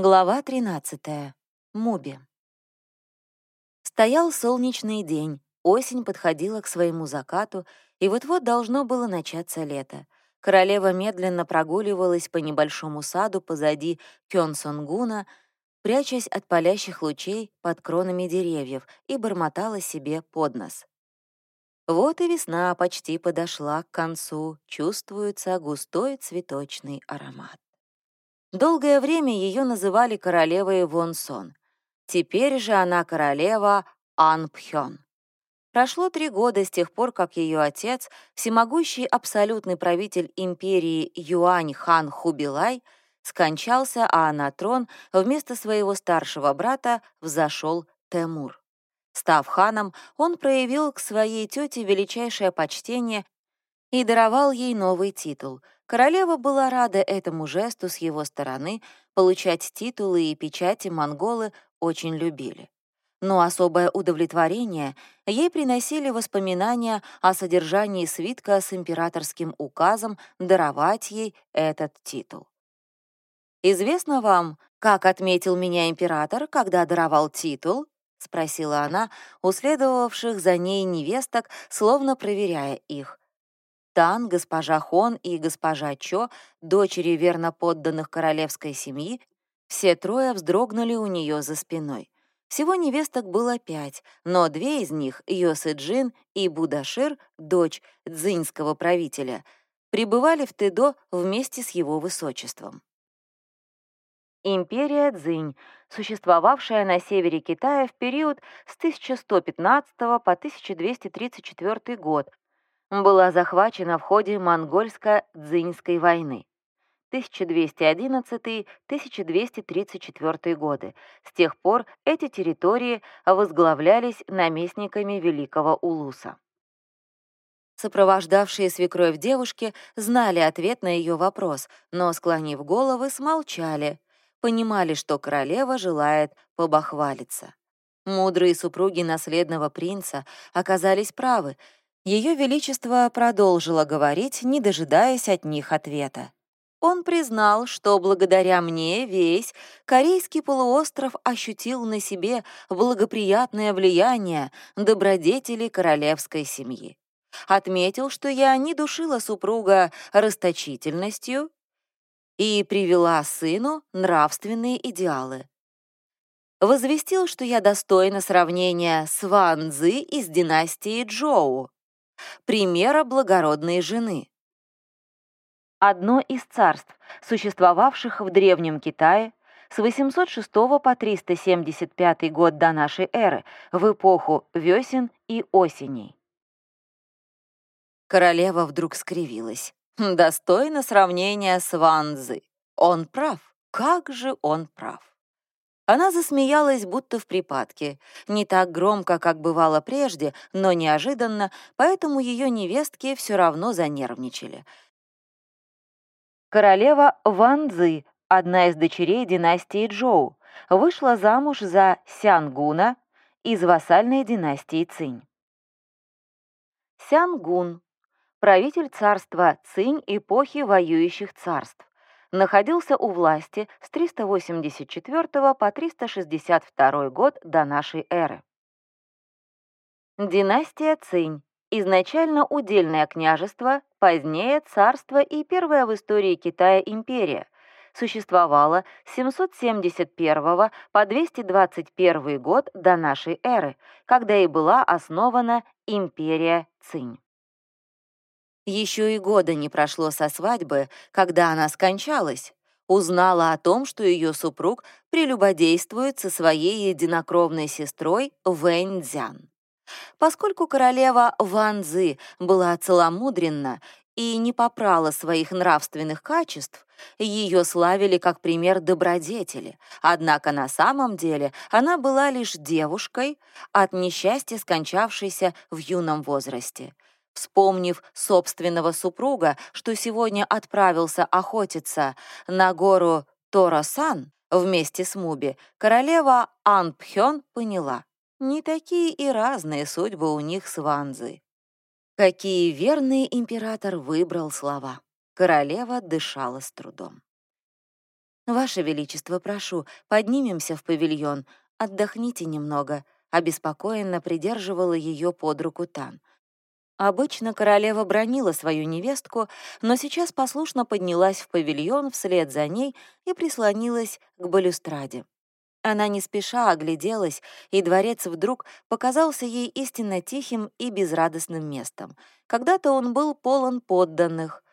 Глава 13. Муби. Стоял солнечный день, осень подходила к своему закату, и вот-вот должно было начаться лето. Королева медленно прогуливалась по небольшому саду позади Кёнсонгуна, прячась от палящих лучей под кронами деревьев, и бормотала себе под нос. Вот и весна почти подошла к концу, чувствуется густой цветочный аромат. Долгое время ее называли королевой Вонсон. Теперь же она королева Анпхён. Прошло три года с тех пор, как ее отец, всемогущий абсолютный правитель империи Юань Хан Хубилай, скончался, а на трон вместо своего старшего брата взошел Темур. Став ханом, он проявил к своей тете величайшее почтение и даровал ей новый титул — Королева была рада этому жесту с его стороны, получать титулы и печати монголы очень любили. Но особое удовлетворение ей приносили воспоминания о содержании свитка с императорским указом даровать ей этот титул. «Известно вам, как отметил меня император, когда даровал титул?» — спросила она, у за ней невесток, словно проверяя их. Тан, госпожа Хон и госпожа Чо, дочери верно подданных королевской семьи, все трое вздрогнули у нее за спиной. Всего невесток было пять, но две из них, Йосы Джин и Будашир, дочь дзиньского правителя, пребывали в Тэдо вместе с его высочеством. Империя Цзинь, существовавшая на севере Китая в период с 1115 по 1234 год, была захвачена в ходе монгольско-дзиньской войны 1211-1234 годы. С тех пор эти территории возглавлялись наместниками Великого Улуса. Сопровождавшие свекровь девушки знали ответ на ее вопрос, но, склонив головы, смолчали, понимали, что королева желает побахвалиться. Мудрые супруги наследного принца оказались правы — ее Величество продолжило говорить, не дожидаясь от них ответа. Он признал, что благодаря мне весь Корейский полуостров ощутил на себе благоприятное влияние добродетели королевской семьи. Отметил, что я не душила супруга расточительностью и привела сыну нравственные идеалы. Возвестил, что я достойна сравнения с Ван Цзы из династии Джоу, примера благородной жены. Одно из царств, существовавших в Древнем Китае с 806 по 375 год до нашей эры, в эпоху весен и осеней. Королева вдруг скривилась. Достойно сравнения с Ванзы. Он прав. Как же он прав. Она засмеялась, будто в припадке, не так громко, как бывало прежде, но неожиданно, поэтому ее невестки все равно занервничали. Королева Ван Цзы, одна из дочерей династии Джоу, вышла замуж за Сянгуна из вассальной династии Цинь. Сянгун — правитель царства Цинь эпохи воюющих царств находился у власти с 384 по 362 год до нашей эры. Династия Цинь. Изначально удельное княжество, позднее царство и первая в истории Китая империя. Существовала с 771 по 221 год до нашей эры, когда и была основана империя Цинь. Еще и года не прошло со свадьбы, когда она скончалась. Узнала о том, что ее супруг прелюбодействует со своей единокровной сестрой Вэнь Цзян. Поскольку королева Ван Цзы была целомудренна и не попрала своих нравственных качеств, ее славили как пример добродетели, однако на самом деле она была лишь девушкой, от несчастья скончавшейся в юном возрасте. Вспомнив собственного супруга, что сегодня отправился охотиться на гору Торасан вместе с Муби, королева Ан Пхён поняла, не такие и разные судьбы у них с Ванзой. Какие верный император выбрал слова. Королева дышала с трудом. «Ваше Величество, прошу, поднимемся в павильон, отдохните немного», обеспокоенно придерживала ее под руку Тан. Обычно королева бронила свою невестку, но сейчас послушно поднялась в павильон вслед за ней и прислонилась к балюстраде. Она не спеша огляделась, и дворец вдруг показался ей истинно тихим и безрадостным местом. Когда-то он был полон подданных.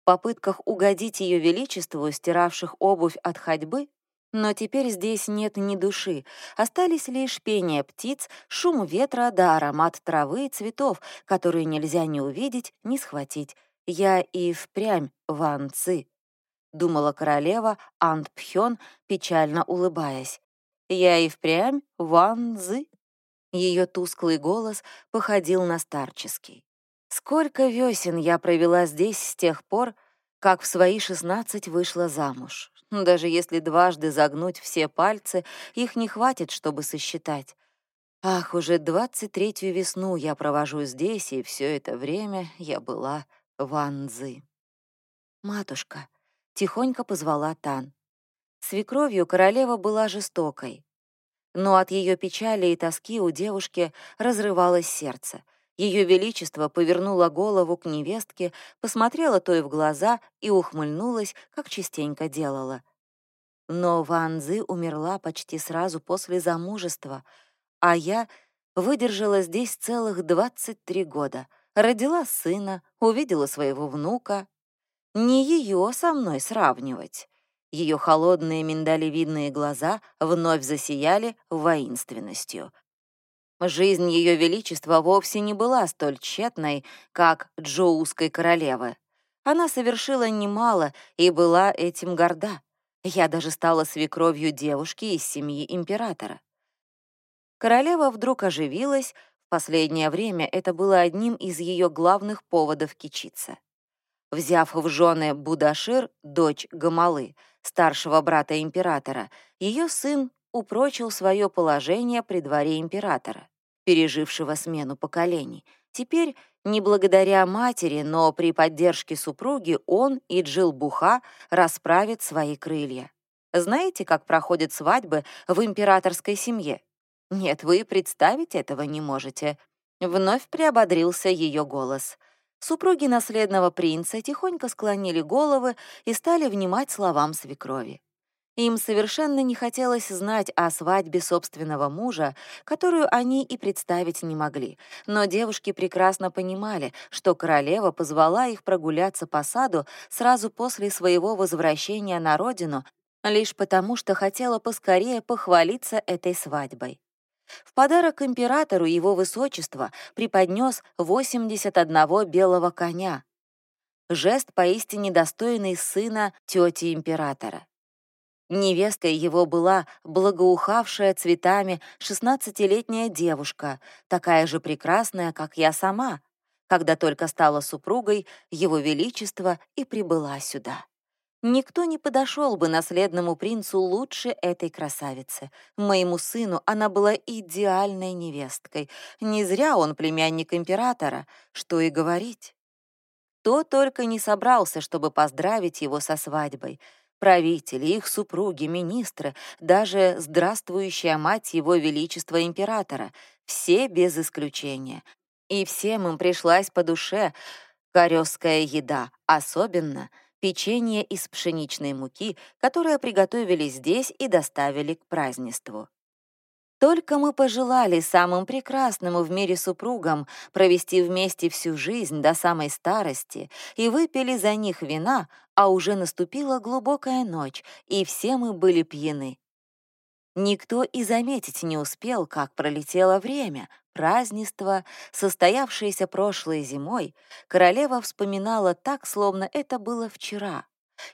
В попытках угодить ее величеству, стиравших обувь от ходьбы, но теперь здесь нет ни души, остались лишь пение птиц, шум ветра да аромат травы и цветов, которые нельзя ни увидеть, ни схватить. Я и впрямь Ван думала королева Ант Пхён, печально улыбаясь. Я и впрямь Ван Цзы. Ее тусклый голос походил на старческий. Сколько весен я провела здесь с тех пор, как в свои шестнадцать вышла замуж. Даже если дважды загнуть все пальцы, их не хватит, чтобы сосчитать. Ах, уже двадцать третью весну я провожу здесь, и все это время я была в Анзы. «Матушка», — тихонько позвала Тан. Свекровью королева была жестокой. Но от ее печали и тоски у девушки разрывалось сердце. Ее Величество повернуло голову к невестке, посмотрела той в глаза и ухмыльнулась, как частенько делала. Но Ван Цзы умерла почти сразу после замужества, а я выдержала здесь целых 23 года, родила сына, увидела своего внука. Не ее со мной сравнивать. Ее холодные миндалевидные глаза вновь засияли воинственностью. Жизнь Ее Величества вовсе не была столь тщетной, как джоузской королевы. Она совершила немало и была этим горда. Я даже стала свекровью девушки из семьи императора. Королева вдруг оживилась, в последнее время это было одним из ее главных поводов кичиться. Взяв в жены Будашир, дочь Гамалы, старшего брата императора, ее сын упрочил свое положение при дворе императора, пережившего смену поколений. Теперь, не благодаря матери, но при поддержке супруги, он и Джилбуха расправят свои крылья. Знаете, как проходят свадьбы в императорской семье? Нет, вы представить этого не можете. Вновь приободрился ее голос. Супруги наследного принца тихонько склонили головы и стали внимать словам свекрови. Им совершенно не хотелось знать о свадьбе собственного мужа, которую они и представить не могли. Но девушки прекрасно понимали, что королева позвала их прогуляться по саду сразу после своего возвращения на родину, лишь потому, что хотела поскорее похвалиться этой свадьбой. В подарок императору его высочество преподнес 81 белого коня. Жест поистине достойный сына тети императора. Невестой его была благоухавшая цветами шестнадцатилетняя девушка, такая же прекрасная, как я сама, когда только стала супругой Его Величества и прибыла сюда. Никто не подошел бы наследному принцу лучше этой красавицы. Моему сыну она была идеальной невесткой. Не зря он племянник императора, что и говорить. Кто только не собрался, чтобы поздравить его со свадьбой — правители, их супруги, министры, даже здравствующая мать его величества императора, все без исключения. И всем им пришлась по душе корёская еда, особенно печенье из пшеничной муки, которое приготовили здесь и доставили к празднеству. Только мы пожелали самым прекрасным в мире супругам провести вместе всю жизнь до самой старости и выпили за них вина, а уже наступила глубокая ночь, и все мы были пьяны. Никто и заметить не успел, как пролетело время, празднество, состоявшееся прошлой зимой, королева вспоминала так, словно это было вчера,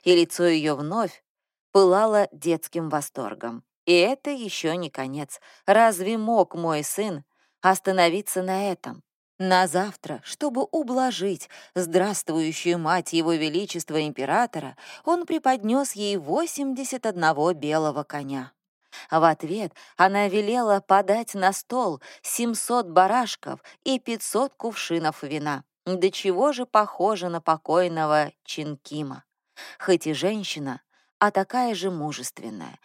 и лицо ее вновь пылало детским восторгом. И это еще не конец. Разве мог мой сын остановиться на этом? На завтра, чтобы ублажить здравствующую мать его величества императора, он преподнес ей 81 белого коня. В ответ она велела подать на стол 700 барашков и 500 кувшинов вина. До чего же похоже на покойного Чинкима. Хоть и женщина, а такая же мужественная.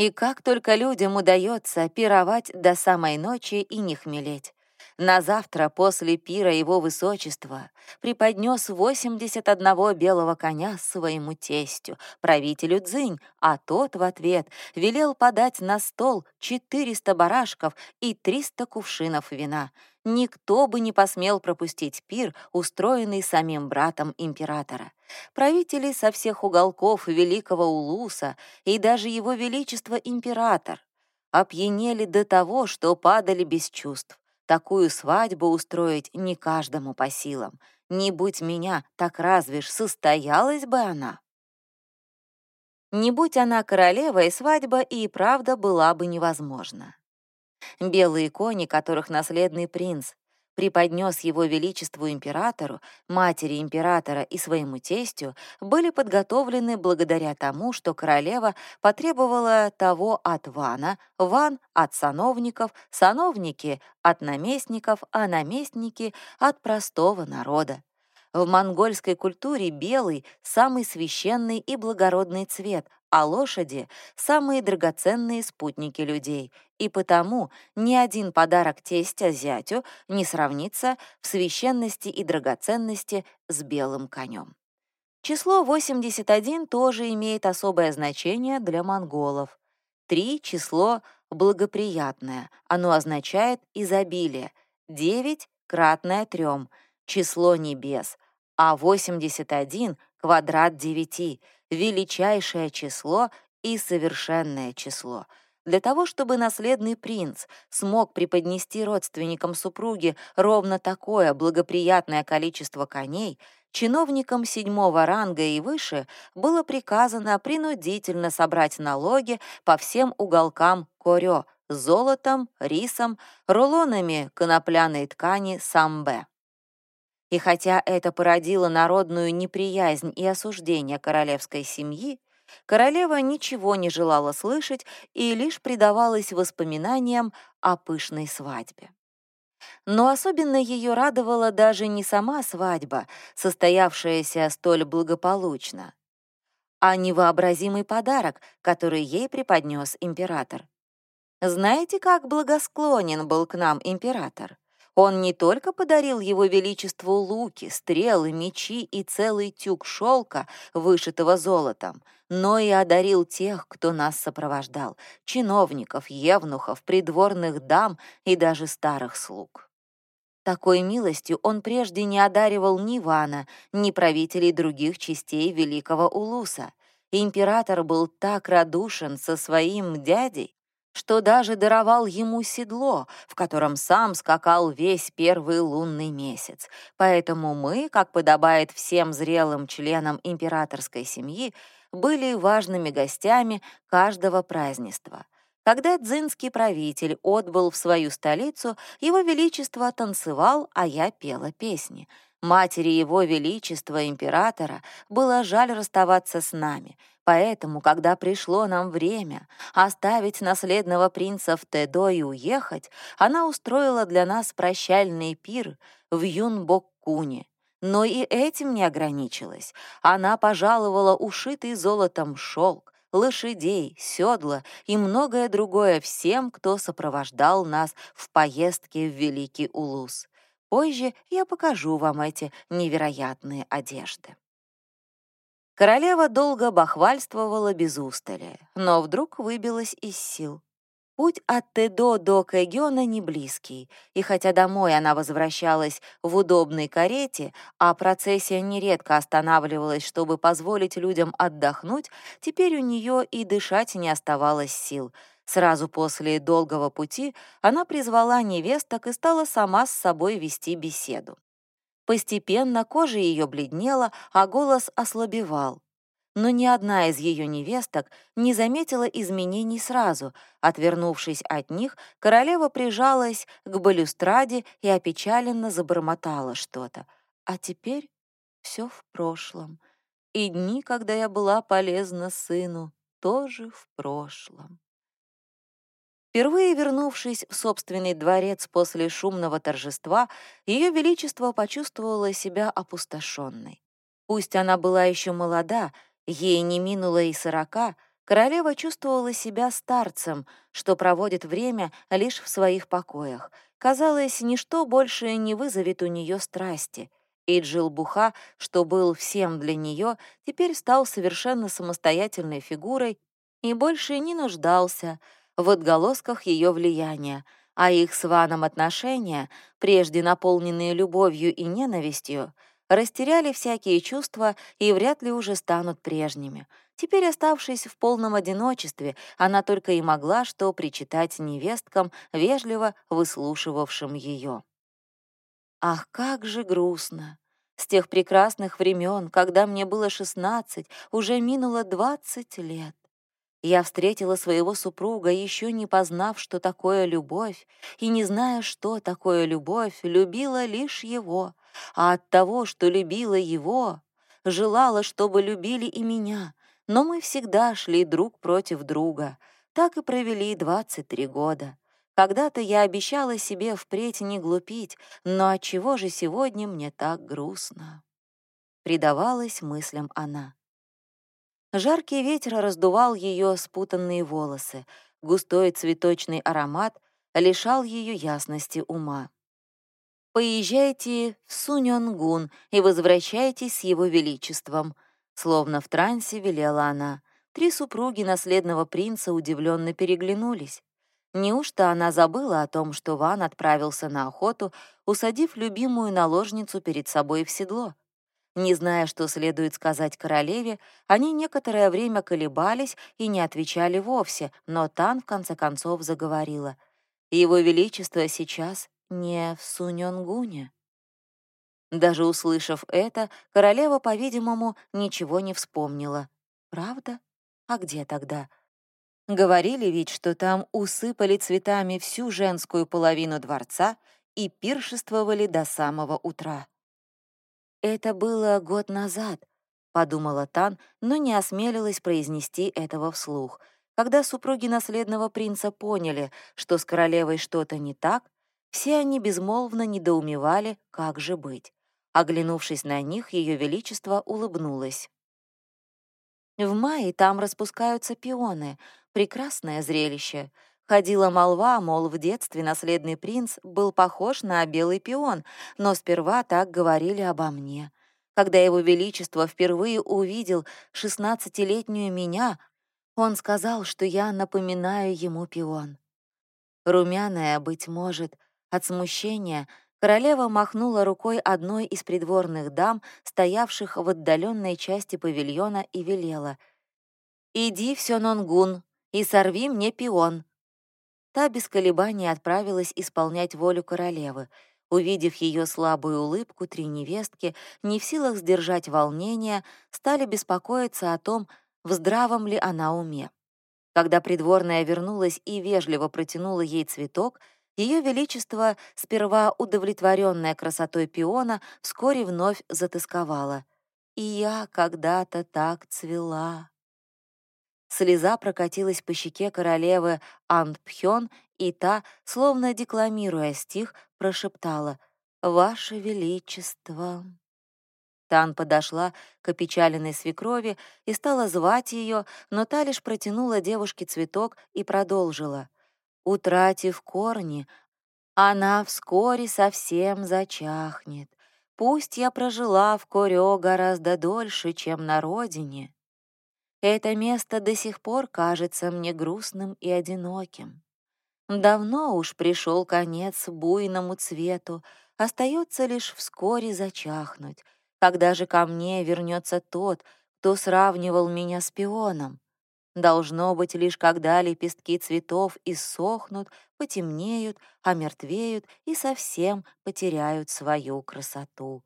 И как только людям удается пировать до самой ночи и не хмелеть. На завтра после пира его высочества преподнес 81 белого коня своему тестю, правителю Цзинь, а тот в ответ велел подать на стол 400 барашков и 300 кувшинов вина. Никто бы не посмел пропустить пир, устроенный самим братом императора. Правители со всех уголков великого Улуса и даже его величество император опьянели до того, что падали без чувств. Такую свадьбу устроить не каждому по силам. Не будь меня, так разве ж состоялась бы она? Не будь она королевой, свадьба и правда была бы невозможна. Белые кони, которых наследный принц преподнес его величеству императору, матери императора и своему тестю, были подготовлены благодаря тому, что королева потребовала того от вана, ван — от сановников, сановники — от наместников, а наместники — от простого народа. В монгольской культуре белый — самый священный и благородный цвет, а лошади — самые драгоценные спутники людей, и потому ни один подарок тестя зятю не сравнится в священности и драгоценности с белым конем. Число 81 тоже имеет особое значение для монголов. Три — число благоприятное, оно означает изобилие, девять — кратное трем, число небес, а 81 — квадрат девяти, величайшее число и совершенное число. Для того, чтобы наследный принц смог преподнести родственникам супруги ровно такое благоприятное количество коней, чиновникам седьмого ранга и выше было приказано принудительно собрать налоги по всем уголкам Корё золотом, рисом, рулонами конопляной ткани самбе. И хотя это породило народную неприязнь и осуждение королевской семьи, королева ничего не желала слышать и лишь предавалась воспоминаниям о пышной свадьбе. Но особенно ее радовала даже не сама свадьба, состоявшаяся столь благополучно, а невообразимый подарок, который ей преподнес император. Знаете, как благосклонен был к нам император? Он не только подарил его величеству луки, стрелы, мечи и целый тюк шелка, вышитого золотом, но и одарил тех, кто нас сопровождал, чиновников, евнухов, придворных дам и даже старых слуг. Такой милостью он прежде не одаривал ни Вана, ни правителей других частей Великого Улуса. Император был так радушен со своим дядей, что даже даровал ему седло, в котором сам скакал весь первый лунный месяц. Поэтому мы, как подобает всем зрелым членам императорской семьи, были важными гостями каждого празднества. Когда дзинский правитель отбыл в свою столицу, его величество танцевал, а я пела песни — Матери Его Величества Императора было жаль расставаться с нами, поэтому, когда пришло нам время оставить наследного принца в Тедо и уехать, она устроила для нас прощальный пир в Юнбоккуне. Но и этим не ограничилась. Она пожаловала ушитый золотом шелк, лошадей, седла и многое другое всем, кто сопровождал нас в поездке в Великий Улус. Позже я покажу вам эти невероятные одежды. Королева долго бахвальствовала без устали, но вдруг выбилась из сил. Путь от Тедо до Кэгёна не близкий, и хотя домой она возвращалась в удобной карете, а процессия нередко останавливалась, чтобы позволить людям отдохнуть, теперь у нее и дышать не оставалось сил — Сразу после долгого пути она призвала невесток и стала сама с собой вести беседу. Постепенно кожа ее бледнела, а голос ослабевал. Но ни одна из ее невесток не заметила изменений сразу. Отвернувшись от них, королева прижалась к балюстраде и опечаленно забормотала что-то. А теперь все в прошлом. И дни, когда я была полезна сыну, тоже в прошлом. Впервые вернувшись в собственный дворец после шумного торжества, Ее Величество почувствовало себя опустошенной. Пусть она была еще молода, Ей не минуло и сорока, королева чувствовала себя старцем, что проводит время лишь в своих покоях. Казалось, ничто больше не вызовет у нее страсти. И Джилбуха, что был всем для нее, теперь стал совершенно самостоятельной фигурой и больше не нуждался в отголосках ее влияния, а их с Ваном отношения, прежде наполненные любовью и ненавистью, растеряли всякие чувства и вряд ли уже станут прежними. Теперь, оставшись в полном одиночестве, она только и могла что причитать невесткам, вежливо выслушивавшим ее. Ах, как же грустно! С тех прекрасных времен, когда мне было шестнадцать, уже минуло двадцать лет. Я встретила своего супруга, еще не познав, что такое любовь, и не зная, что такое любовь, любила лишь его, а от того, что любила его, желала, чтобы любили и меня, но мы всегда шли друг против друга. Так и провели 23 года. Когда-то я обещала себе впредь не глупить, но отчего же сегодня мне так грустно? Предавалась мыслям она. Жаркий ветер раздувал ее спутанные волосы, густой цветочный аромат лишал ее ясности ума. «Поезжайте в Суньонгун и возвращайтесь с его величеством», словно в трансе велела она. Три супруги наследного принца удивленно переглянулись. Неужто она забыла о том, что Ван отправился на охоту, усадив любимую наложницу перед собой в седло? Не зная, что следует сказать королеве, они некоторое время колебались и не отвечали вовсе, но Тан в конце концов заговорила. «Его Величество сейчас не в Суньонгуне». Даже услышав это, королева, по-видимому, ничего не вспомнила. «Правда? А где тогда?» Говорили ведь, что там усыпали цветами всю женскую половину дворца и пиршествовали до самого утра. «Это было год назад», — подумала Тан, но не осмелилась произнести этого вслух. Когда супруги наследного принца поняли, что с королевой что-то не так, все они безмолвно недоумевали, как же быть. Оглянувшись на них, Ее Величество улыбнулось. В мае там распускаются пионы. Прекрасное зрелище. Ходила молва, мол, в детстве наследный принц был похож на белый пион, но сперва так говорили обо мне. Когда его величество впервые увидел шестнадцатилетнюю меня, он сказал, что я напоминаю ему пион. Румяная, быть может, от смущения, королева махнула рукой одной из придворных дам, стоявших в отдаленной части павильона, и велела — «Иди в Сёнонгун и сорви мне пион». Та без колебаний отправилась исполнять волю королевы. Увидев ее слабую улыбку, три невестки, не в силах сдержать волнения, стали беспокоиться о том, в здравом ли она уме. Когда придворная вернулась и вежливо протянула ей цветок, ее Величество, сперва удовлетворенная красотой пиона, вскоре вновь затасковала. «И я когда-то так цвела». Слеза прокатилась по щеке королевы Антпхён, и та, словно декламируя стих, прошептала «Ваше Величество». Тан подошла к опечаленной свекрови и стала звать ее, но та лишь протянула девушке цветок и продолжила. «Утратив корни, она вскоре совсем зачахнет. Пусть я прожила в Корё гораздо дольше, чем на родине, это место до сих пор кажется мне грустным и одиноким. Давно уж пришел конец буйному цвету, остается лишь вскоре зачахнуть, когда же ко мне вернется тот, кто сравнивал меня с пионом. Должно быть, лишь когда лепестки цветов иссохнут, потемнеют, омертвеют и совсем потеряют свою красоту.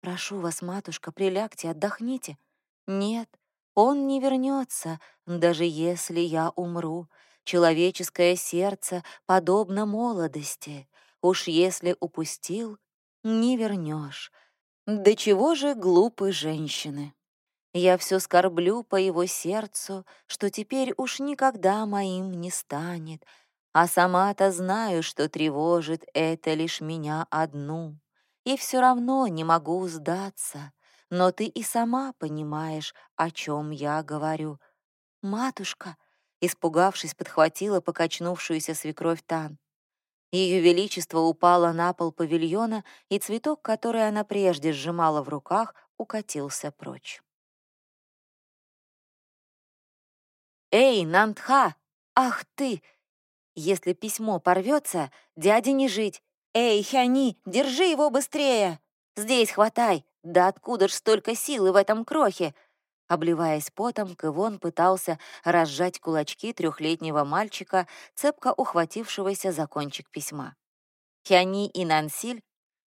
Прошу вас, матушка, прилягте, отдохните. Нет, он не вернется, даже если я умру. Человеческое сердце подобно молодости. Уж если упустил, не вернешь. До чего же глупы женщины? Я все скорблю по его сердцу, что теперь уж никогда моим не станет, а сама-то знаю, что тревожит это лишь меня одну. И все равно не могу сдаться. Но ты и сама понимаешь, о чем я говорю». «Матушка!» — испугавшись, подхватила покачнувшуюся свекровь Тан. Ее величество упало на пол павильона, и цветок, который она прежде сжимала в руках, укатился прочь. «Эй, Нантха! Ах ты! Если письмо порвется, дяде не жить! Эй, Хяни, держи его быстрее! Здесь хватай! Да откуда ж столько силы в этом крохе?» Обливаясь потом, Кывон пытался разжать кулачки трехлетнего мальчика, цепко ухватившегося за кончик письма. Хяни и Нансиль,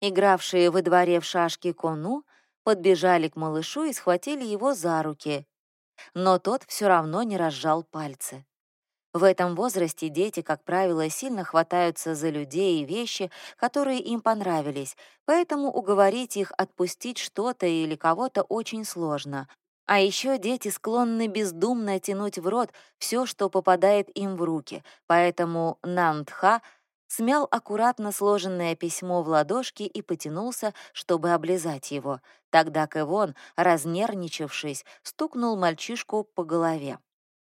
игравшие во дворе в шашки кону, подбежали к малышу и схватили его за руки. Но тот все равно не разжал пальцы. В этом возрасте дети, как правило, сильно хватаются за людей и вещи, которые им понравились, поэтому уговорить их отпустить что-то или кого-то очень сложно, а еще дети склонны бездумно тянуть в рот все, что попадает им в руки, поэтому Нантха смял аккуратно сложенное письмо в ладошки и потянулся, чтобы облизать его. Тогда Кэвон, разнервничавшись, стукнул мальчишку по голове.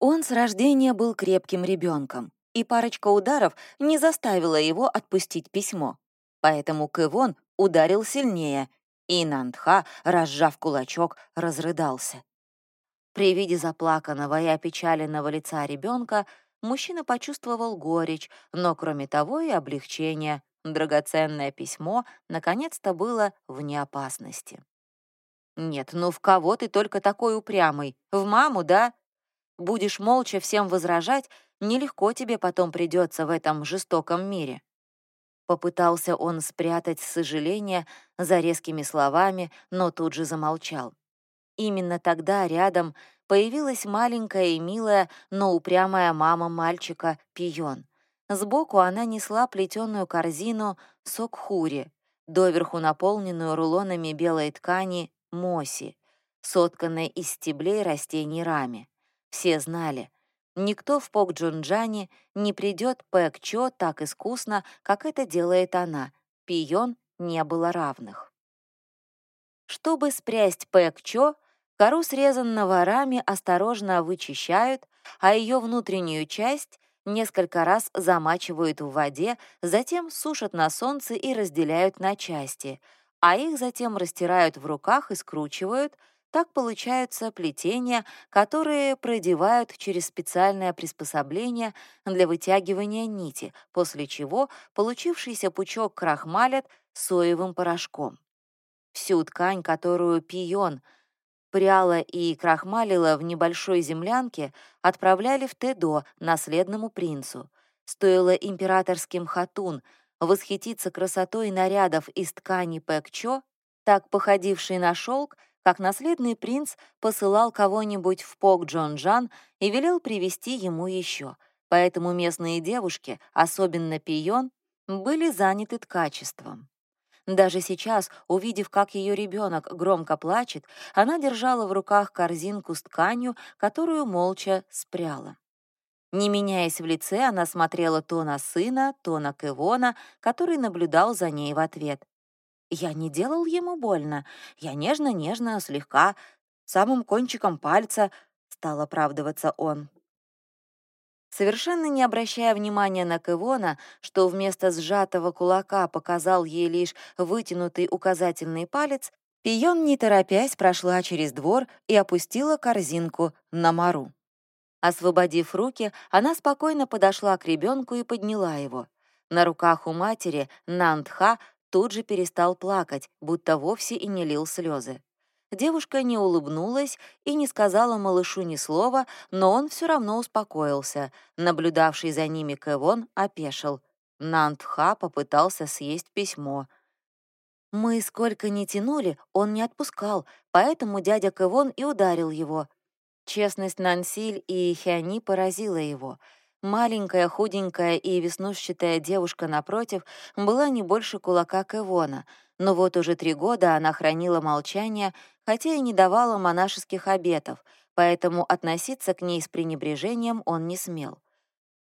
Он с рождения был крепким ребенком, и парочка ударов не заставила его отпустить письмо. Поэтому Кэвон ударил сильнее — и Нандха, разжав кулачок, разрыдался. При виде заплаканного и опечаленного лица ребенка мужчина почувствовал горечь, но кроме того и облегчение. Драгоценное письмо наконец-то было вне опасности. «Нет, ну в кого ты только такой упрямый? В маму, да? Будешь молча всем возражать, нелегко тебе потом придется в этом жестоком мире». Попытался он спрятать сожаление за резкими словами, но тут же замолчал. Именно тогда рядом появилась маленькая и милая, но упрямая мама мальчика Пион. Сбоку она несла плетеную корзину сокхури, доверху наполненную рулонами белой ткани моси, сотканной из стеблей растений рами. Все знали, Никто в Пок-Джунджане не придет Пэк-Чо так искусно, как это делает она. Пион не было равных. Чтобы спрясть Пэк-Чо, кору срезанного рами осторожно вычищают, а ее внутреннюю часть несколько раз замачивают в воде, затем сушат на солнце и разделяют на части, а их затем растирают в руках и скручивают — так получаются плетения, которые продевают через специальное приспособление для вытягивания нити, после чего получившийся пучок крахмалят соевым порошком. Всю ткань, которую пион пряла и крахмалила в небольшой землянке, отправляли в Тедо, наследному принцу. Стоило императорским хатун восхититься красотой нарядов из ткани пэкчо, так походившей на шелк, как наследный принц посылал кого-нибудь в Пок Джон Джан и велел привести ему еще. Поэтому местные девушки, особенно Пион, были заняты ткачеством. Даже сейчас, увидев, как ее ребенок громко плачет, она держала в руках корзинку с тканью, которую молча спряла. Не меняясь в лице, она смотрела то на сына, то на Кевона, который наблюдал за ней в ответ. Я не делал ему больно. Я нежно-нежно, слегка, самым кончиком пальца, стал оправдываться он. Совершенно не обращая внимания на Кевона, что вместо сжатого кулака показал ей лишь вытянутый указательный палец, Пион, не торопясь, прошла через двор и опустила корзинку на мару. Освободив руки, она спокойно подошла к ребенку и подняла его. На руках у матери Нандха тут же перестал плакать, будто вовсе и не лил слезы. Девушка не улыбнулась и не сказала малышу ни слова, но он все равно успокоился. Наблюдавший за ними Кэвон опешил. Нантха попытался съесть письмо. Мы сколько ни тянули, он не отпускал, поэтому дядя Кэвон и ударил его. Честность Нансиль и Хиани поразила его — Маленькая, худенькая и веснушчатая девушка напротив была не больше кулака Кэвона, но вот уже три года она хранила молчание, хотя и не давала монашеских обетов, поэтому относиться к ней с пренебрежением он не смел.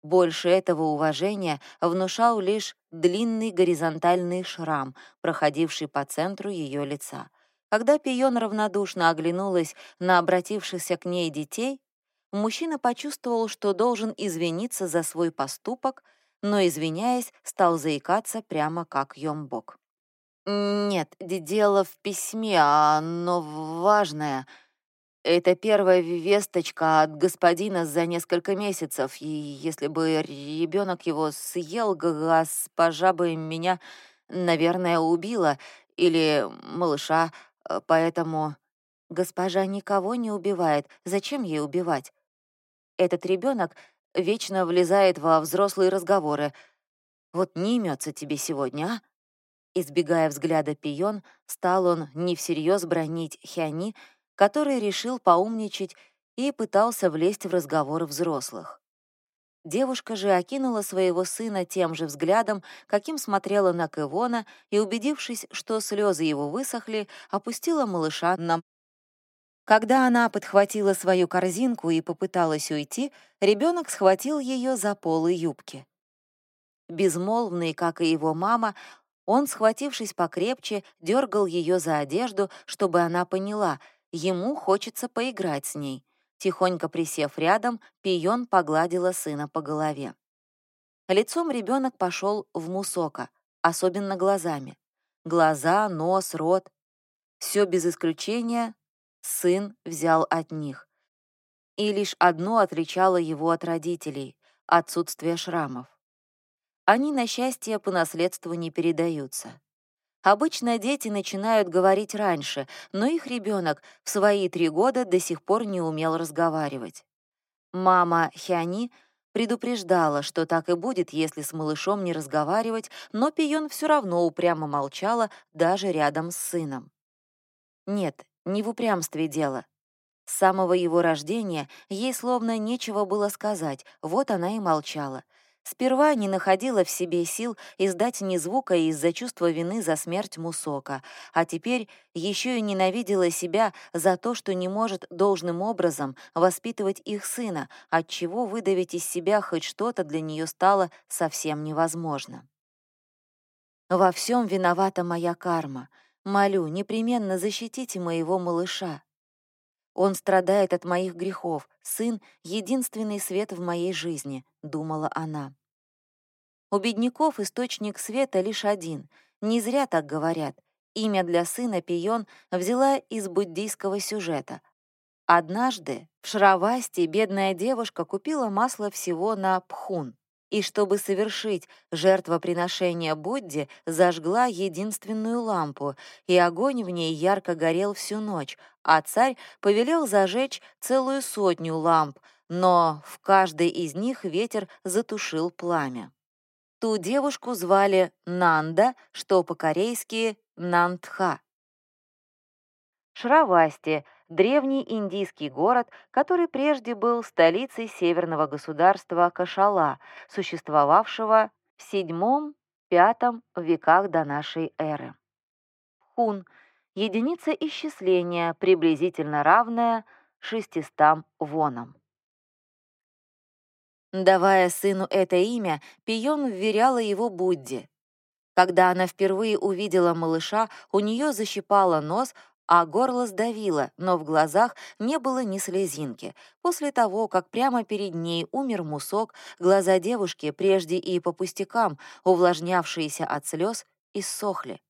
Больше этого уважения внушал лишь длинный горизонтальный шрам, проходивший по центру ее лица. Когда Пион равнодушно оглянулась на обратившихся к ней детей, мужчина почувствовал, что должен извиниться за свой поступок, но, извиняясь, стал заикаться прямо как Йомбок. «Нет, дело в письме, оно важное. Это первая весточка от господина за несколько месяцев, и если бы ребенок его съел, госпожа бы меня, наверное, убила, или малыша, э, поэтому...» «Госпожа никого не убивает. Зачем ей убивать? Этот ребенок вечно влезает во взрослые разговоры. Вот не имется тебе сегодня, а? Избегая взгляда Пион, стал он не всерьез бронить Хиани, который решил поумничать и пытался влезть в разговоры взрослых. Девушка же окинула своего сына тем же взглядом, каким смотрела на Кэвона, и, убедившись, что слезы его высохли, опустила малыша на когда она подхватила свою корзинку и попыталась уйти, ребенок схватил ее за полы юбки. Безмолвный, как и его мама, он, схватившись покрепче, дергал ее за одежду, чтобы она поняла, ему хочется поиграть с ней. Тихонько присев рядом, Пион погладила сына по голове. Лицом ребенок пошел в мусока, особенно глазами. Глаза, нос, рот. Все без исключения сын взял от них. И лишь одно отличало его от родителей — отсутствие шрамов. Они, на счастье, по наследству не передаются. Обычно дети начинают говорить раньше, но их ребенок в свои три года до сих пор не умел разговаривать. Мама Хяни предупреждала, что так и будет, если с малышом не разговаривать, но Пион все равно упрямо молчала даже рядом с сыном. Нет, не в упрямстве дело. С самого его рождения ей словно нечего было сказать, вот она и молчала. Сперва не находила в себе сил издать ни звука из-за чувства вины за смерть Мусока, а теперь еще и ненавидела себя за то, что не может должным образом воспитывать их сына, отчего выдавить из себя хоть что-то для нее стало совсем невозможно. «Во всем виновата моя карма», Молю, непременно защитите моего малыша. Он страдает от моих грехов, сын — единственный свет в моей жизни», — думала она. У бедняков источник света лишь один. Не зря так говорят. Имя для сына Пион взяла из буддийского сюжета. Однажды в Шравасте бедная девушка купила масло всего на пхун и, чтобы совершить жертвоприношение Будде, зажгла единственную лампу, и огонь в ней ярко горел всю ночь, а царь повелел зажечь целую сотню ламп, но в каждой из них ветер затушил пламя. Ту девушку звали Нанда, что по-корейски Нандха. Шравасти — древний индийский город, который прежде был столицей северного государства Кашала, существовавшего в VII-V веках до нашей эры. Хун — единица исчисления, приблизительно равная 600 вонам. Давая сыну это имя, Пион вверяла его Будде. Когда она впервые увидела малыша, у нее защипало нос, а горло сдавило, но в глазах не было ни слезинки. После того, как прямо перед ней умер мусок, глаза девушки, прежде и по пустякам, увлажнявшиеся от слез, иссохли.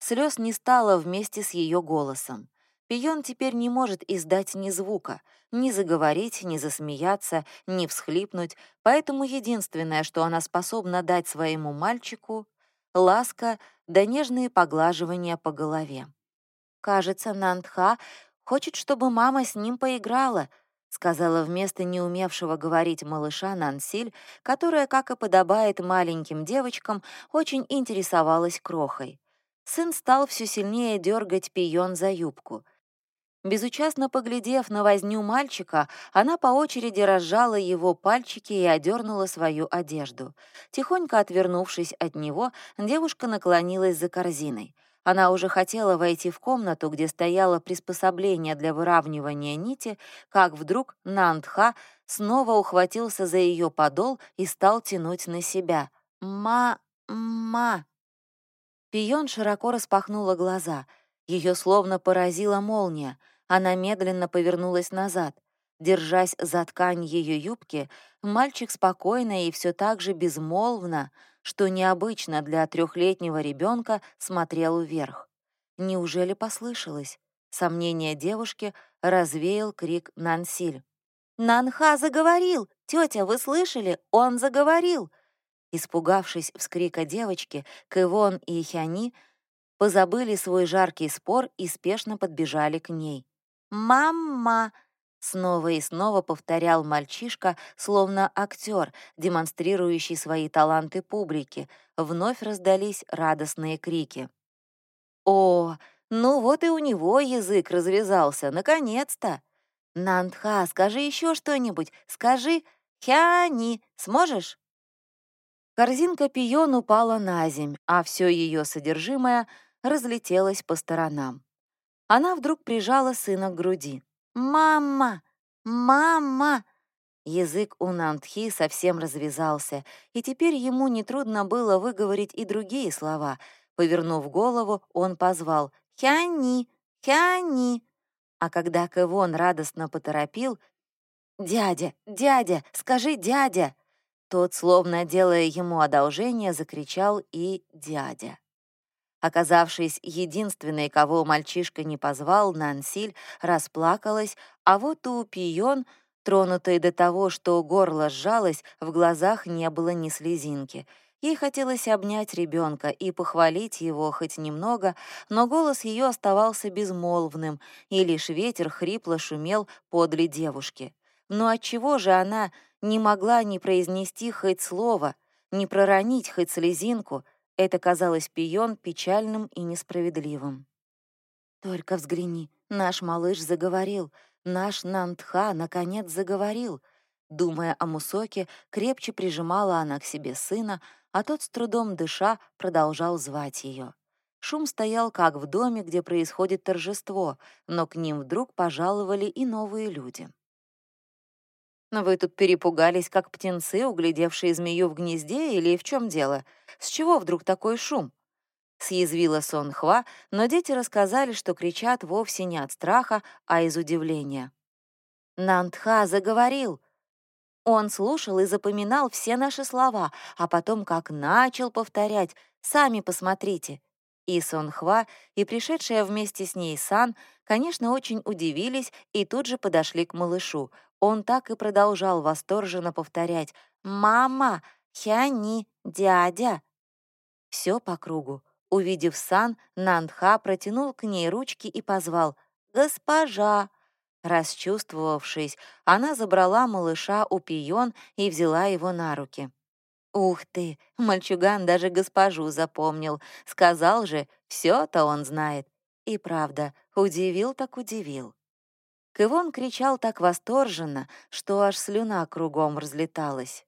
Слез не стало вместе с ее голосом. Пион теперь не может издать ни звука, ни заговорить, ни засмеяться, ни всхлипнуть, поэтому единственное, что она способна дать своему мальчику — ласка да нежные поглаживания по голове. «Кажется, Нандха хочет, чтобы мама с ним поиграла», сказала вместо неумевшего говорить малыша Нансиль, которая, как и подобает маленьким девочкам, очень интересовалась крохой. Сын стал все сильнее дергать пион за юбку. Безучастно поглядев на возню мальчика, она по очереди разжала его пальчики и одернула свою одежду. Тихонько отвернувшись от него, девушка наклонилась за корзиной. Она уже хотела войти в комнату, где стояло приспособление для выравнивания нити, как вдруг Нандха снова ухватился за ее подол и стал тянуть на себя. «Ма... ма...» Пион широко распахнула глаза. Ее словно поразила молния. Она медленно повернулась назад. Держась за ткань ее юбки, мальчик спокойно и все так же безмолвно, что необычно для трехлетнего ребенка, смотрел вверх. Неужели послышалось? Сомнение девушки развеял крик Нансиль. «Нанха заговорил! Тетя, вы слышали? Он заговорил!» Испугавшись вскрика девочки, Кэвон и Хяни позабыли свой жаркий спор и спешно подбежали к ней. «Мама!» — снова и снова повторял мальчишка, словно актер, демонстрирующий свои таланты публике. Вновь раздались радостные крики. «О, ну вот и у него язык развязался, наконец-то!» «Нантха, скажи еще что-нибудь, скажи «Хяни», сможешь?» Корзинка пион упала на земь, а все ее содержимое разлетелось по сторонам. Она вдруг прижала сына к груди. «Мама! Мама!» Язык у Нантхи совсем развязался, и теперь ему нетрудно было выговорить и другие слова. Повернув голову, он позвал «Хяни! Хяни!» А когда Кэвон радостно поторопил «Дядя! Дядя! Скажи, дядя!» Тот, словно делая ему одолжение, закричал и «дядя». Оказавшись единственной, кого мальчишка не позвал, Нансиль расплакалась, а вот у Пион, тронутой до того, что горло сжалось, в глазах не было ни слезинки. Ей хотелось обнять ребенка и похвалить его хоть немного, но голос ее оставался безмолвным, и лишь ветер хрипло шумел подле девушки. Но отчего же она не могла ни произнести хоть слово, ни проронить хоть слезинку — это казалось Пион печальным и несправедливым. «Только взгляни, наш малыш заговорил, наш Нантха наконец заговорил», Думая о Мусоке, крепче прижимала она к себе сына, а тот с трудом дыша продолжал звать ее. Шум стоял как в доме, где происходит торжество, но к ним вдруг пожаловали и новые люди. Вы тут перепугались, как птенцы, углядевшие змею в гнезде, или в чем дело? С чего вдруг такой шум?» Съязвила Сон Хва, но дети рассказали, что кричат вовсе не от страха, а из удивления. Нантха заговорил. Он слушал и запоминал все наши слова, а потом как начал повторять «Сами посмотрите». И Сонхва, и пришедшая вместе с ней Сан, конечно, очень удивились и тут же подошли к малышу. Он так и продолжал восторженно повторять «Мама! Хяни! Дядя!» Все по кругу. Увидев Сан, Нандха протянул к ней ручки и позвал «Госпожа!». Расчувствовавшись, она забрала малыша у пион и взяла его на руки. Ух ты, мальчуган даже госпожу запомнил. Сказал же, все то он знает. И правда, удивил так удивил. Кывон кричал так восторженно, что аж слюна кругом разлеталась.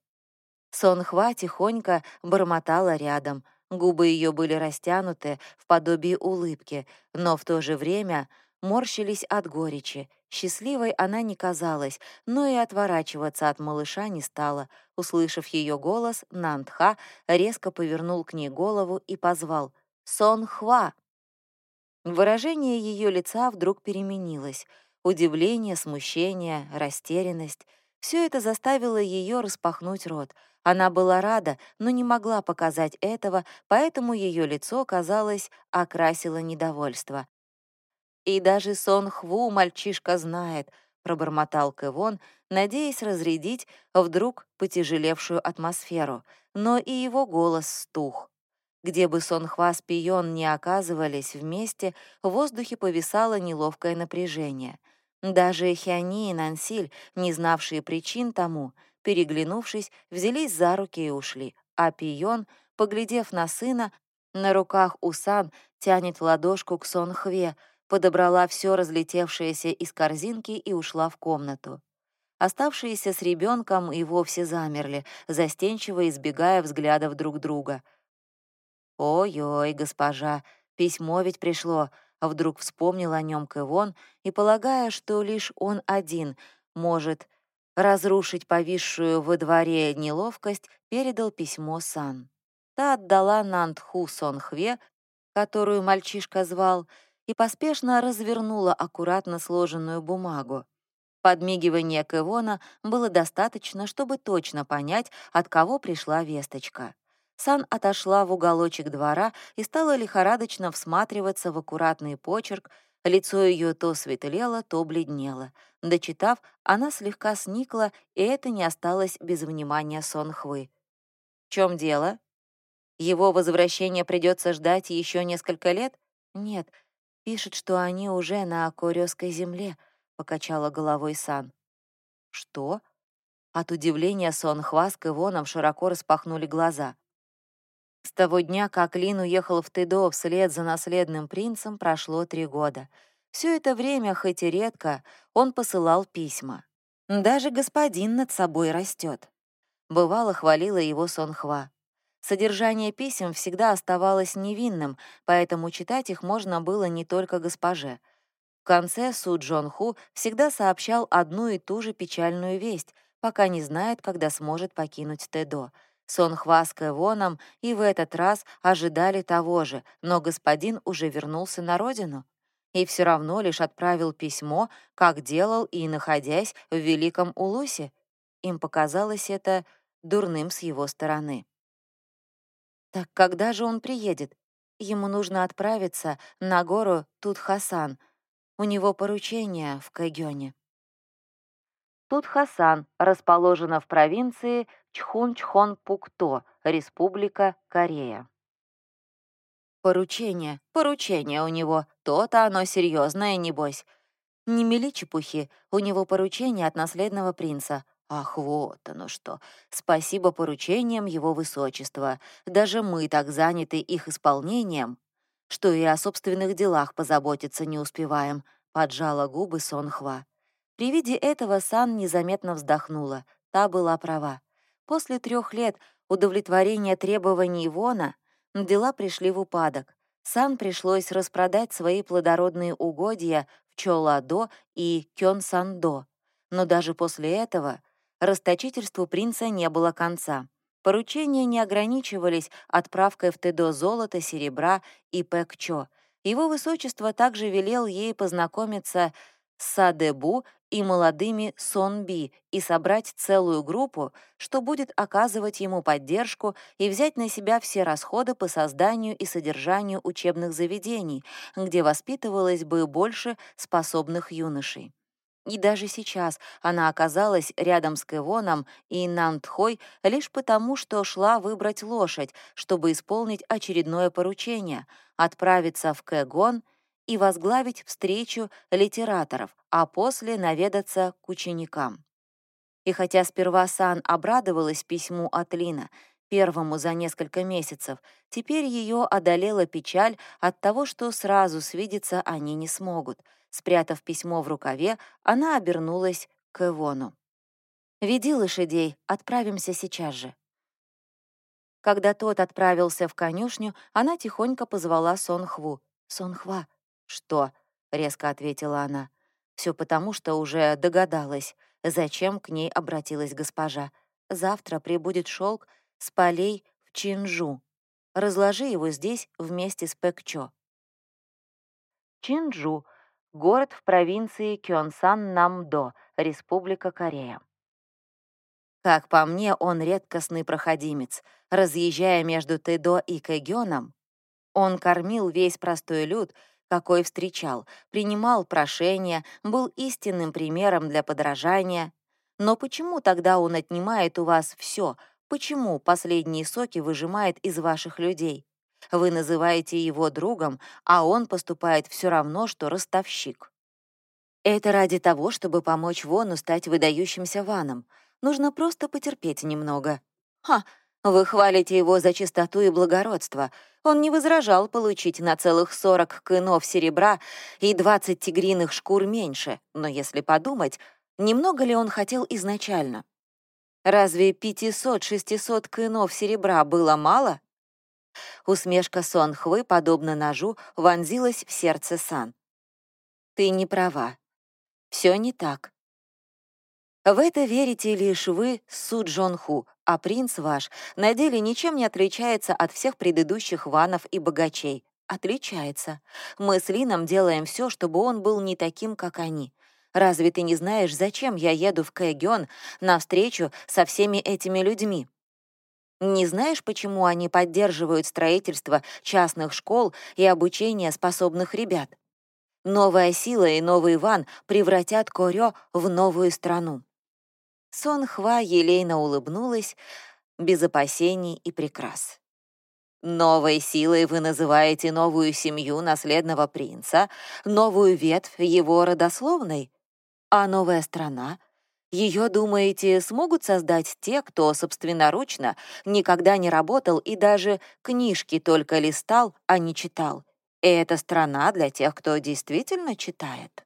Сонхва тихонько бормотала рядом. Губы ее были растянуты в подобии улыбки, но в то же время морщились от горечи. Счастливой она не казалась, но и отворачиваться от малыша не стала. Услышав ее голос, Нантха резко повернул к ней голову и позвал «Сон Хва!». Выражение ее лица вдруг переменилось. Удивление, смущение, растерянность — все это заставило ее распахнуть рот. Она была рада, но не могла показать этого, поэтому ее лицо, казалось, окрасило недовольство. «И даже сон Хву мальчишка знает», — пробормотал Кэвон, надеясь разрядить вдруг потяжелевшую атмосферу, но и его голос стух. Где бы сон Хва с Пион не оказывались вместе, в воздухе повисало неловкое напряжение. Даже Хиани и Нансиль, не знавшие причин тому, переглянувшись, взялись за руки и ушли, а Пион, поглядев на сына, на руках у Сан тянет ладошку к Сон Хве, подобрала все разлетевшееся из корзинки и ушла в комнату. Оставшиеся с ребенком и вовсе замерли, застенчиво избегая взглядов друг друга. «Ой-ой, госпожа, письмо ведь пришло», — вдруг вспомнил о нем Кэвон и, полагая, что лишь он один может разрушить повисшую во дворе неловкость, передал письмо Сан. Та отдала Нантху Сонхве, которую мальчишка звал, и поспешно развернула аккуратно сложенную бумагу. Подмигивания Кэвона было достаточно, чтобы точно понять, от кого пришла весточка. Сан отошла в уголочек двора и стала лихорадочно всматриваться в аккуратный почерк, лицо ее то светлело, то бледнело. Дочитав, она слегка сникла, и это не осталось без внимания Сон Хвы. «В чем дело? Его возвращение придется ждать еще несколько лет?» «Нет, пишет, что они уже на Корёской земле», — покачала головой Сан. «Что?» От удивления Сон Хва с Кэвоном широко распахнули глаза. С того дня, как Лин уехал в Тедо вслед за наследным принцем, прошло три года. Все это время, хоть и редко, он посылал письма. Даже господин над собой растет. Бывало, хвалила его Сонхва. Содержание писем всегда оставалось невинным, поэтому читать их можно было не только госпоже. В конце Су Джон Ху всегда сообщал одну и ту же печальную весть, пока не знает, когда сможет покинуть Тедо — Сон с Кэвоном и в этот раз ожидали того же, но господин уже вернулся на родину и все равно лишь отправил письмо, как делал и находясь в Великом Улусе. Им показалось это дурным с его стороны. Так когда же он приедет? Ему нужно отправиться на гору Тут-Хасан. У него поручение в Кэгёне. Тут-Хасан расположена в провинции Чхун-Чхон-Пукто, Республика Корея. Поручение, поручение у него, то-то оно серьезное, небось. Не мели чепухи, у него поручение от наследного принца. Ах, вот оно что. Спасибо поручениям его высочества. Даже мы так заняты их исполнением, что и о собственных делах позаботиться не успеваем, поджала губы Сонхва. При виде этого Сан незаметно вздохнула. Та была права. После трех лет удовлетворения требований Вона дела пришли в упадок. Сан пришлось распродать свои плодородные угодья в Чоладо и Кёнсандо. Но даже после этого расточительству принца не было конца. Поручения не ограничивались отправкой в Тедо золота, серебра и пэкчо. Его высочество также велел ей познакомиться с Садебу и молодыми Сонби и собрать целую группу, что будет оказывать ему поддержку и взять на себя все расходы по созданию и содержанию учебных заведений, где воспитывалось бы больше способных юношей. И даже сейчас она оказалась рядом с Кэвоном и Нантхой лишь потому, что шла выбрать лошадь, чтобы исполнить очередное поручение — отправиться в Кэгон — и возглавить встречу литераторов, а после наведаться к ученикам. И хотя сперва Сан обрадовалась письму от Лина, первому за несколько месяцев, теперь ее одолела печаль от того, что сразу свидеться они не смогут. Спрятав письмо в рукаве, она обернулась к Эвону. «Веди лошадей, отправимся сейчас же». Когда тот отправился в конюшню, она тихонько позвала Сонхву. «Сонхва, «Что?» — резко ответила она. Все потому, что уже догадалась, зачем к ней обратилась госпожа. «Завтра прибудет шелк с полей в Чинжу. Разложи его здесь вместе с Пэкчо». Чинджу — город в провинции Кёнсан-Намдо, Республика Корея. Как по мне, он редкостный проходимец. Разъезжая между Тэдо и Кэгёном, он кормил весь простой люд какой встречал, принимал прошения, был истинным примером для подражания. Но почему тогда он отнимает у вас все? Почему последние соки выжимает из ваших людей? Вы называете его другом, а он поступает все равно, что ростовщик. Это ради того, чтобы помочь Вону стать выдающимся ваном. Нужно просто потерпеть немного. Ха, вы хвалите его за чистоту и благородство. Он не возражал получить на целых сорок кынов серебра и двадцать тигриных шкур меньше, но если подумать, немного ли он хотел изначально? Разве пятисот-шестисот кынов серебра было мало? Усмешка Сон Хвы, подобно ножу, вонзилась в сердце Сан. «Ты не права. Все не так. В это верите лишь вы, Су Джон Ху, а принц ваш на деле ничем не отличается от всех предыдущих ванов и богачей. отличается. Мы с Лином делаем все, чтобы он был не таким, как они. Разве ты не знаешь, зачем я еду в Кэгён на встречу со всеми этими людьми? Не знаешь, почему они поддерживают строительство частных школ и обучение способных ребят? Новая сила и новый Иван превратят Корё в новую страну. Сон Хва елейно улыбнулась, без опасений и прикрас. Новой силой вы называете новую семью наследного принца, новую ветвь его родословной? А новая страна? Ее, думаете, смогут создать те, кто собственноручно никогда не работал и даже книжки только листал, а не читал? И это страна для тех, кто действительно читает.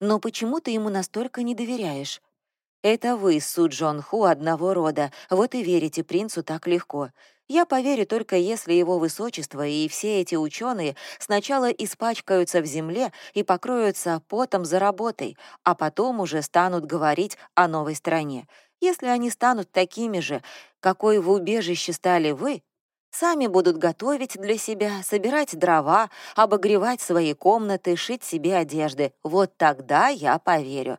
Но почему ты ему настолько не доверяешь? Это вы с Су Джон Ху одного рода, вот и верите принцу так легко. Я поверю только если его высочество и все эти ученые сначала испачкаются в земле и покроются потом за работой, а потом уже станут говорить о новой стране. Если они станут такими же, какой в убежище стали вы, сами будут готовить для себя, собирать дрова, обогревать свои комнаты, шить себе одежды. Вот тогда я поверю.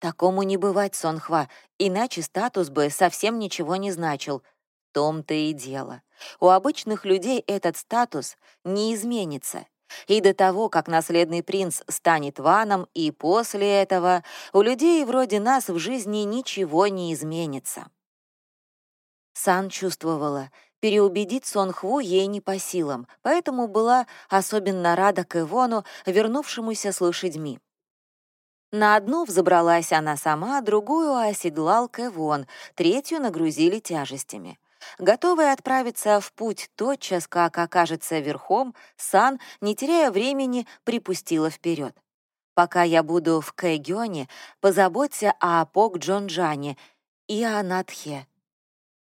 Такому не бывать, Сонхва, иначе статус бы совсем ничего не значил. Том-то и дело. У обычных людей этот статус не изменится. И до того, как наследный принц станет ваном, и после этого у людей вроде нас в жизни ничего не изменится. Сан чувствовала, переубедить Сонхву ей не по силам, поэтому была особенно рада к Ивону, вернувшемуся с лошадьми. На одну взобралась она сама, другую оседлал Кэвон, третью нагрузили тяжестями. Готовая отправиться в путь тотчас, как окажется верхом, Сан, не теряя времени, припустила вперед. «Пока я буду в Кэгёне, позаботься о Пок Джонджане и о Надхе».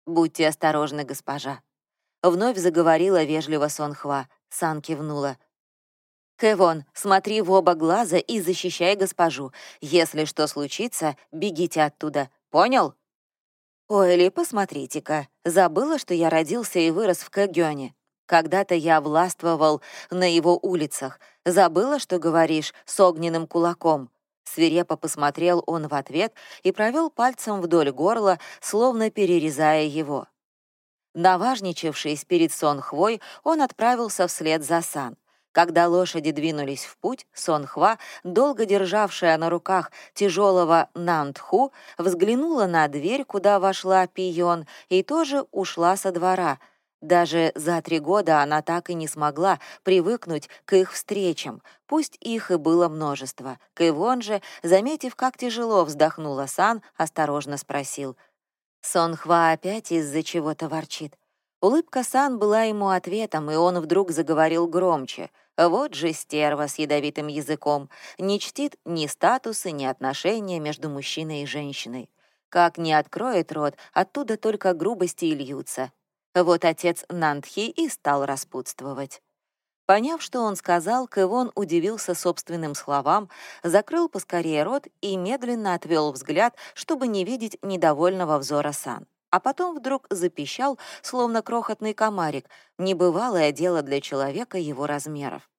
«Будьте осторожны, госпожа». Вновь заговорила вежливо Сонхва. Сан кивнула. «Кэвон, смотри в оба глаза и защищай госпожу. Если что случится, бегите оттуда. Понял?» «Ойли, посмотрите-ка, забыла, что я родился и вырос в Кэгёне. Когда-то я властвовал на его улицах. Забыла, что говоришь с огненным кулаком». Свирепо посмотрел он в ответ и провел пальцем вдоль горла, словно перерезая его. Наважничавшись перед сон хвой, он отправился вслед за Сан. Когда лошади двинулись в путь, Сон Хва, долго державшая на руках тяжелого Нантху, взглянула на дверь, куда вошла Пион, и тоже ушла со двора. Даже за три года она так и не смогла привыкнуть к их встречам, пусть их и было множество. Кэвон же, заметив, как тяжело вздохнула Сан, осторожно спросил. Сон Хва опять из-за чего-то ворчит. Улыбка Сан была ему ответом, и он вдруг заговорил громче — вот же стерва с ядовитым языком, не чтит ни статусы, ни отношения между мужчиной и женщиной. Как не откроет рот, оттуда только грубости и льются. Вот отец Нантхи и стал распутствовать. Поняв, что он сказал, Кэвон удивился собственным словам, закрыл поскорее рот и медленно отвел взгляд, чтобы не видеть недовольного взора Сан а потом вдруг запищал, словно крохотный комарик, небывалое дело для человека его размеров.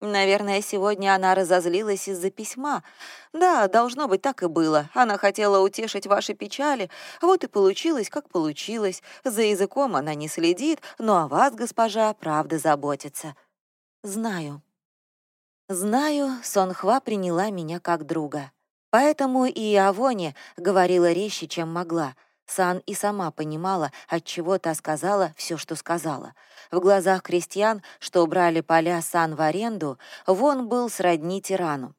Наверное, сегодня она разозлилась из-за письма. Да, должно быть, так и было. Она хотела утешить ваши печали, вот и получилось, как получилось. За языком она не следит, но о вас, госпожа, правда заботится. Знаю. Знаю, Сонхва приняла меня как друга. Поэтому и о Воне говорила резче, чем могла — Сан и сама понимала, от чего та сказала все, что сказала. В глазах крестьян, что брали поля Сан в аренду, Вон был сродни тирану.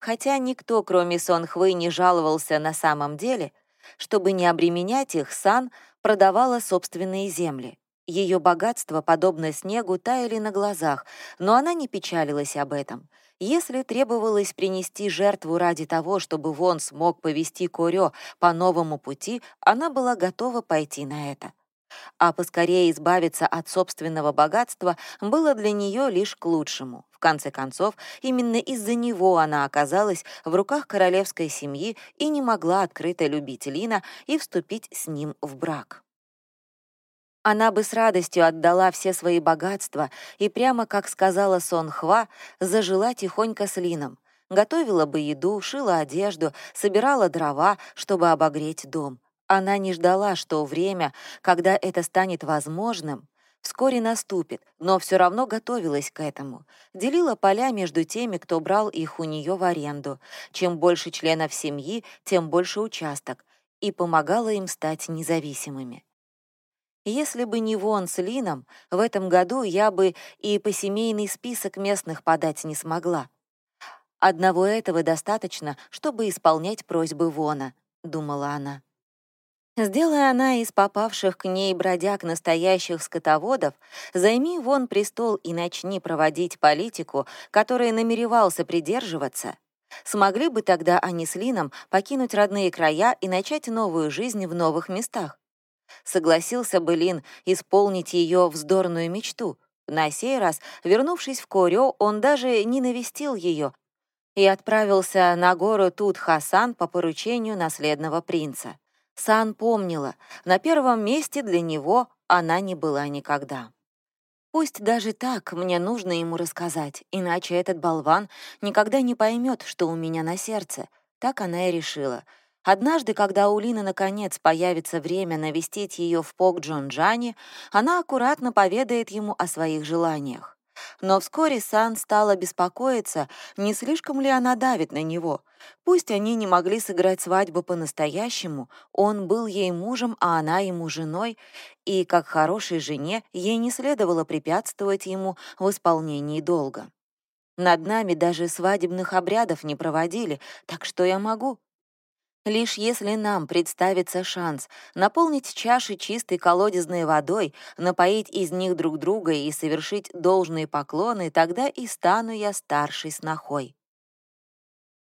Хотя никто, кроме Сон Хвы, не жаловался на самом деле, чтобы не обременять их, Сан продавала собственные земли. Ее богатство, подобно снегу, таяли на глазах, но она не печалилась об этом — если требовалось принести жертву ради того, чтобы Вон смог повести Корё по новому пути, она была готова пойти на это. А поскорее избавиться от собственного богатства было для нее лишь к лучшему. В конце концов, именно из-за него она оказалась в руках королевской семьи и не могла открыто любить Лина и вступить с ним в брак. Она бы с радостью отдала все свои богатства и прямо, как сказала Сон Хва, зажила тихонько с Лином, готовила бы еду, шила одежду, собирала дрова, чтобы обогреть дом. Она не ждала, что время, когда это станет возможным, вскоре наступит, но все равно готовилась к этому. Делила поля между теми, кто брал их у нее в аренду. Чем больше членов семьи, тем больше участок, и помогала им стать независимыми. Если бы не Вон с Лином, в этом году я бы и по семейный список местных подать не смогла. Одного этого достаточно, чтобы исполнять просьбы Вона, думала она. Сделая она из попавших к ней бродяг настоящих скотоводов, займи вон престол и начни проводить политику, которой намеревался придерживаться, смогли бы тогда они с Лином покинуть родные края и начать новую жизнь в новых местах. Согласился бы Лин исполнить ее вздорную мечту. На сей раз, вернувшись в Корё, он даже не навестил ее и отправился на гору Тут-Хасан по поручению наследного принца. Сан помнила, на первом месте для него она не была никогда. Пусть даже так мне нужно ему рассказать, иначе этот болван никогда не поймет, что у меня на сердце. Так она и решила. Однажды, когда у Лины наконец появится время навестить ее в Пок-Джон-Джане, она аккуратно поведает ему о своих желаниях. Но вскоре Сан стала беспокоиться, не слишком ли она давит на него. Пусть они не могли сыграть свадьбу по-настоящему, он был ей мужем, а она ему женой, и, как хорошей жене, ей не следовало препятствовать ему в исполнении долга. Над нами даже свадебных обрядов не проводили, так что я могу? Лишь если нам представится шанс наполнить чаши чистой колодезной водой, напоить из них друг друга и совершить должные поклоны, тогда и стану я старшей снохой.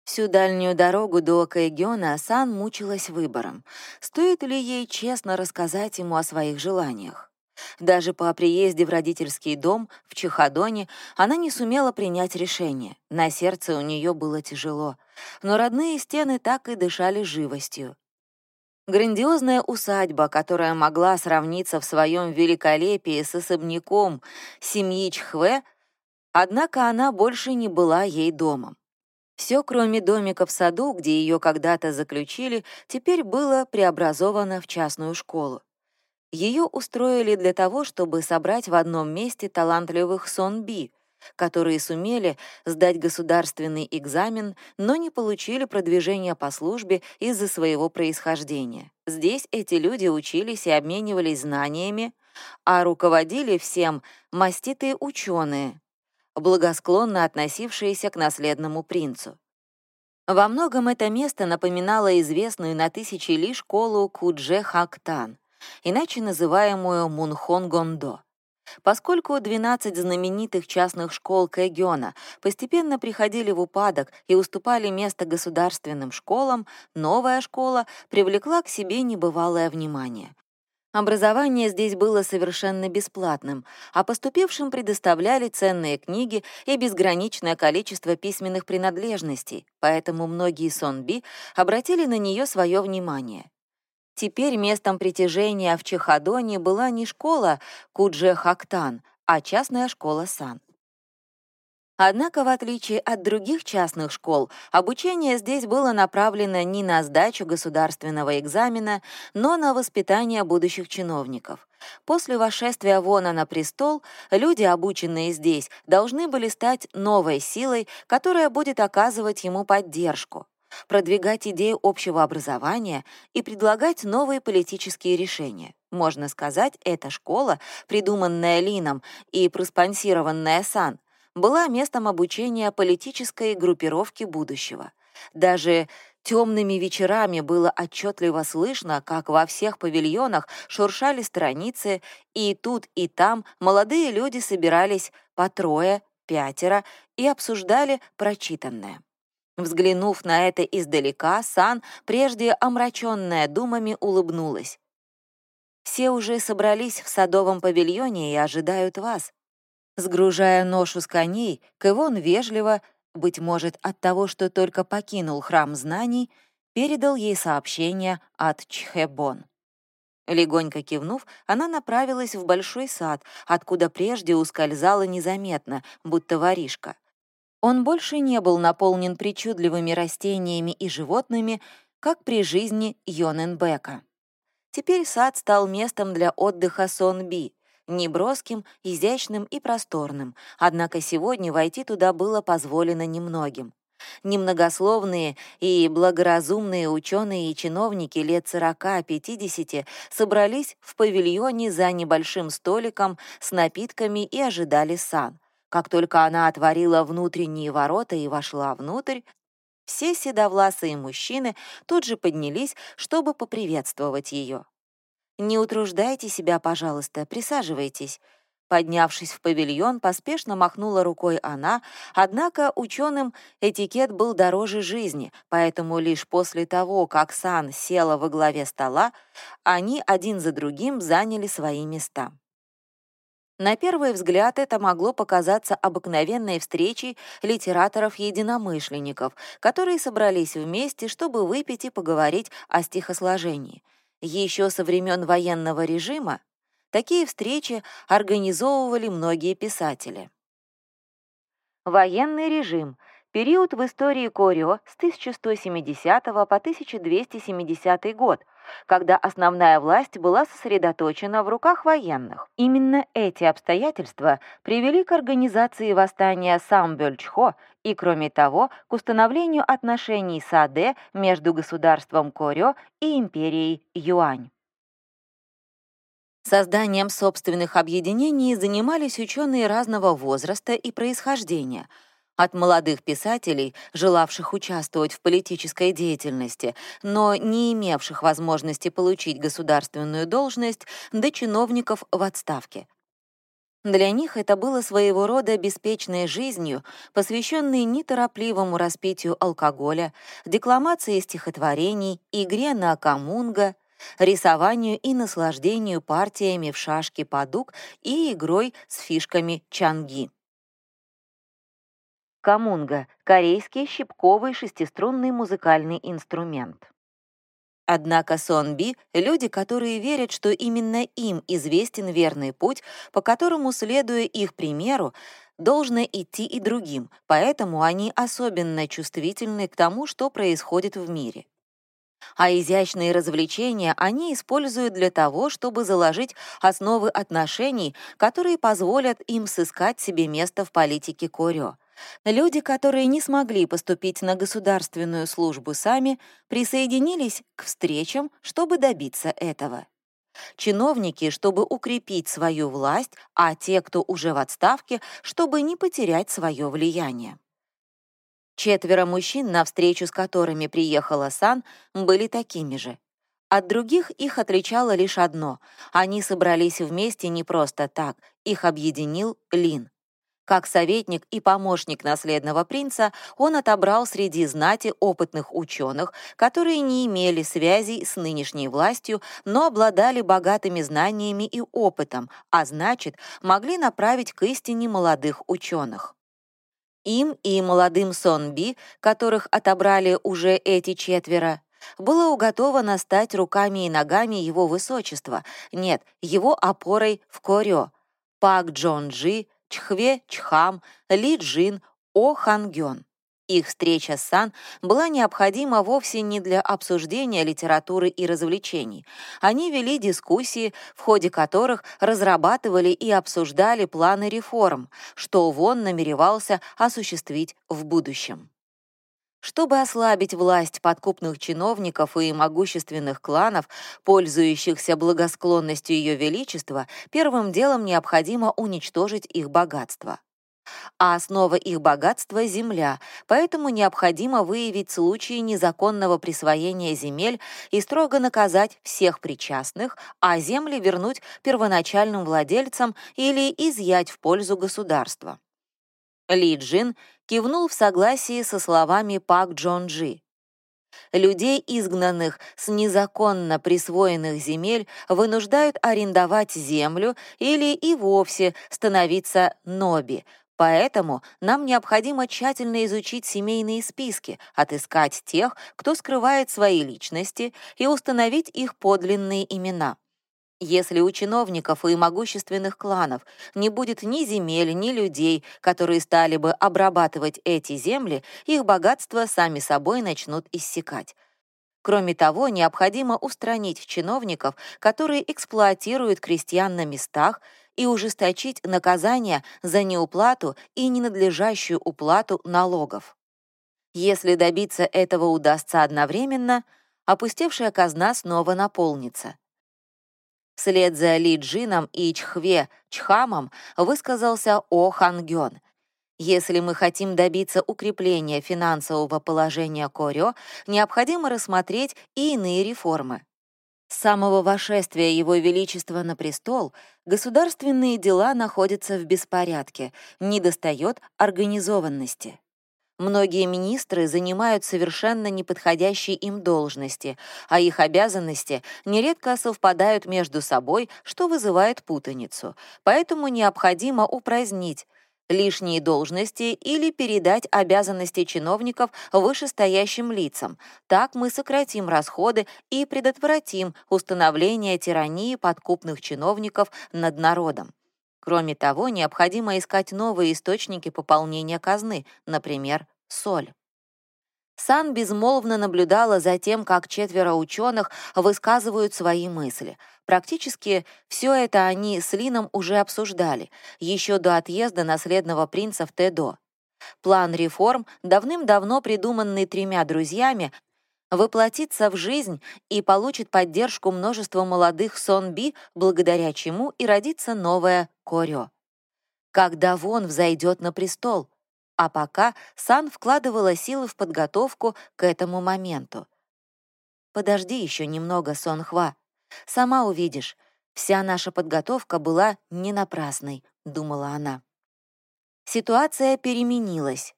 Всю дальнюю дорогу до Кайгёна Сан мучилась выбором, стоит ли ей честно рассказать ему о своих желаниях. Даже по приезде в родительский дом в Чехадоне она не сумела принять решение. На сердце у нее было тяжело, но родные стены так и дышали живостью. Грандиозная усадьба, которая могла сравниться в своем великолепии с особняком семьи Чхве, однако она больше не была ей домом. Все, кроме домика в саду, где ее когда-то заключили, теперь было преобразовано в частную школу. Ее устроили для того, чтобы собрать в одном месте талантливых сонби, которые сумели сдать государственный экзамен, но не получили продвижения по службе из-за своего происхождения. Здесь эти люди учились и обменивались знаниями, а руководили всем маститые ученые, благосклонно относившиеся к наследному принцу. Во многом это место напоминало известную на тысячи ли школу Кудже Хактан — иначе называемую Мунхон-Гондо. Поскольку 12 знаменитых частных школ Кэгёна постепенно приходили в упадок и уступали место государственным школам, новая школа привлекла к себе небывалое внимание. Образование здесь было совершенно бесплатным, а поступившим предоставляли ценные книги и безграничное количество письменных принадлежностей, поэтому многие сонби обратили на нее свое внимание. Теперь местом притяжения в Чехадоне была не школа Кудже-Хактан, а частная школа Сан. Однако, в отличие от других частных школ, обучение здесь было направлено не на сдачу государственного экзамена, но на воспитание будущих чиновников. После восшествия Вона на престол люди, обученные здесь, должны были стать новой силой, которая будет оказывать ему поддержку продвигать идею общего образования и предлагать новые политические решения. Можно сказать, эта школа, придуманная Лином и проспонсированная Сан, была местом обучения политической группировки будущего. Даже темными вечерами было отчетливо слышно, как во всех павильонах шуршали страницы, и тут и там молодые люди собирались по трое, пятеро и обсуждали прочитанное. Взглянув на это издалека, Сан, прежде омраченная думами, улыбнулась. «Все уже собрались в садовом павильоне и ожидают вас». Сгружая ношу с коней, Кэвон вежливо, быть может, от того, что только покинул храм знаний, передал ей сообщение от Чхебон. Легонько кивнув, она направилась в большой сад, откуда прежде ускользала незаметно, будто воришка. Он больше не был наполнен причудливыми растениями и животными, как при жизни Йоненбека. Теперь сад стал местом для отдыха Сон-Би, неброским, изящным и просторным, однако сегодня войти туда было позволено немногим. Немногословные и благоразумные ученые и чиновники лет 40-50 собрались в павильоне за небольшим столиком с напитками и ожидали сан. Как только она отворила внутренние ворота и вошла внутрь, все седовласые мужчины тут же поднялись, чтобы поприветствовать ее. «Не утруждайте себя, пожалуйста, присаживайтесь», Поднявшись в павильон, поспешно махнула рукой она, однако ученым этикет был дороже жизни, поэтому лишь после того, как Сан села во главе стола, они один за другим заняли свои места. На первый взгляд это могло показаться обыкновенной встречей литераторов-единомышленников, которые собрались вместе, чтобы выпить и поговорить о стихосложении. Еще со времен военного режима Такие встречи организовывали многие писатели. Военный режим — период в истории Корио с 1170 по 1270 год, когда основная власть была сосредоточена в руках военных. Именно эти обстоятельства привели к организации восстания Самбёльчхо и, кроме того, к установлению отношений Саде между государством Корио и империей Юань. Созданием собственных объединений занимались ученые разного возраста и происхождения, от молодых писателей, желавших участвовать в политической деятельности, но не имевших возможности получить государственную должность, до чиновников в отставке. Для них это было своего рода беспечной жизнью, посвященной неторопливому распитию алкоголя, декламации стихотворений, игре на камунга — рисованию и наслаждению партиями в шашки падук и игрой с фишками чанги. Камунга — корейский щипковый шестиструнный музыкальный инструмент. Однако сонби — люди, которые верят, что именно им известен верный путь, по которому, следуя их примеру, должно идти и другим, поэтому они особенно чувствительны к тому, что происходит в мире а изящные развлечения они используют для того, чтобы заложить основы отношений, которые позволят им сыскать себе место в политике Корё. Люди, которые не смогли поступить на государственную службу сами, присоединились к встречам, чтобы добиться этого. Чиновники, чтобы укрепить свою власть, а те, кто уже в отставке, чтобы не потерять свое влияние. Четверо мужчин, на встречу с которыми приехала Сан, были такими же. От других их отличало лишь одно — они собрались вместе не просто так, их объединил Лин. Как советник и помощник наследного принца, он отобрал среди знати опытных ученых, которые не имели связей с нынешней властью, но обладали богатыми знаниями и опытом, а значит, могли направить к истине молодых ученых. Им и молодым Сонби, которых отобрали уже эти четверо, было уготовано стать руками и ногами его высочества, нет, его опорой в Корё, Пак Джон Джи, Чхве Чхам, Ли Джин, О Хангён. Их встреча с Сан была необходима вовсе не для обсуждения литературы и развлечений. Они вели дискуссии, в ходе которых разрабатывали и обсуждали планы реформ, что Вон намеревался осуществить в будущем. Чтобы ослабить власть подкупных чиновников и могущественных кланов, пользующихся благосклонностью Ее Величества, первым делом необходимо уничтожить их богатство а основа их богатства — земля, поэтому необходимо выявить случаи незаконного присвоения земель и строго наказать всех причастных, а земли вернуть первоначальным владельцам или изъять в пользу государства. Ли Джин кивнул в согласии со словами Пак Джон Джи. Людей, изгнанных с незаконно присвоенных земель, вынуждают арендовать землю или и вовсе становиться ноби, Поэтому нам необходимо тщательно изучить семейные списки, отыскать тех, кто скрывает свои личности, и установить их подлинные имена. Если у чиновников и могущественных кланов не будет ни земель, ни людей, которые стали бы обрабатывать эти земли, их богатства сами собой начнут иссякать. Кроме того, необходимо устранить чиновников, которые эксплуатируют крестьян на местах, и ужесточить наказания за неуплату и ненадлежащую уплату налогов. Если добиться этого удастся одновременно, опустевшая казна снова наполнится. Вслед за Ли Джином и Чхве Чхамом высказался О Хангён. Если мы хотим добиться укрепления финансового положения Корё, необходимо рассмотреть и иные реформы. С самого вошествия Его Величества на престол государственные дела находятся в беспорядке, недостает организованности. Многие министры занимают совершенно неподходящие им должности, а их обязанности нередко совпадают между собой, что вызывает путаницу. Поэтому необходимо упразднить лишние должности или передать обязанности чиновников вышестоящим лицам. Так мы сократим расходы и предотвратим установление тирании подкупных чиновников над народом. Кроме того, необходимо искать новые источники пополнения казны, например, соль. Сан безмолвно наблюдала за тем, как четверо ученых высказывают свои мысли. Практически все это они с Лином уже обсуждали, еще до отъезда наследного принца в Тедо. План реформ, давным-давно придуманный тремя друзьями, воплотится в жизнь и получит поддержку множества молодых Сонби, благодаря чему и родится новая Корё. Когда Вон взойдет на престол, а пока Сан вкладывала силы в подготовку к этому моменту. «Подожди еще немного, Сон Хва. Сама увидишь, вся наша подготовка была не напрасной», — думала она. Ситуация переменилась.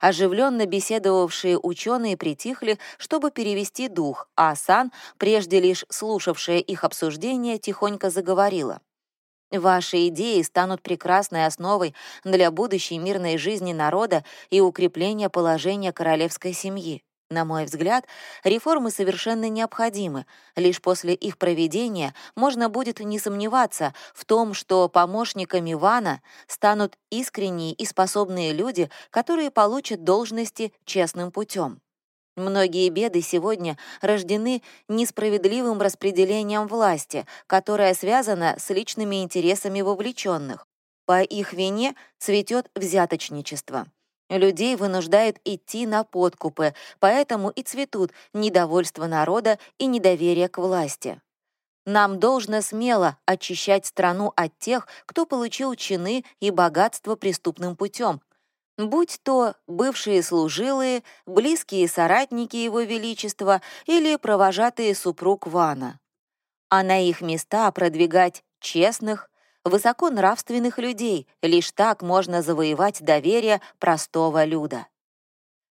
Оживленно беседовавшие ученые притихли, чтобы перевести дух, а Сан, прежде лишь слушавшая их обсуждение, тихонько заговорила. Ваши идеи станут прекрасной основой для будущей мирной жизни народа и укрепления положения королевской семьи. На мой взгляд, реформы совершенно необходимы. Лишь после их проведения можно будет не сомневаться в том, что помощниками Вана станут искренние и способные люди, которые получат должности честным путем. Многие беды сегодня рождены несправедливым распределением власти, которое связано с личными интересами вовлеченных. По их вине цветет взяточничество. Людей вынуждают идти на подкупы, поэтому и цветут недовольство народа и недоверие к власти. Нам должно смело очищать страну от тех, кто получил чины и богатство преступным путем, будь то бывшие служилые, близкие соратники Его Величества или провожатые супруг Вана. А на их места продвигать честных, высоконравственных людей, лишь так можно завоевать доверие простого люда.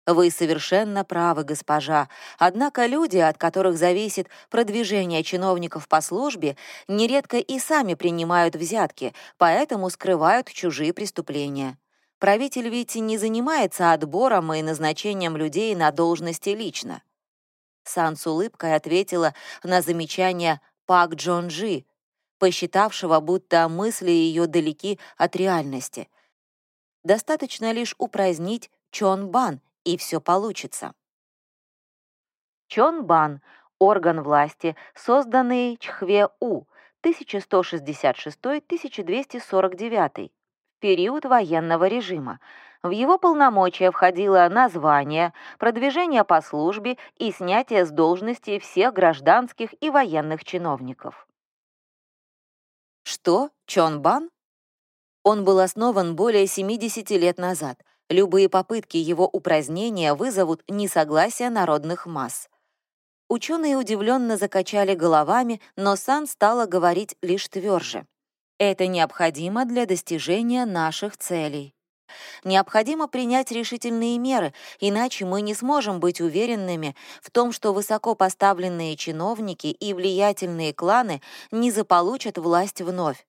Вы совершенно правы, госпожа. Однако люди, от которых зависит продвижение чиновников по службе, нередко и сами принимают взятки, поэтому скрывают чужие преступления. Правитель ведь не занимается отбором и назначением людей на должности лично. Сан с улыбкой ответила на замечание Пак Джонжи, посчитавшего, будто мысли ее далеки от реальности. Достаточно лишь упразднить Чон Бан, и все получится. Чон Бан — орган власти, созданный Чхве У 1166-1249 период военного режима. В его полномочия входило название, продвижение по службе и снятие с должности всех гражданских и военных чиновников. Что? Чонбан? Он был основан более 70 лет назад. Любые попытки его упразднения вызовут несогласие народных масс. Ученые удивленно закачали головами, но Сан стала говорить лишь тверже. Это необходимо для достижения наших целей. Необходимо принять решительные меры, иначе мы не сможем быть уверенными в том, что высоко поставленные чиновники и влиятельные кланы не заполучат власть вновь.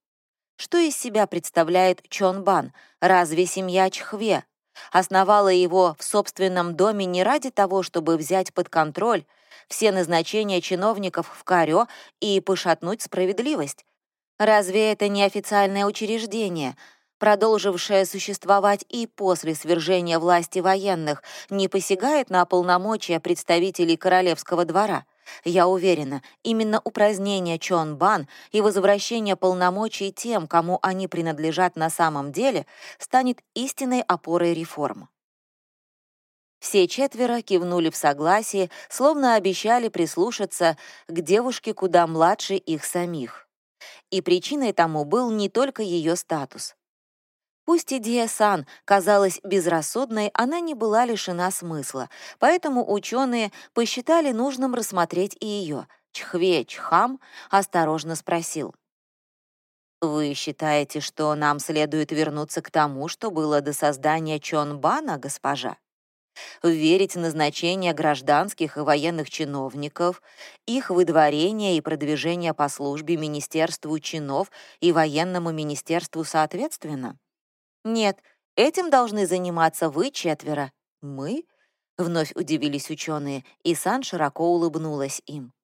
Что из себя представляет Чонбан? Разве семья Чхве? Основала его в собственном доме не ради того, чтобы взять под контроль все назначения чиновников в Карё и пошатнуть справедливость. Разве это не официальное учреждение, продолжившее существовать и после свержения власти военных, не посягает на полномочия представителей королевского двора? Я уверена, именно упразднение Чон-Бан и возвращение полномочий тем, кому они принадлежат на самом деле, станет истинной опорой реформ. Все четверо кивнули в согласии, словно обещали прислушаться к девушке куда младше их самих. И причиной тому был не только ее статус. Пусть идея Сан казалась безрассудной, она не была лишена смысла, поэтому ученые посчитали нужным рассмотреть и ее. Чхве Чхам осторожно спросил. «Вы считаете, что нам следует вернуться к тому, что было до создания Чонбана, госпожа? Верить назначение гражданских и военных чиновников, их выдворение и продвижение по службе Министерству чинов и военному министерству соответственно?» «Нет, этим должны заниматься вы четверо». «Мы?» — вновь удивились ученые, и Сан широко улыбнулась им.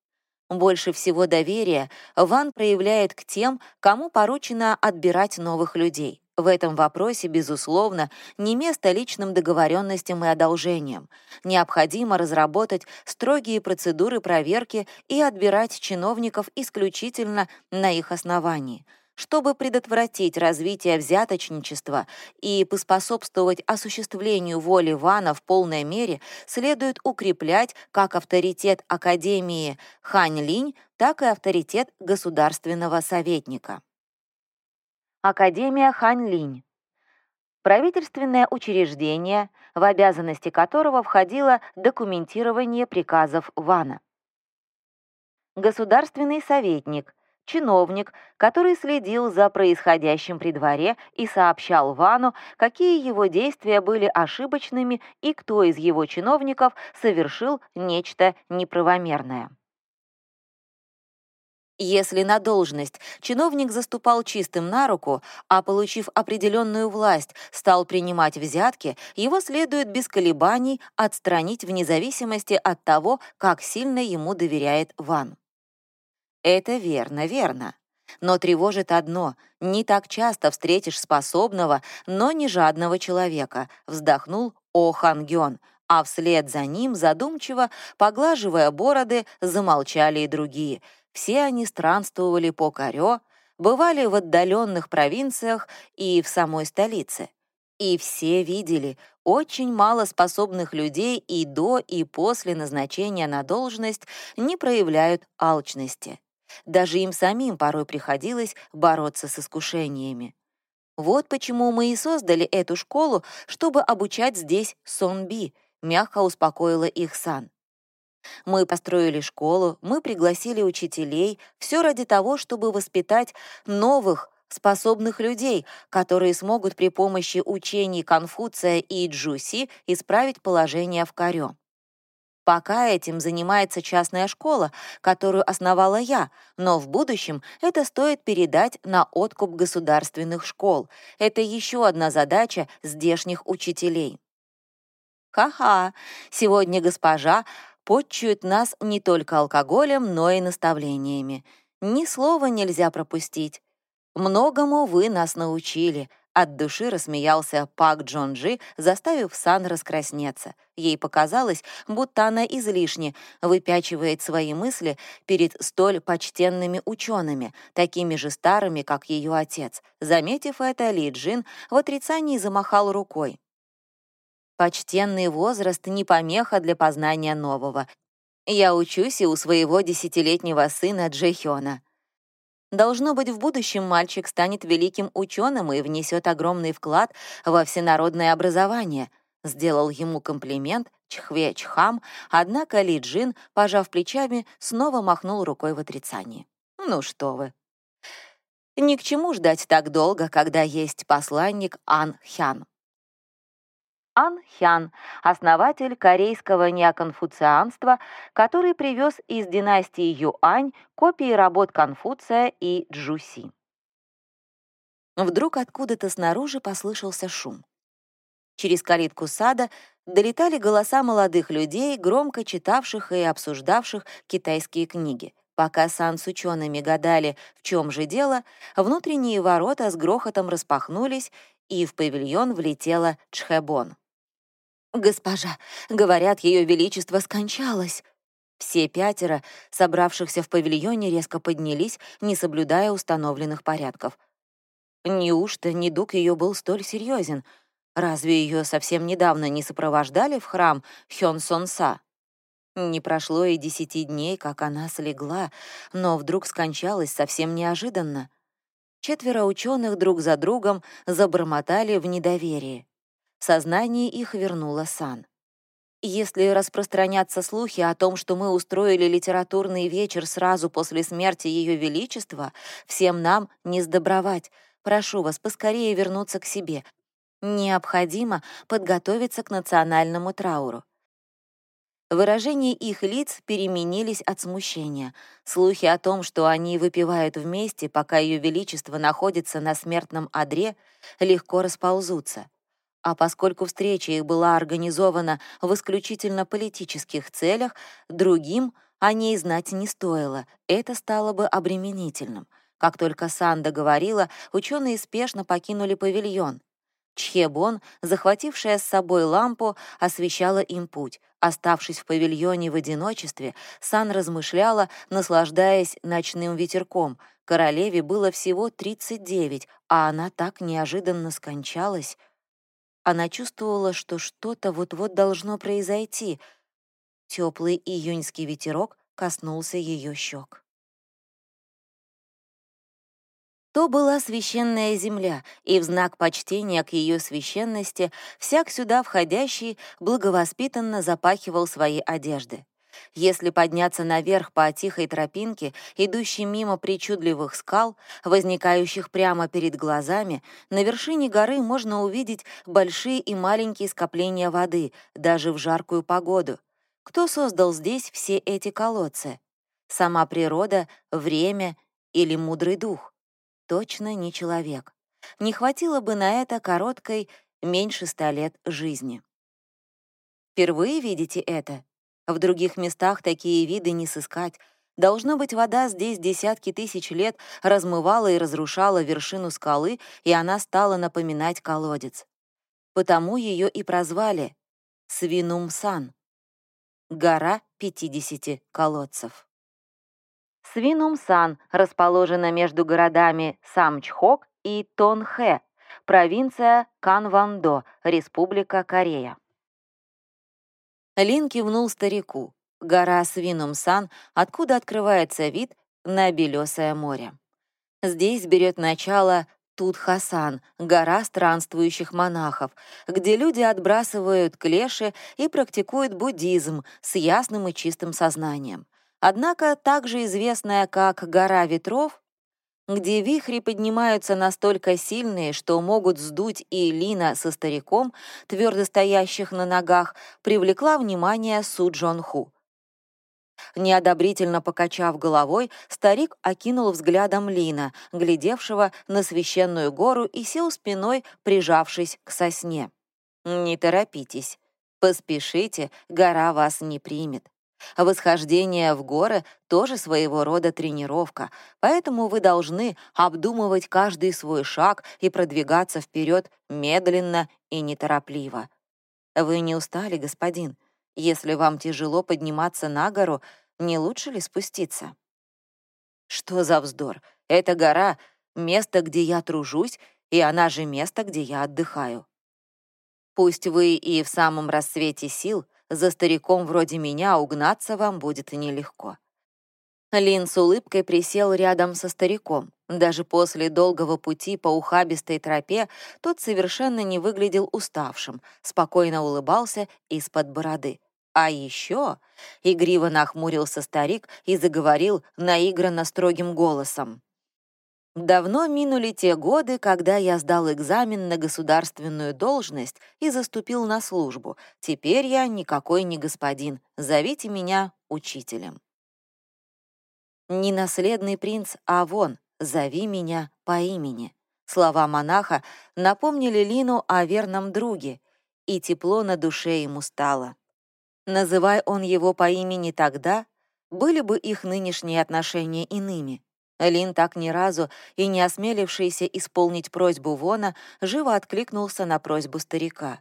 Больше всего доверия Ван проявляет к тем, кому поручено отбирать новых людей. В этом вопросе, безусловно, не место личным договоренностям и одолжениям. Необходимо разработать строгие процедуры проверки и отбирать чиновников исключительно на их основании — чтобы предотвратить развитие взяточничества и поспособствовать осуществлению воли Вана в полной мере, следует укреплять как авторитет Академии Хань-Линь, так и авторитет государственного советника. Академия Хань-Линь правительственное учреждение, в обязанности которого входило документирование приказов Вана. Государственный советник — чиновник, который следил за происходящим при дворе и сообщал Вану, какие его действия были ошибочными и кто из его чиновников совершил нечто неправомерное. Если на должность чиновник заступал чистым на руку, а, получив определенную власть, стал принимать взятки, его следует без колебаний отстранить вне зависимости от того, как сильно ему доверяет Ван. Это верно, верно. Но тревожит одно — не так часто встретишь способного, но не жадного человека, вздохнул О Хангён, а вслед за ним, задумчиво, поглаживая бороды, замолчали и другие. Все они странствовали по Корё, бывали в отдаленных провинциях и в самой столице. И все видели, очень мало способных людей и до, и после назначения на должность не проявляют алчности. Даже им самим порой приходилось бороться с искушениями. Вот почему мы и создали эту школу, чтобы обучать здесь Сонби, мягко успокоила их Сан. Мы построили школу, мы пригласили учителей, все ради того, чтобы воспитать новых, способных людей, которые смогут при помощи учений Конфуция и Джуси исправить положение в Карё. Пока этим занимается частная школа, которую основала я, но в будущем это стоит передать на откуп государственных школ. Это еще одна задача здешних учителей. Ха-ха, сегодня госпожа подчует нас не только алкоголем, но и наставлениями. Ни слова нельзя пропустить. Многому вы нас научили — от души рассмеялся Пак Джон Джи, заставив Сан раскраснеться. Ей показалось, будто она излишне выпячивает свои мысли перед столь почтенными учеными, такими же старыми, как ее отец. Заметив это, Ли Джин в отрицании замахал рукой. «Почтенный возраст — не помеха для познания нового. Я учусь и у своего десятилетнего сына Джехёна. Должно быть, в будущем мальчик станет великим ученым и внесет огромный вклад во всенародное образование. Сделал ему комплимент Чхве Чхам, однако Ли Джин, пожав плечами, снова махнул рукой в отрицании. «Ну что вы!» Ни к чему ждать так долго, когда есть посланник Ан Хян. Ан Хян, основатель корейского неоконфуцианства, который привез из династии Юань копии работ Конфуция и Джуси. Вдруг откуда-то снаружи послышался шум. Через калитку сада долетали голоса молодых людей, громко читавших и обсуждавших китайские книги. Пока Сан с учеными гадали, в чем же дело, внутренние ворота с грохотом распахнулись, и в павильон влетела Чхэбон. «Госпожа, говорят, Ее Величество скончалось!» Все пятеро, собравшихся в павильоне, резко поднялись, не соблюдая установленных порядков. Неужто недуг ее был столь серьезен? Разве ее совсем недавно не сопровождали в храм Хён-Сон-Са? Не прошло и десяти дней, как она слегла, но вдруг скончалась совсем неожиданно. Четверо ученых друг за другом забормотали в недоверии. Сознание их вернуло Сан. Если распространятся слухи о том, что мы устроили литературный вечер сразу после смерти Ее Величества, всем нам не сдобровать. Прошу вас поскорее вернуться к себе. Необходимо подготовиться к национальному трауру. Выражения их лиц переменились от смущения. Слухи о том, что они выпивают вместе, пока Ее Величество находится на смертном одре, легко расползутся. А поскольку встреча их была организована в исключительно политических целях, другим о ней знать не стоило, это стало бы обременительным. Как только Санда говорила, ученые спешно покинули павильон. Чхебон, захватившая с собой лампу, освещала им путь. Оставшись в павильоне в одиночестве, Сан размышляла, наслаждаясь ночным ветерком. Королеве было всего 39, а она так неожиданно скончалась. Она чувствовала, что что-то вот-вот должно произойти. Теплый июньский ветерок коснулся ее щек. То была священная земля, и в знак почтения к ее священности всяк сюда входящий благовоспитанно запахивал свои одежды. Если подняться наверх по тихой тропинке, идущей мимо причудливых скал, возникающих прямо перед глазами, на вершине горы можно увидеть большие и маленькие скопления воды, даже в жаркую погоду. Кто создал здесь все эти колодцы? Сама природа, время или мудрый дух? точно не человек. Не хватило бы на это короткой, меньше ста лет жизни. Впервые видите это? В других местах такие виды не сыскать. Должно быть, вода здесь десятки тысяч лет размывала и разрушала вершину скалы, и она стала напоминать колодец. Потому ее и прозвали Свинумсан — гора 50 колодцев. Свинумсан расположена между городами Самчхок и Тонхэ, провинция Канвандо, Республика Корея. Лин кивнул старику. Гора Свинумсан, откуда открывается вид на Белесое море. Здесь берет начало Тут-Хасан, гора странствующих монахов, где люди отбрасывают клеши и практикуют буддизм с ясным и чистым сознанием однако также известная как «Гора ветров», где вихри поднимаются настолько сильные, что могут сдуть и Лина со стариком, твердо стоящих на ногах, привлекла внимание Су Джон Ху. Неодобрительно покачав головой, старик окинул взглядом Лина, глядевшего на священную гору и сел спиной, прижавшись к сосне. «Не торопитесь. Поспешите, гора вас не примет. Восхождение в горы — тоже своего рода тренировка, поэтому вы должны обдумывать каждый свой шаг и продвигаться вперед медленно и неторопливо. Вы не устали, господин? Если вам тяжело подниматься на гору, не лучше ли спуститься? Что за вздор? Эта гора — место, где я тружусь, и она же место, где я отдыхаю. Пусть вы и в самом расцвете сил — за стариком вроде меня угнаться вам будет нелегко». Лин с улыбкой присел рядом со стариком. Даже после долгого пути по ухабистой тропе тот совершенно не выглядел уставшим, спокойно улыбался из-под бороды. А еще игриво нахмурился старик и заговорил наигранно строгим голосом. Давно минули те годы, когда я сдал экзамен на государственную должность и заступил на службу. Теперь я никакой не господин. Зовите меня учителем. Не наследный принц Авон, зови меня по имени. Слова монаха напомнили Лину о верном друге, и тепло на душе ему стало. Называй он его по имени тогда, были бы их нынешние отношения иными. Лин, так ни разу и не осмелившийся исполнить просьбу Вона, живо откликнулся на просьбу старика.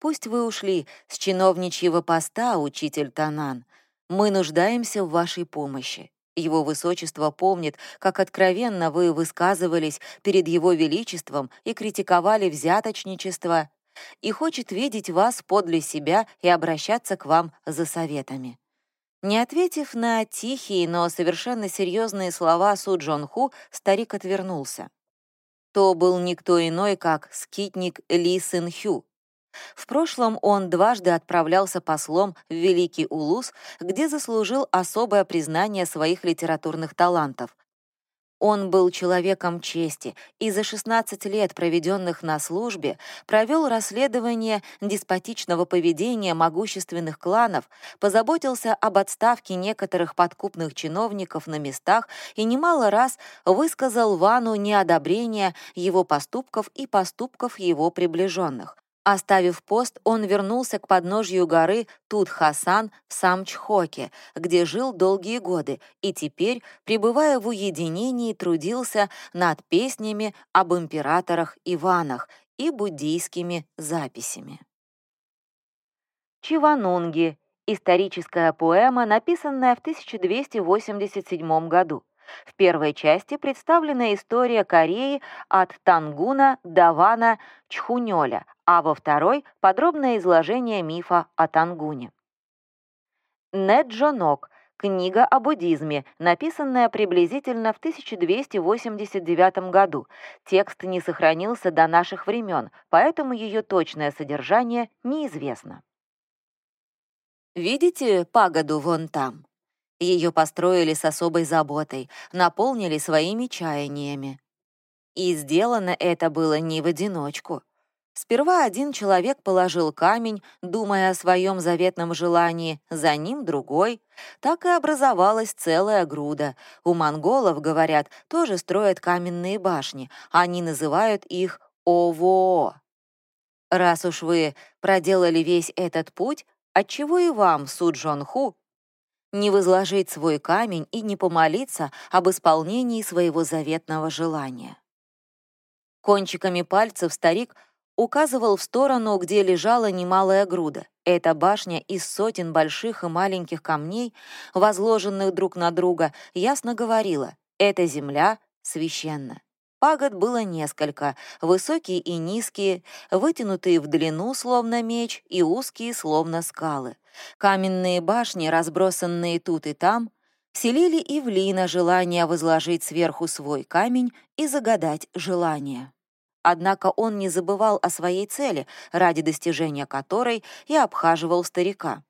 «Пусть вы ушли с чиновничьего поста, учитель Танан. Мы нуждаемся в вашей помощи. Его высочество помнит, как откровенно вы высказывались перед его величеством и критиковали взяточничество, и хочет видеть вас подле себя и обращаться к вам за советами. Не ответив на тихие, но совершенно серьезные слова Су Джон Ху, старик отвернулся. То был никто иной, как скитник Ли Сын Хю. В прошлом он дважды отправлялся послом в Великий Улус, где заслужил особое признание своих литературных талантов, он был человеком чести и за 16 лет, проведенных на службе, провел расследование деспотичного поведения могущественных кланов, позаботился об отставке некоторых подкупных чиновников на местах и немало раз высказал Вану неодобрение его поступков и поступков его приближенных. Оставив пост, он вернулся к подножью горы Тут-Хасан в Самчхоке, где жил долгие годы, и теперь, пребывая в уединении, трудился над песнями об императорах Иванах и буддийскими записями. Чиванунги — историческая поэма, написанная в 1287 году. В первой части представлена история Кореи от Тангуна до Вана Чхунёля, а во второй — подробное изложение мифа о Тангуне. Неджонок — книга о буддизме, написанная приблизительно в 1289 году. Текст не сохранился до наших времен, поэтому ее точное содержание неизвестно. Видите пагоду вон там? Ее построили с особой заботой, наполнили своими чаяниями. И сделано это было не в одиночку. Сперва один человек положил камень, думая о своем заветном желании, за ним другой. Так и образовалась целая груда. У монголов, говорят, тоже строят каменные башни. Они называют их ОВО. Раз уж вы проделали весь этот путь, отчего и вам, Суджон Ху, не возложить свой камень и не помолиться об исполнении своего заветного желания. Кончиками пальцев старик указывал в сторону, где лежала немалая груда. Эта башня из сотен больших и маленьких камней, возложенных друг на друга, ясно говорила — эта земля священна. Пагод было несколько, высокие и низкие, вытянутые в длину, словно меч, и узкие, словно скалы. Каменные башни, разбросанные тут и там, вселили Ивлина желание возложить сверху свой камень и загадать желание. Однако он не забывал о своей цели, ради достижения которой и обхаживал старика.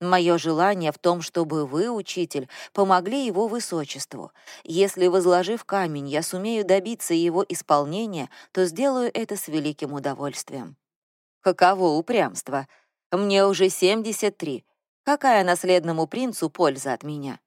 Мое желание в том, чтобы вы, учитель, помогли его высочеству. Если, возложив камень, я сумею добиться его исполнения, то сделаю это с великим удовольствием. Каково упрямство! Мне уже 73. Какая наследному принцу польза от меня?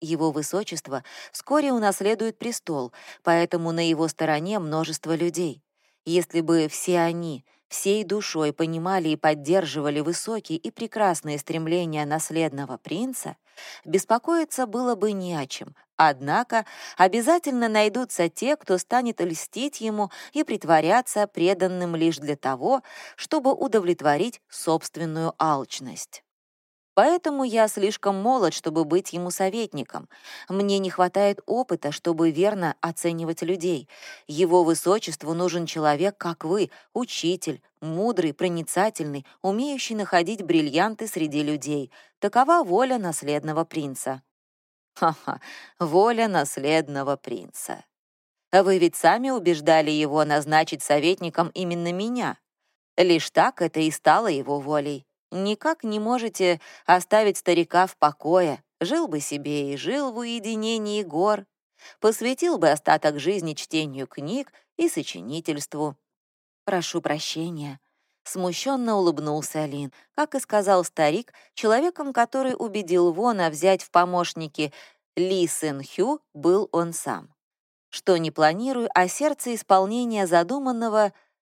Его высочество вскоре унаследует престол, поэтому на его стороне множество людей. Если бы все они всей душой понимали и поддерживали высокие и прекрасные стремления наследного принца, беспокоиться было бы не о чем. Однако обязательно найдутся те, кто станет льстить ему и притворяться преданным лишь для того, чтобы удовлетворить собственную алчность. Поэтому я слишком молод, чтобы быть ему советником. Мне не хватает опыта, чтобы верно оценивать людей. Его высочеству нужен человек, как вы, учитель, мудрый, проницательный, умеющий находить бриллианты среди людей. Такова воля наследного принца. Ха-ха, воля наследного принца. Вы ведь сами убеждали его назначить советником именно меня. Лишь так это и стало его волей никак не можете оставить старика в покое. Жил бы себе и жил в уединении гор. Посвятил бы остаток жизни чтению книг и сочинительству. Прошу прощения. Смущенно улыбнулся Алин, как и сказал старик, человеком, который убедил Вона взять в помощники Ли Сэн Хю, был он сам. Что не планирую, а сердце исполнения задуманного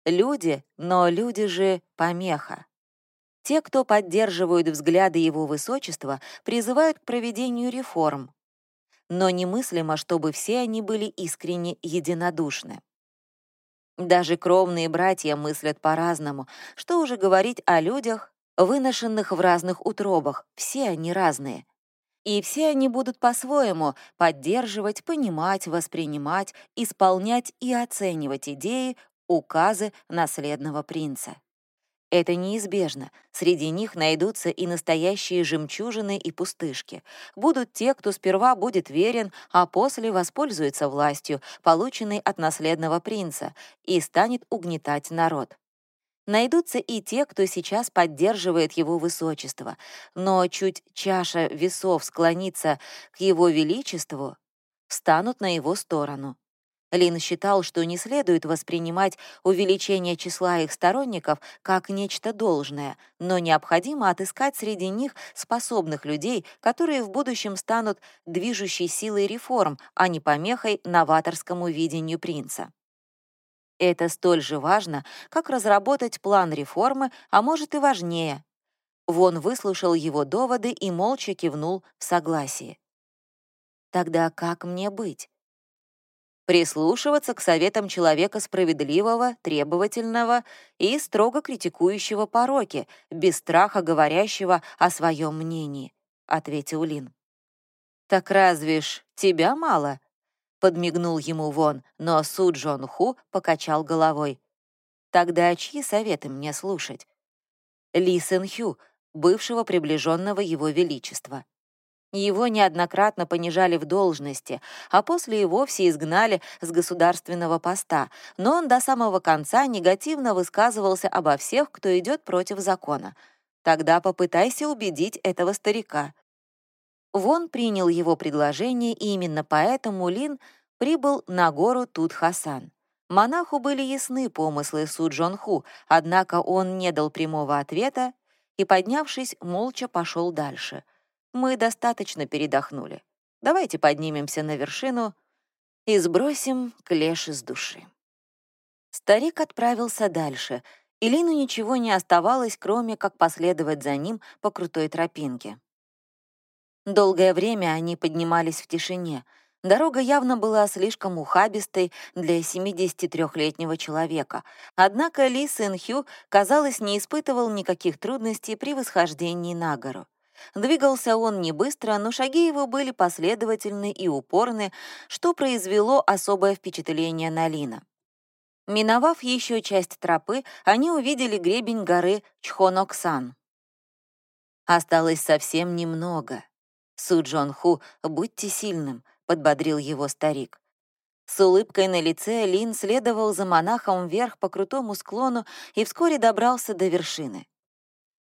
люди, но люди же помеха. Те, кто поддерживают взгляды его высочества, призывают к проведению реформ. Но немыслимо, чтобы все они были искренне единодушны. Даже кровные братья мыслят по-разному, что уже говорить о людях, выношенных в разных утробах, все они разные. И все они будут по-своему поддерживать, понимать, воспринимать, исполнять и оценивать идеи, указы наследного принца. Это неизбежно. Среди них найдутся и настоящие жемчужины и пустышки. Будут те, кто сперва будет верен, а после воспользуется властью, полученной от наследного принца, и станет угнетать народ. Найдутся и те, кто сейчас поддерживает его высочество, но чуть чаша весов склонится к его величеству, встанут на его сторону. Лин считал, что не следует воспринимать увеличение числа их сторонников как нечто должное, но необходимо отыскать среди них способных людей, которые в будущем станут движущей силой реформ, а не помехой новаторскому видению принца. Это столь же важно, как разработать план реформы, а может и важнее. Вон выслушал его доводы и молча кивнул в согласии. «Тогда как мне быть?» Прислушиваться к советам человека справедливого, требовательного и строго критикующего пороки, без страха говорящего о своем мнении», — ответил Лин. «Так разве ж тебя мало?» — подмигнул ему Вон, но Су Джон Ху покачал головой. «Тогда чьи советы мне слушать?» Ли Сэн Хю, бывшего приближенного его величества. Его неоднократно понижали в должности, а после и вовсе изгнали с государственного поста, но он до самого конца негативно высказывался обо всех, кто идет против закона. Тогда попытайся убедить этого старика. Вон принял его предложение, и именно поэтому Лин прибыл на гору Тут-Хасан. Монаху были ясны помыслы Су Джон Ху, однако он не дал прямого ответа и, поднявшись, молча пошел дальше — мы достаточно передохнули. Давайте поднимемся на вершину и сбросим клеш из души. Старик отправился дальше, и Лину ничего не оставалось, кроме как последовать за ним по крутой тропинке. Долгое время они поднимались в тишине. Дорога явно была слишком ухабистой для 73-летнего человека, однако Ли Сын Хю, казалось, не испытывал никаких трудностей при восхождении на гору. Двигался он не быстро, но шаги его были последовательны и упорны, что произвело особое впечатление на Лина. Миновав еще часть тропы, они увидели гребень горы Чхоноксан. Осталось совсем немного. Су Джон Ху, будьте сильным, подбодрил его старик. С улыбкой на лице Лин следовал за монахом вверх по крутому склону и вскоре добрался до вершины.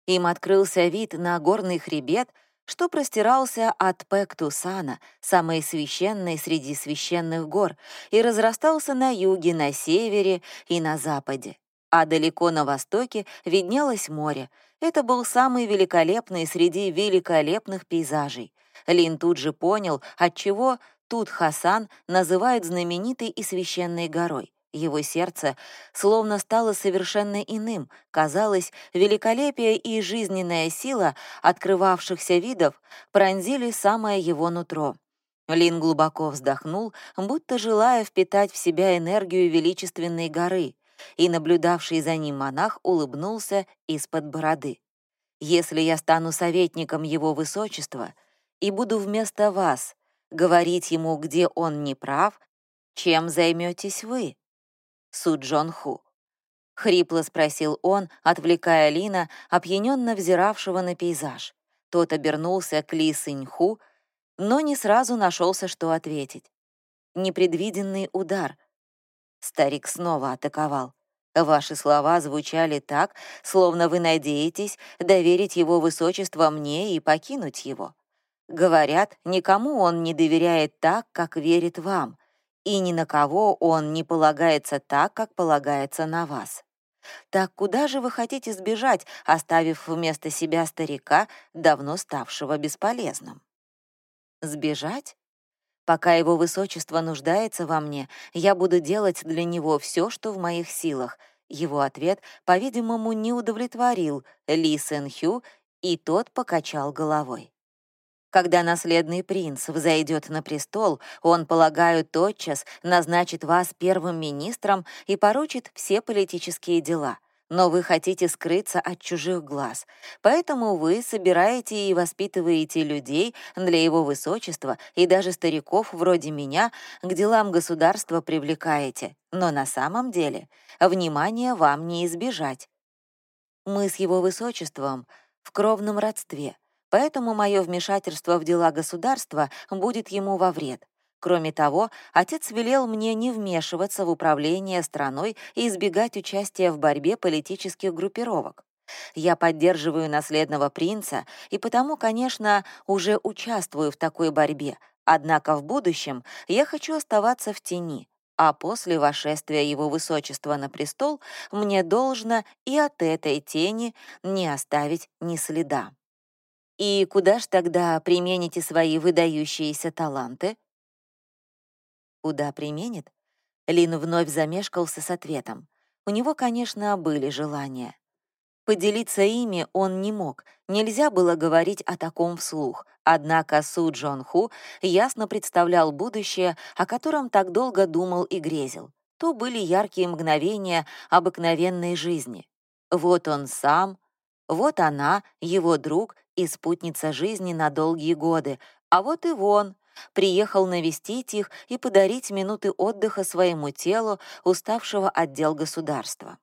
Им открылся вид на горный хребет, что простирался от Пектусана, самой священной среди священных гор, и разрастался на юге, на севере и на западе. А далеко на востоке виднелось море. Это был самый великолепный среди великолепных пейзажей. Лин тут же понял, отчего тут Хасан называют знаменитой и священной горой. Его сердце словно стало совершенно иным. Казалось, великолепие и жизненная сила открывавшихся видов пронзили самое его нутро. Лин глубоко вздохнул, будто желая впитать в себя энергию величественной горы, и наблюдавший за ним монах улыбнулся из-под бороды. «Если я стану советником его высочества и буду вместо вас говорить ему, где он не прав, чем займетесь вы?» Су Джон Ху. Хрипло спросил он, отвлекая Лина, опьяненно взиравшего на пейзаж. Тот обернулся к Ли Сынь Ху, но не сразу нашелся, что ответить. Непредвиденный удар. Старик снова атаковал. Ваши слова звучали так, словно вы надеетесь доверить его высочество мне и покинуть его. Говорят, никому он не доверяет так, как верит вам и ни на кого он не полагается так, как полагается на вас. Так куда же вы хотите сбежать, оставив вместо себя старика, давно ставшего бесполезным? Сбежать? Пока его высочество нуждается во мне, я буду делать для него все, что в моих силах, Его ответ, по-видимому, не удовлетворил Ли Сен Хю, и тот покачал головой. Когда наследный принц взойдет на престол, он, полагаю, тотчас назначит вас первым министром и поручит все политические дела. Но вы хотите скрыться от чужих глаз, поэтому вы собираете и воспитываете людей для его высочества и даже стариков вроде меня к делам государства привлекаете. Но на самом деле внимания вам не избежать. Мы с его высочеством в кровном родстве — поэтому мое вмешательство в дела государства будет ему во вред. Кроме того, отец велел мне не вмешиваться в управление страной и избегать участия в борьбе политических группировок. Я поддерживаю наследного принца и потому, конечно, уже участвую в такой борьбе, однако в будущем я хочу оставаться в тени, а после вошествия его высочества на престол мне должно и от этой тени не оставить ни следа. И куда ж тогда примените свои выдающиеся таланты? Куда применит? Лин вновь замешкался с ответом. У него, конечно, были желания. Поделиться ими он не мог, нельзя было говорить о таком вслух, однако Су Джон Ху ясно представлял будущее, о котором так долго думал и грезил. То были яркие мгновения обыкновенной жизни. Вот он сам, вот она, его друг и спутница жизни на долгие годы, а вот и вон, приехал навестить их и подарить минуты отдыха своему телу, уставшего от дел государства.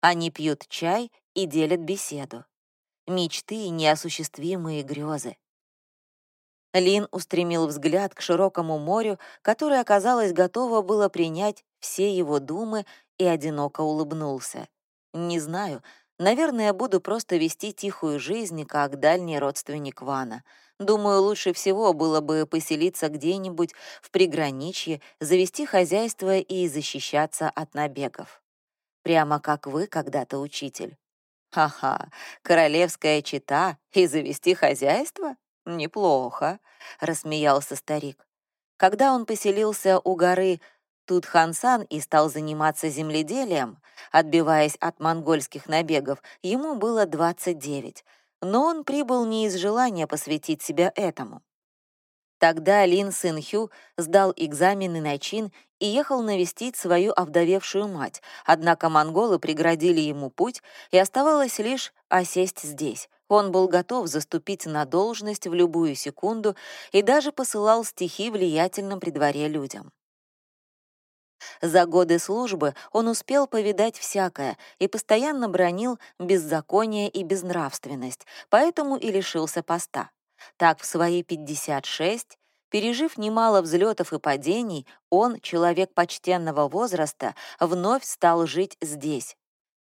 Они пьют чай и делят беседу. Мечты — неосуществимые грезы. Лин устремил взгляд к широкому морю, которое, казалось, готово было принять все его думы, и одиноко улыбнулся. Не знаю, Наверное, буду просто вести тихую жизнь, как дальний родственник Вана. Думаю, лучше всего было бы поселиться где-нибудь в приграничье, завести хозяйство и защищаться от набегов. Прямо как вы когда-то, учитель. Ха-ха, королевская чита и завести хозяйство? Неплохо, — рассмеялся старик. Когда он поселился у горы Тут Хансан и стал заниматься земледелием, отбиваясь от монгольских набегов, ему было 29, но он прибыл не из желания посвятить себя этому. Тогда Лин Сын Хю сдал экзамены на чин и ехал навестить свою овдовевшую мать, однако монголы преградили ему путь, и оставалось лишь осесть здесь. Он был готов заступить на должность в любую секунду и даже посылал стихи влиятельным при дворе людям. За годы службы он успел повидать всякое и постоянно бронил беззаконие и безнравственность, поэтому и лишился поста. Так в свои 56, пережив немало взлетов и падений, он, человек почтенного возраста, вновь стал жить здесь.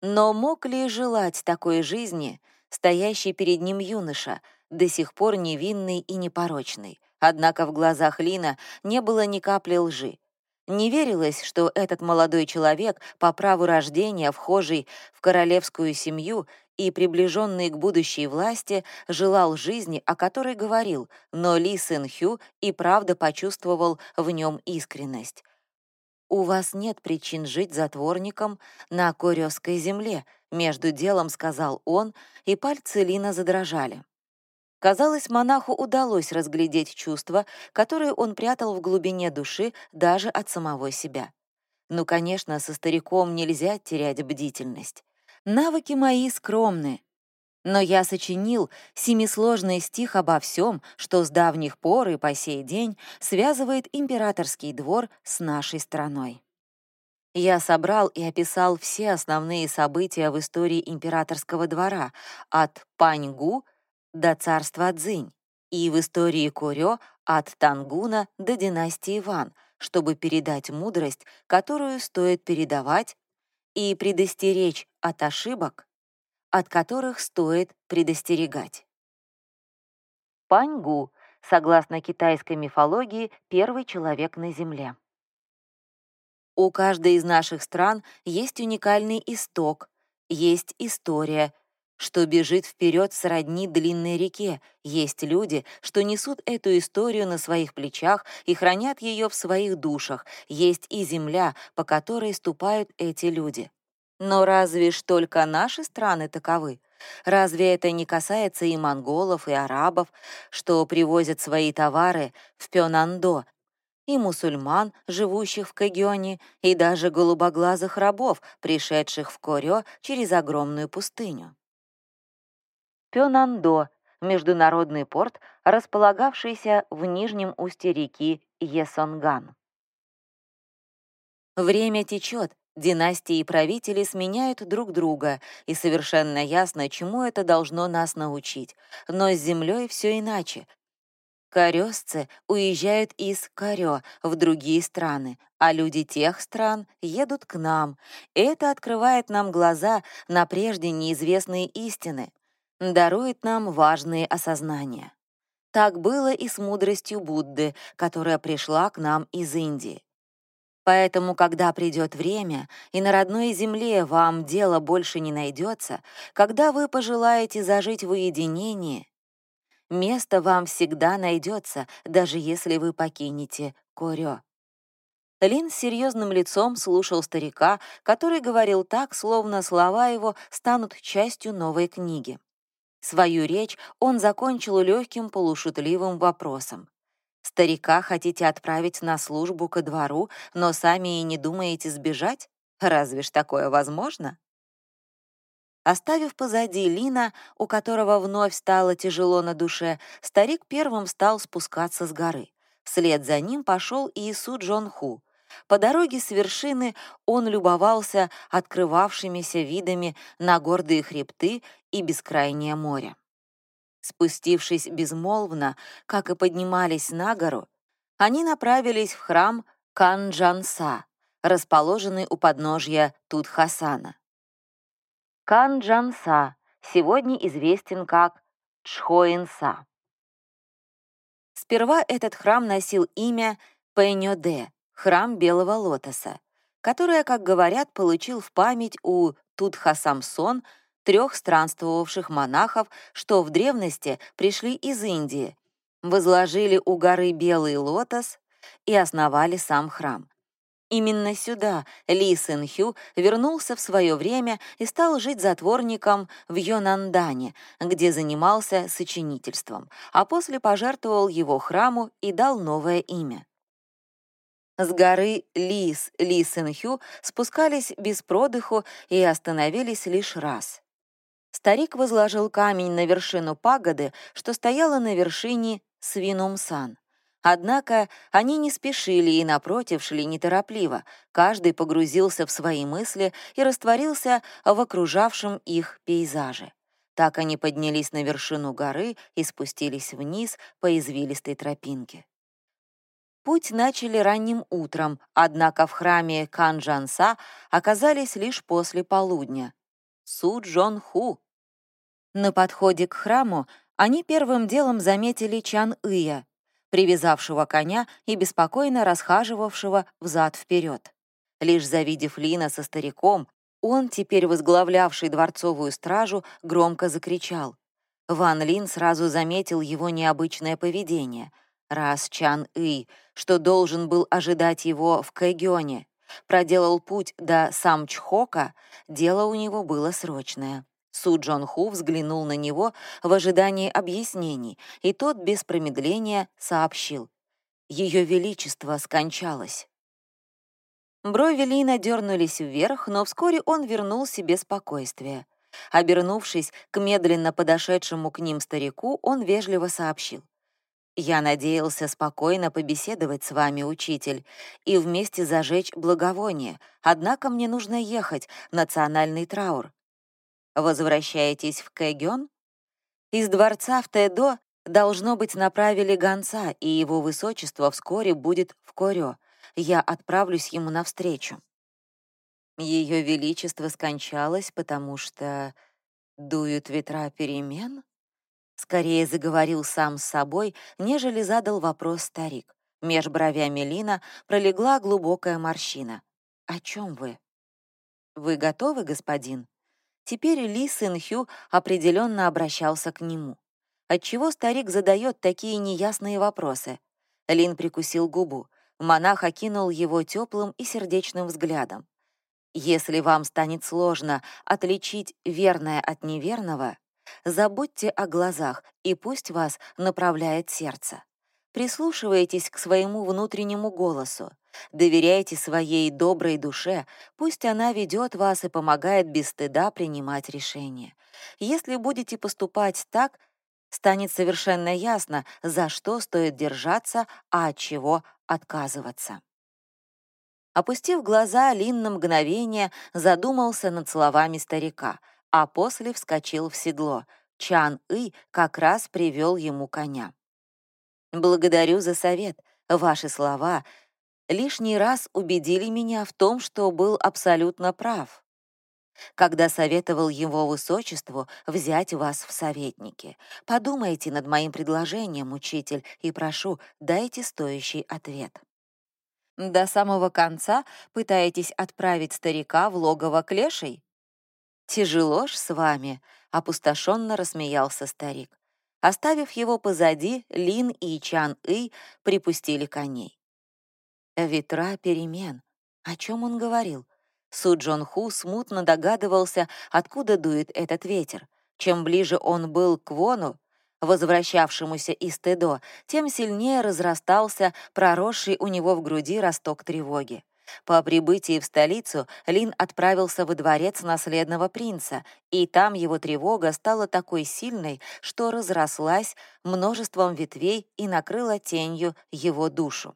Но мог ли желать такой жизни стоящий перед ним юноша, до сих пор невинный и непорочный? Однако в глазах Лина не было ни капли лжи. Не верилось, что этот молодой человек, по праву рождения вхожий в королевскую семью и приближенный к будущей власти, желал жизни, о которой говорил, но Ли Сэн Хю и правда почувствовал в нем искренность. «У вас нет причин жить затворником на Корёской земле», между делом сказал он, и пальцы Лина задрожали. Казалось, монаху удалось разглядеть чувства, которые он прятал в глубине души даже от самого себя. Ну, конечно, со стариком нельзя терять бдительность. Навыки мои скромны, но я сочинил семисложный стих обо всем, что с давних пор и по сей день связывает императорский двор с нашей страной. Я собрал и описал все основные события в истории императорского двора, от Паньгу до царства Цзинь и в истории Курё от Тангуна до династии Ван, чтобы передать мудрость, которую стоит передавать, и предостеречь от ошибок, от которых стоит предостерегать. Паньгу, согласно китайской мифологии, первый человек на Земле. У каждой из наших стран есть уникальный исток, есть история — что бежит вперед сродни длинной реке. Есть люди, что несут эту историю на своих плечах и хранят ее в своих душах. Есть и земля, по которой ступают эти люди. Но разве ж только наши страны таковы? Разве это не касается и монголов, и арабов, что привозят свои товары в Пёнандо, и мусульман, живущих в Кагионе, и даже голубоглазых рабов, пришедших в Корё через огромную пустыню? Пёнандо — международный порт, располагавшийся в нижнем устье реки Есонган. Время течет, династии и правители сменяют друг друга, и совершенно ясно, чему это должно нас научить. Но с землей все иначе. Корёсцы уезжают из Корё в другие страны, а люди тех стран едут к нам. Это открывает нам глаза на прежде неизвестные истины, дарует нам важные осознания. Так было и с мудростью Будды, которая пришла к нам из Индии. Поэтому, когда придет время, и на родной земле вам дело больше не найдется, когда вы пожелаете зажить в уединении, место вам всегда найдется, даже если вы покинете Корё. Лин с серьезным лицом слушал старика, который говорил так, словно слова его станут частью новой книги. Свою речь он закончил легким полушутливым вопросом. Старика хотите отправить на службу ко двору, но сами и не думаете сбежать? Разве ж такое возможно? Оставив позади Лина, у которого вновь стало тяжело на душе, старик первым стал спускаться с горы. Вслед за ним пошел и Ису Джон Ху. По дороге с вершины он любовался открывавшимися видами на гордые хребты и бескрайнее море. Спустившись безмолвно, как и поднимались на гору, они направились в храм Канджанса, расположенный у подножья Тутхасана. Канджанса сегодня известен как Чхоинса. Сперва этот храм носил имя Пэньоде, храм Белого Лотоса, которое, как говорят, получил в память у Тутхасамсон трех странствовавших монахов, что в древности пришли из Индии, возложили у горы Белый лотос и основали сам храм. Именно сюда Ли Сэн Хю вернулся в свое время и стал жить затворником в Йонандане, где занимался сочинительством, а после пожертвовал его храму и дал новое имя. С горы Лис Ли Сэн Хю спускались без продыху и остановились лишь раз. Старик возложил камень на вершину пагоды, что стояла на вершине Свинумсан. Однако они не спешили и, напротив, шли неторопливо. Каждый погрузился в свои мысли и растворился в окружавшем их пейзаже. Так они поднялись на вершину горы и спустились вниз по извилистой тропинке. Путь начали ранним утром, однако в храме Канджанса оказались лишь после полудня. Су Джон Ху на подходе к храму они первым делом заметили Чан Ия, привязавшего коня и беспокойно расхаживавшего взад-вперед. Лишь завидев Лина со стариком, он, теперь возглавлявший дворцовую стражу, громко закричал. Ван Лин сразу заметил его необычное поведение. Раз Чан И, что должен был ожидать его в Кэгёне, проделал путь до Самчхока, дело у него было срочное. Су Джон Ху взглянул на него в ожидании объяснений, и тот без промедления сообщил. Ее Величество скончалось. Брови Лина дернулись вверх, но вскоре он вернул себе спокойствие. Обернувшись к медленно подошедшему к ним старику, он вежливо сообщил. «Я надеялся спокойно побеседовать с вами, учитель, и вместе зажечь благовоние, однако мне нужно ехать национальный траур. Возвращаетесь в Кэгён? Из дворца в Тэдо должно быть направили гонца, и его высочество вскоре будет в Корё. Я отправлюсь ему навстречу. Ее величество скончалось, потому что дуют ветра перемен? Скорее заговорил сам с собой, нежели задал вопрос старик. Меж бровями Лина пролегла глубокая морщина. «О чем вы?» «Вы готовы, господин?» Теперь Ли Сын Хю определенно обращался к нему. Отчего старик задает такие неясные вопросы? Лин прикусил губу. Монах окинул его теплым и сердечным взглядом. Если вам станет сложно отличить верное от неверного, забудьте о глазах, и пусть вас направляет сердце. Прислушивайтесь к своему внутреннему голосу. Доверяйте своей доброй душе, пусть она ведет вас и помогает без стыда принимать решения. Если будете поступать так, станет совершенно ясно, за что стоит держаться, а от чего отказываться. Опустив глаза, Лин на мгновение задумался над словами старика, а после вскочил в седло. Чан-И как раз привел ему коня. «Благодарю за совет. Ваши слова лишний раз убедили меня в том, что был абсолютно прав когда советовал его высочеству взять вас в советники. Подумайте над моим предложением, учитель, и прошу, дайте стоящий ответ. До самого конца пытаетесь отправить старика в логово клешей? Тяжело ж с вами, опустошенно рассмеялся старик. Оставив его позади, Лин и Чан-И припустили коней. Ветра перемен. О чем он говорил? Су Джон Ху смутно догадывался, откуда дует этот ветер. Чем ближе он был к Вону, возвращавшемуся из Тедо, тем сильнее разрастался проросший у него в груди росток тревоги. По прибытии в столицу Лин отправился во дворец наследного принца, и там его тревога стала такой сильной, что разрослась множеством ветвей и накрыла тенью его душу.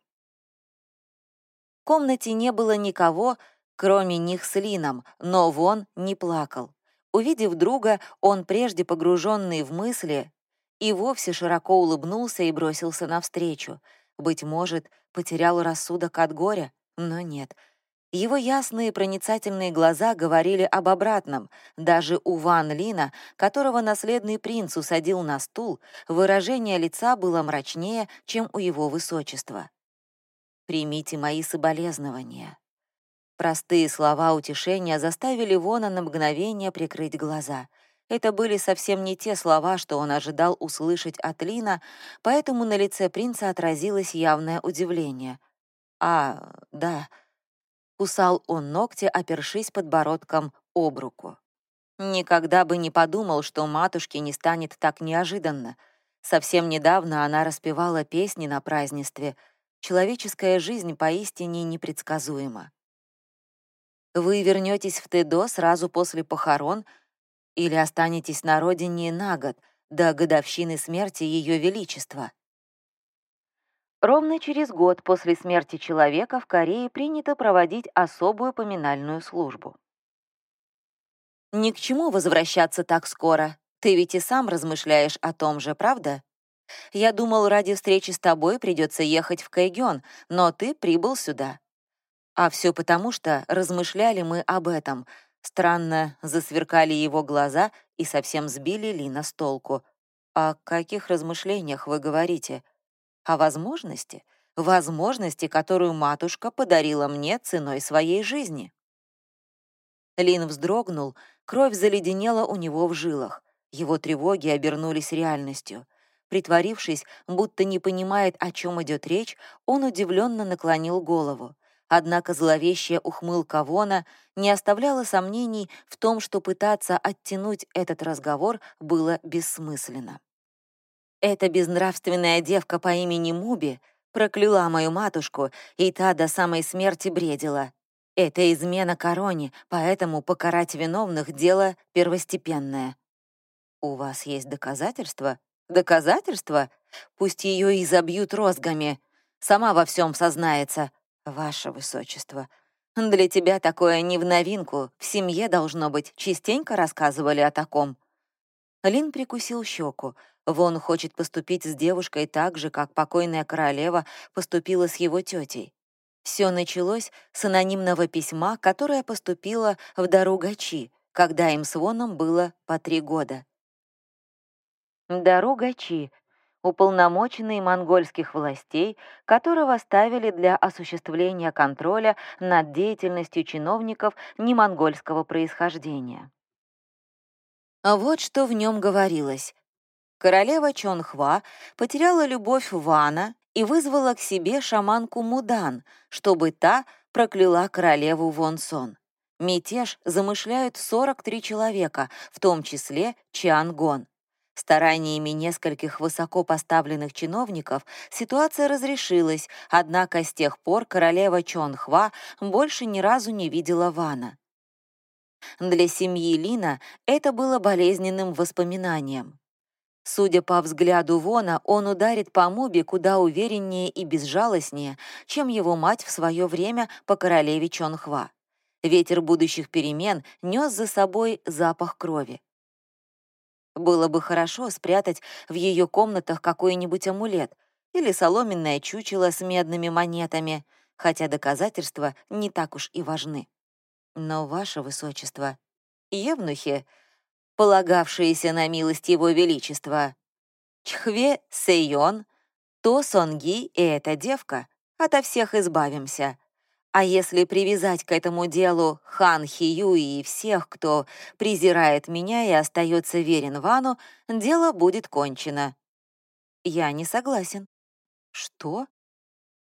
В комнате не было никого, кроме них с Лином, но Вон не плакал. Увидев друга, он, прежде погруженный в мысли, и вовсе широко улыбнулся и бросился навстречу. Быть может, потерял рассудок от горя, но нет. Его ясные проницательные глаза говорили об обратном. Даже у Ван Лина, которого наследный принц усадил на стул, выражение лица было мрачнее, чем у его высочества. «Примите мои соболезнования», Простые слова утешения заставили Вона на мгновение прикрыть глаза. Это были совсем не те слова, что он ожидал услышать от Лина, поэтому на лице принца отразилось явное удивление. «А, да», — кусал он ногти, опершись подбородком об руку. Никогда бы не подумал, что матушке не станет так неожиданно. Совсем недавно она распевала песни на празднестве. Человеческая жизнь поистине непредсказуема. Вы вернетесь в Тедо сразу после похорон или останетесь на родине на год, до годовщины смерти Ее Величества. Ровно через год после смерти человека в Корее принято проводить особую поминальную службу. Ни к чему возвращаться так скоро. Ты ведь и сам размышляешь о том же, правда? Я думал, ради встречи с тобой придется ехать в Кайгён, но ты прибыл сюда. А все потому, что размышляли мы об этом. Странно засверкали его глаза и совсем сбили Лина с толку. «О каких размышлениях вы говорите? О возможности? Возможности, которую матушка подарила мне ценой своей жизни». Лин вздрогнул, кровь заледенела у него в жилах. Его тревоги обернулись реальностью. Притворившись, будто не понимает, о чем идет речь, он удивленно наклонил голову. Однако зловещая ухмылка Вона не оставляла сомнений в том, что пытаться оттянуть этот разговор было бессмысленно. Эта безнравственная девка по имени Муби прокляла мою матушку, и та до самой смерти бредила. Это измена короне, поэтому покарать виновных — дело первостепенное. У вас есть доказательства? Доказательства? Пусть ее и забьют розгами. Сама во всем сознается. «Ваше высочество, для тебя такое не в новинку. В семье, должно быть, частенько рассказывали о таком». Лин прикусил щеку. Вон хочет поступить с девушкой так же, как покойная королева поступила с его тетей. Все началось с анонимного письма, которое поступило в Даругачи, когда им с Воном было по три года. Даругачи уполномоченный монгольских властей, которого ставили для осуществления контроля над деятельностью чиновников немонгольского происхождения. Вот что в нем говорилось. Королева Чонхва потеряла любовь Вана и вызвала к себе шаманку Мудан, чтобы та прокляла королеву Вонсон. Мятеж замышляют 43 человека, в том числе Чиан Гон. Стараниями нескольких высоко поставленных чиновников ситуация разрешилась, однако с тех пор королева Чон Хва больше ни разу не видела Вана. Для семьи Лина это было болезненным воспоминанием. Судя по взгляду Вона, он ударит по Муби куда увереннее и безжалостнее, чем его мать в свое время по королеве Чонхва. Ветер будущих перемен нес за собой запах крови. Было бы хорошо спрятать в ее комнатах какой-нибудь амулет или соломенное чучело с медными монетами, хотя доказательства не так уж и важны. Но, ваше высочество, евнухи, полагавшиеся на милость его величества, Чхве Сейон, То Сонги и эта девка, ото всех избавимся. А если привязать к этому делу Хан Хиюи и всех, кто презирает меня и остается верен Вану, дело будет кончено. Я не согласен. Что?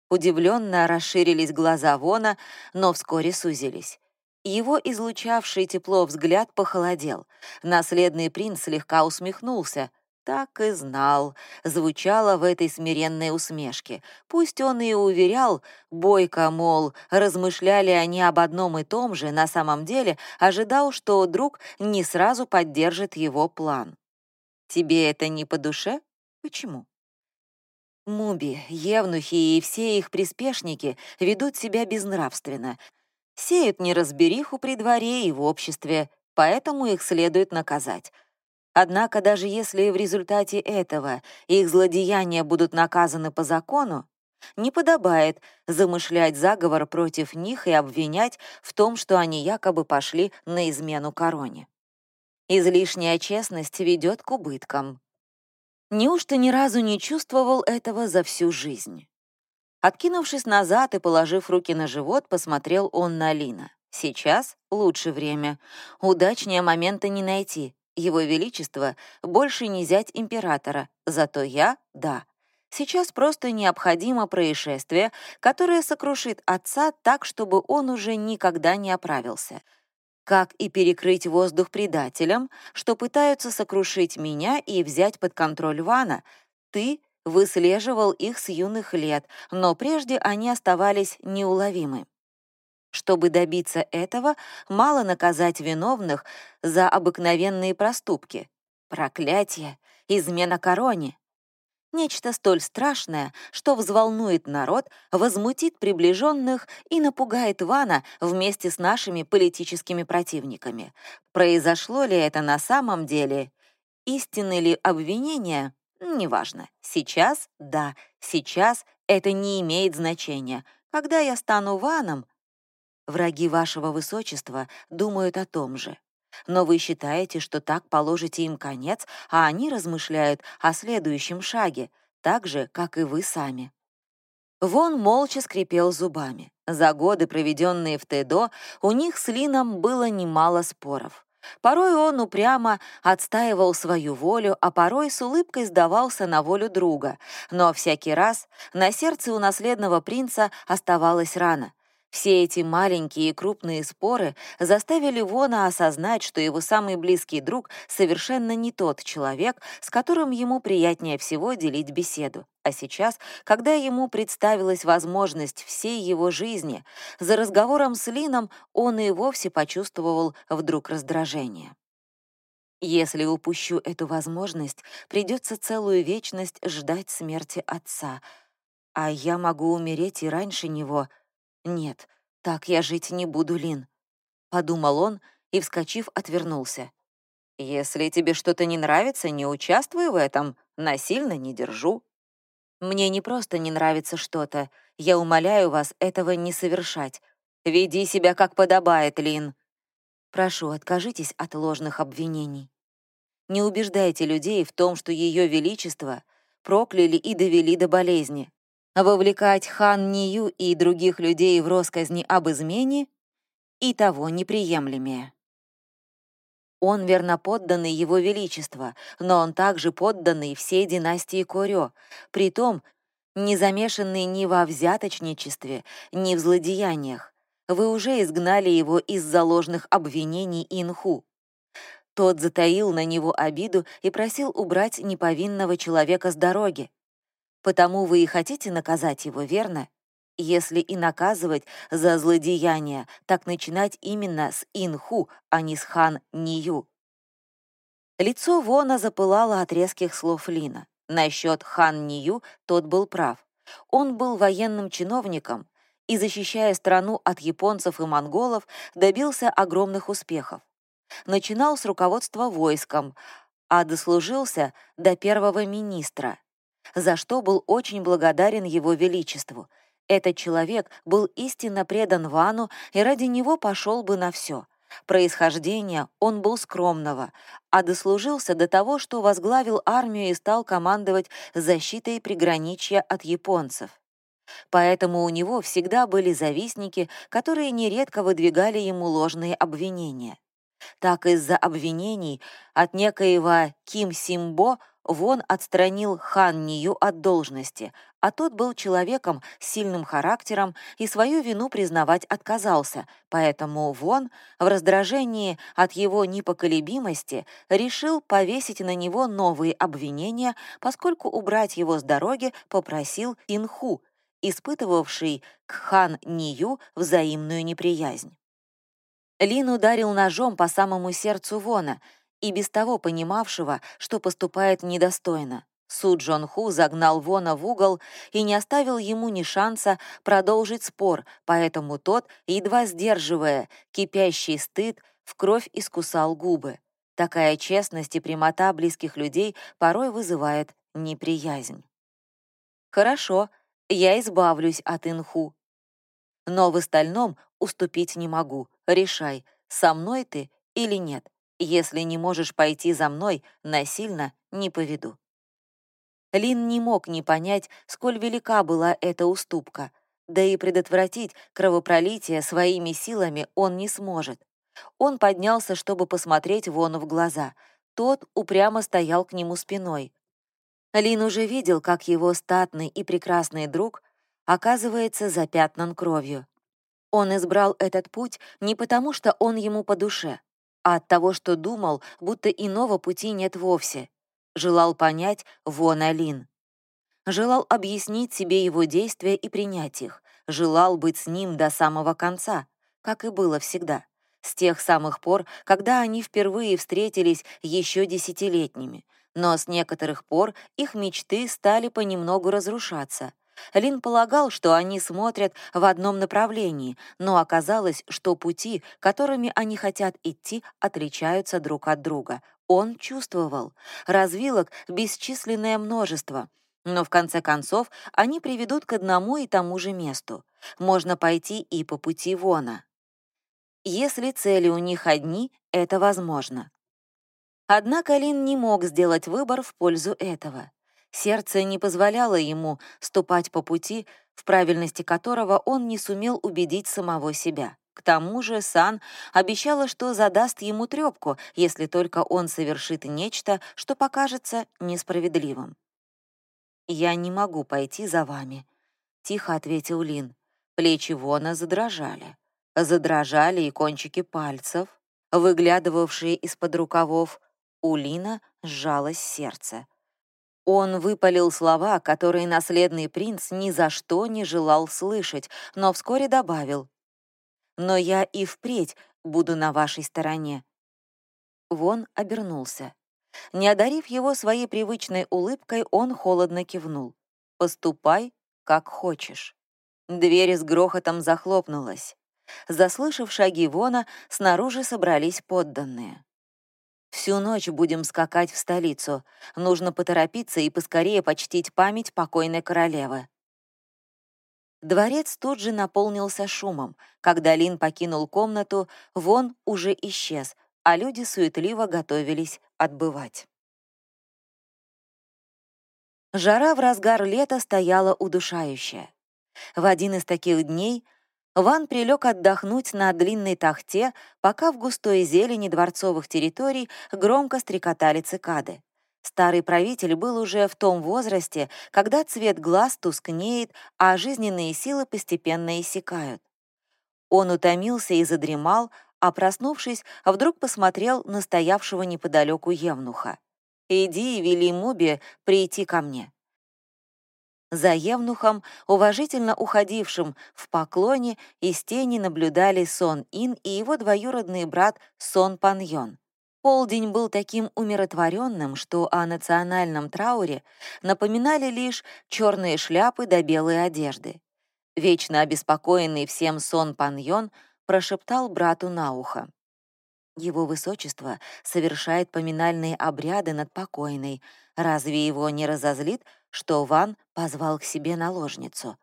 Удивленно расширились глаза Вона, но вскоре сузились. Его излучавший тепло взгляд похолодел. Наследный принц слегка усмехнулся — так и знал, звучало в этой смиренной усмешке. Пусть он и уверял, бойко, мол, размышляли они об одном и том же, на самом деле ожидал, что друг не сразу поддержит его план. «Тебе это не по душе? Почему?» Муби, евнухи и все их приспешники ведут себя безнравственно, сеют неразбериху при дворе и в обществе, поэтому их следует наказать. Однако даже если в результате этого их злодеяния будут наказаны по закону, не подобает замышлять заговор против них и обвинять в том, что они якобы пошли на измену короне. Излишняя честность ведет к убыткам. Неужто ни разу не чувствовал этого за всю жизнь? Откинувшись назад и положив руки на живот, посмотрел он на Лина. Сейчас лучше время. Удачнее момента не найти. Его Величество больше не зять императора, зато я — да. Сейчас просто необходимо происшествие, которое сокрушит отца так, чтобы он уже никогда не оправился. Как и перекрыть воздух предателям, что пытаются сокрушить меня и взять под контроль Вана. Ты выслеживал их с юных лет, но прежде они оставались неуловимы. Чтобы добиться этого, мало наказать виновных за обыкновенные проступки. Проклятие, измена короне. Нечто столь страшное, что взволнует народ, возмутит приближенных и напугает Вана вместе с нашими политическими противниками. Произошло ли это на самом деле? Истинны ли обвинения? Неважно. Сейчас — да, сейчас это не имеет значения. Когда я стану Ваном, Враги вашего высочества думают о том же. Но вы считаете, что так положите им конец, а они размышляют о следующем шаге, так же, как и вы сами. Вон молча скрипел зубами. За годы, проведенные в Тедо, у них с Лином было немало споров. Порой он упрямо отстаивал свою волю, а порой с улыбкой сдавался на волю друга. Но всякий раз на сердце у наследного принца оставалась рана — все эти маленькие и крупные споры заставили Вона осознать, что его самый близкий друг совершенно не тот человек, с которым ему приятнее всего делить беседу. А сейчас, когда ему представилась возможность всей его жизни, за разговором с Лином он и вовсе почувствовал вдруг раздражение. Если упущу эту возможность, придется целую вечность ждать смерти отца, а я могу умереть и раньше него — «Нет, так я жить не буду, Лин», — подумал он и, вскочив, отвернулся. «Если тебе что-то не нравится, не участвуй в этом, насильно не держу». «Мне не просто не нравится что-то, я умоляю вас этого не совершать. Веди себя как подобает, Лин». Прошу, откажитесь от ложных обвинений. Не убеждайте людей в том, что Ее Величество прокляли и довели до болезни. Вовлекать хан Нию и других людей в росказни об измене и того неприемлемее. Он верноподданный Его Величества, но он также подданный всей династии Корё, притом не замешанный ни во взяточничестве, ни в злодеяниях. Вы уже изгнали его из-за обвинений Инху. Тот затаил на него обиду и просил убрать неповинного человека с дороги. Потому вы и хотите наказать его, верно? Если и наказывать за злодеяние, так начинать именно с Инху, а не с Хан Нию. Лицо Вона запылало от резких слов Лина. Насчет Хан Нию тот был прав. Он был военным чиновником и, защищая страну от японцев и монголов, добился огромных успехов. Начинал с руководства войском, а дослужился до первого министра, за что был очень благодарен его величеству. Этот человек был истинно предан Вану и ради него пошел бы на все. Происхождение он был скромного, а дослужился до того, что возглавил армию и стал командовать защитой приграничья от японцев. Поэтому у него всегда были завистники, которые нередко выдвигали ему ложные обвинения. Так из-за обвинений от некоего Ким Симбо Вон отстранил Хан Нию от должности, а тот был человеком с сильным характером и свою вину признавать отказался, поэтому Вон в раздражении от его непоколебимости решил повесить на него новые обвинения, поскольку убрать его с дороги попросил Инху, испытывавший к Хан Нию взаимную неприязнь. Лин ударил ножом по самому сердцу Вона, и без того понимавшего, что поступает недостойно. Су Джон Ху загнал Вона в угол и не оставил ему ни шанса продолжить спор, поэтому тот, едва сдерживая кипящий стыд, в кровь искусал губы. Такая честность и прямота близких людей порой вызывает неприязнь. «Хорошо, я избавлюсь от инху. Но в остальном уступить не могу. Решай, со мной ты или нет. Если не можешь пойти за мной, насильно не поведу». Лин не мог не понять, сколь велика была эта уступка, да и предотвратить кровопролитие своими силами он не сможет. Он поднялся, чтобы посмотреть Вону в глаза. Тот упрямо стоял к нему спиной. Лин уже видел, как его статный и прекрасный друг оказывается запятнан кровью. Он избрал этот путь не потому, что он ему по душе, а от того, что думал, будто иного пути нет вовсе. Желал понять Вон Алин. Желал объяснить себе его действия и принять их. Желал быть с ним до самого конца, как и было всегда. С тех самых пор, когда они впервые встретились еще десятилетними. Но с некоторых пор их мечты стали понемногу разрушаться — Лин полагал, что они смотрят в одном направлении, но оказалось, что пути, которыми они хотят идти, отличаются друг от друга. Он чувствовал. Развилок бесчисленное множество. Но в конце концов они приведут к одному и тому же месту. Можно пойти и по пути Вона. Если цели у них одни, это возможно. Однако Лин не мог сделать выбор в пользу этого. Сердце не позволяло ему ступать по пути, в правильности которого он не сумел убедить самого себя. К тому же Сан обещала, что задаст ему трёпку, если только он совершит нечто, что покажется несправедливым. «Я не могу пойти за вами», — тихо ответил Лин. Плечи Вона задрожали. Задрожали и кончики пальцев, выглядывавшие из-под рукавов. У Лина сжалось сердце. Он выпалил слова, которые наследный принц ни за что не желал слышать, но вскоре добавил. «Но я и впредь буду на вашей стороне». Вон обернулся. Не одарив его своей привычной улыбкой, он холодно кивнул. «Поступай, как хочешь». Дверь с грохотом захлопнулась. Заслышав шаги Вона, снаружи собрались подданные. Всю ночь будем скакать в столицу. Нужно поторопиться и поскорее почтить память покойной королевы». Дворец тут же наполнился шумом. Когда Лин покинул комнату, вон уже исчез, а люди суетливо готовились отбывать. Жара в разгар лета стояла удушающая. В один из таких дней Ван прилег отдохнуть на длинной тахте, пока в густой зелени дворцовых территорий громко стрекотали цикады. Старый правитель был уже в том возрасте, когда цвет глаз тускнеет, а жизненные силы постепенно иссякают. Он утомился и задремал, а проснувшись, вдруг посмотрел на стоявшего неподалеку Евнуха. «Иди и вели Муби прийти ко мне». За Евнухом, уважительно уходившим в поклоне, из тени наблюдали Сон Ин и его двоюродный брат Сон Паньон. Полдень был таким умиротворенным, что о национальном трауре напоминали лишь черные шляпы да белые одежды. Вечно обеспокоенный всем Сон Паньон прошептал брату на ухо. Его высочество совершает поминальные обряды над покойной. Разве его не разозлит, что Ван позвал к себе наложницу?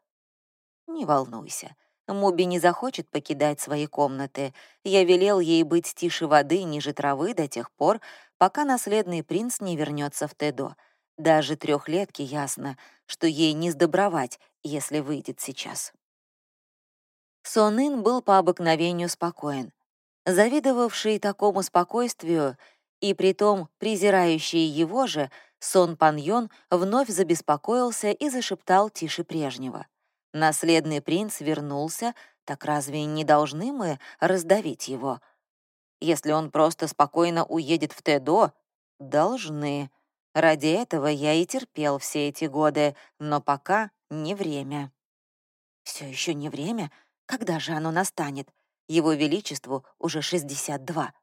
Не волнуйся, Муби не захочет покидать свои комнаты. Я велел ей быть тише воды, ниже травы до тех пор, пока наследный принц не вернется в Тедо. Даже трехлетке ясно, что ей не сдобровать, если выйдет сейчас. Сонын был по обыкновению спокоен. Завидовавший такому спокойствию и притом презирающий его же, Сон Паньон вновь забеспокоился и зашептал тише прежнего. Наследный принц вернулся, так разве не должны мы раздавить его? Если он просто спокойно уедет в Тедо, должны. Ради этого я и терпел все эти годы, но пока не время. Все еще не время? Когда же оно настанет? Его Величеству уже 62.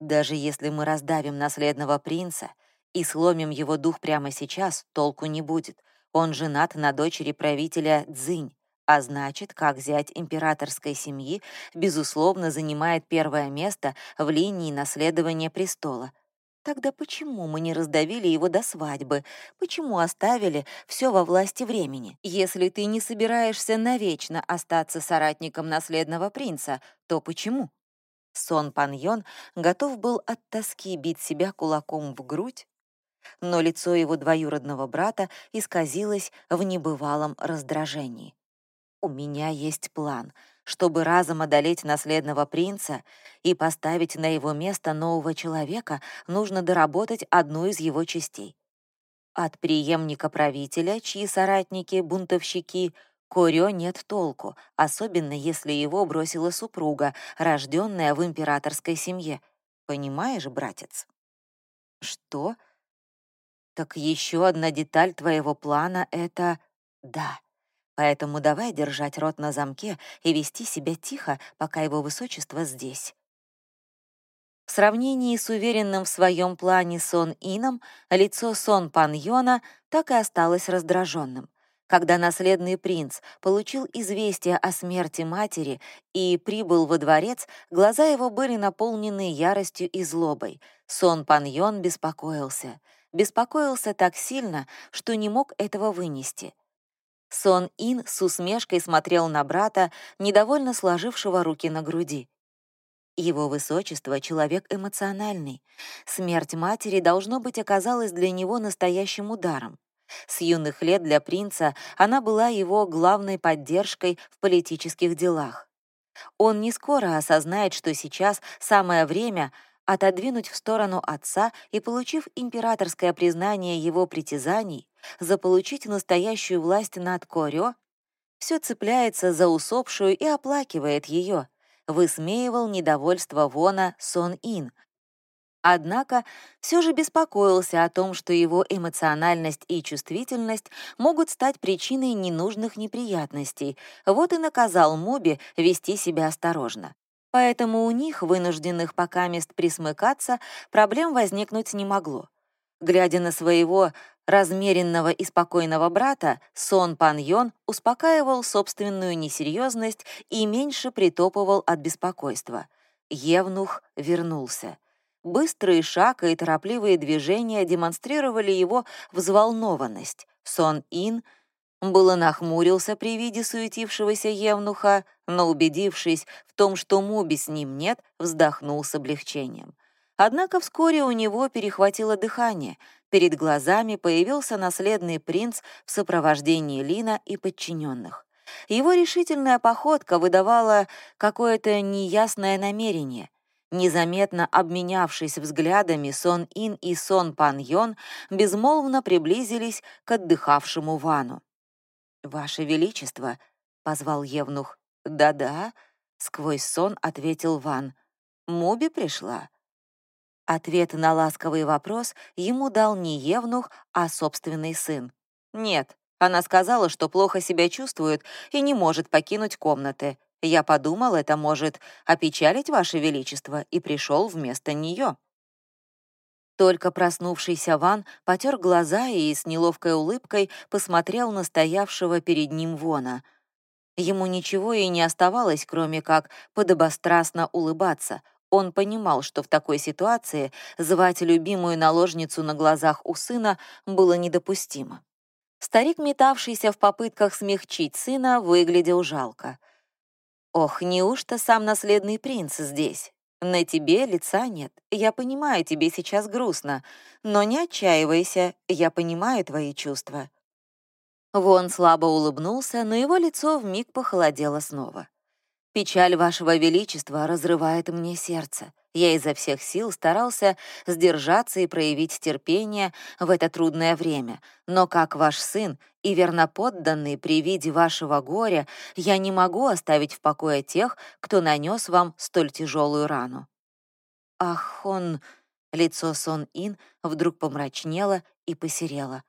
Даже если мы раздавим наследного принца и сломим его дух прямо сейчас, толку не будет. Он женат на дочери правителя Цзинь, а значит, как зять императорской семьи, безусловно, занимает первое место в линии наследования престола. Тогда почему мы не раздавили его до свадьбы? Почему оставили все во власти времени? Если ты не собираешься навечно остаться соратником наследного принца, то почему? Сон Паньон готов был от тоски бить себя кулаком в грудь, но лицо его двоюродного брата исказилось в небывалом раздражении. «У меня есть план», чтобы разом одолеть наследного принца и поставить на его место нового человека, нужно доработать одну из его частей. От преемника правителя, чьи соратники — бунтовщики, Корё нет толку, особенно если его бросила супруга, рожденная в императорской семье. Понимаешь, братец? Что? Так еще одна деталь твоего плана — это... Да, Поэтому давай держать рот на замке и вести себя тихо, пока его высочество здесь. В сравнении с уверенным в своем плане Сон Ином, лицо Сон Паньона так и осталось раздраженным. Когда наследный принц получил известие о смерти матери и прибыл во дворец, глаза его были наполнены яростью и злобой. Сон Паньон беспокоился. Беспокоился так сильно, что не мог этого вынести. Сон Ин с усмешкой смотрел на брата, недовольно сложившего руки на груди. Его высочество — человек эмоциональный. Смерть матери, должно быть, оказалась для него настоящим ударом. С юных лет для принца она была его главной поддержкой в политических делах. Он не скоро осознает, что сейчас самое время отодвинуть в сторону отца и, получив императорское признание его притязаний, заполучить настоящую власть над Корё, все цепляется за усопшую и оплакивает ее, высмеивал недовольство Вона Сон Ин. Однако все же беспокоился о том, что его эмоциональность и чувствительность могут стать причиной ненужных неприятностей, вот и наказал Моби вести себя осторожно. Поэтому у них, вынужденных пока мест присмыкаться, проблем возникнуть не могло. Глядя на своего размеренного и спокойного брата, Сон Паньон успокаивал собственную несерьезность и меньше притопывал от беспокойства. Евнух вернулся. Быстрый шаг и торопливые движения демонстрировали его взволнованность. Сон Ин было нахмурился при виде суетившегося Евнуха, но, убедившись в том, что Муби с ним нет, вздохнул с облегчением. Однако вскоре у него перехватило дыхание. Перед глазами появился наследный принц в сопровождении Лина и подчиненных. Его решительная походка выдавала какое-то неясное намерение. Незаметно обменявшись взглядами, Сон Ин и Сон Пан Йон безмолвно приблизились к отдыхавшему Вану. «Ваше Величество», — позвал Евнух. «Да-да», сквозь сон ответил Ван. «Муби пришла?» Ответ на ласковый вопрос ему дал не Евнух, а собственный сын. «Нет, она сказала, что плохо себя чувствует и не может покинуть комнаты. Я подумал, это может опечалить Ваше Величество, и пришел вместо нее». Только проснувшийся Ван потер глаза и с неловкой улыбкой посмотрел на стоявшего перед ним Вона. Ему ничего и не оставалось, кроме как подобострастно улыбаться. Он понимал, что в такой ситуации звать любимую наложницу на глазах у сына было недопустимо. Старик, метавшийся в попытках смягчить сына, выглядел жалко. «Ох, неужто сам наследный принц здесь?» На тебе лица нет. Я понимаю, тебе сейчас грустно. Но не отчаивайся, я понимаю твои чувства». Вон слабо улыбнулся, но его лицо вмиг похолодело снова. «Печаль вашего величества разрывает мне сердце. Я изо всех сил старался сдержаться и проявить терпение в это трудное время, но как ваш сын и верноподданный при виде вашего горя, я не могу оставить в покое тех, кто нанес вам столь тяжелую рану». «Ах, он...» Лицо Сон Ин вдруг помрачнело и посерело.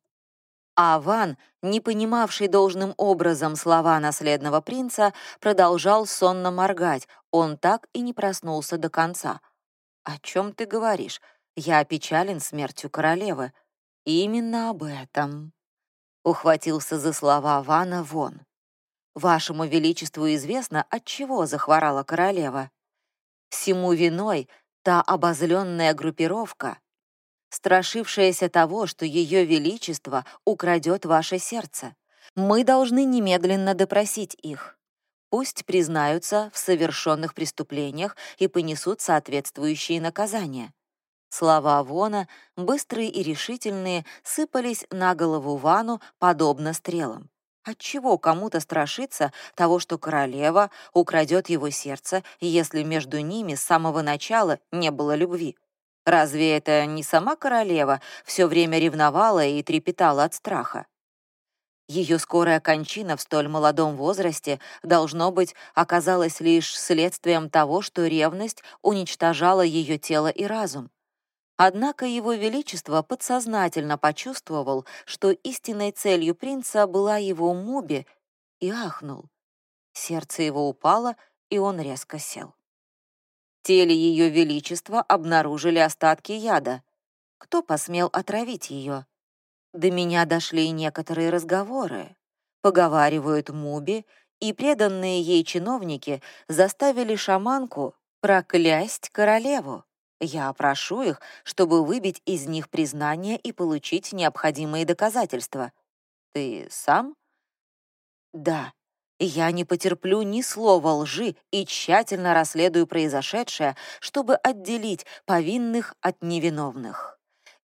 А Ван, не понимавший должным образом слова наследного принца, продолжал сонно моргать, он так и не проснулся до конца — «О чем ты говоришь? Я опечален смертью королевы». «Именно об этом», — ухватился за слова Вана Вон. «Вашему Величеству известно, от чего захворала королева. Всему виной та обозленная группировка, страшившаяся того, что Ее Величество украдет ваше сердце. Мы должны немедленно допросить их. Пусть признаются в совершенных преступлениях и понесут соответствующие наказания. Слова Вона, быстрые и решительные, сыпались на голову Вану, подобно стрелам. Отчего кому-то страшиться того, что королева украдет его сердце, если между ними с самого начала не было любви? Разве это не сама королева все время ревновала и трепетала от страха? Ее скорая кончина в столь молодом возрасте, должно быть, оказалась лишь следствием того, что ревность уничтожала ее тело и разум. Однако его величество подсознательно почувствовал, что истинной целью принца была его Муби, и ахнул. Сердце его упало, и он резко сел. В теле ее величества обнаружили остатки яда. Кто посмел отравить ее? До меня дошли некоторые разговоры. Поговаривают Муби, и преданные ей чиновники заставили шаманку проклясть королеву. Я прошу их, чтобы выбить из них признание и получить необходимые доказательства. Ты сам? Да. Я не потерплю ни слова лжи и тщательно расследую произошедшее, чтобы отделить повинных от невиновных.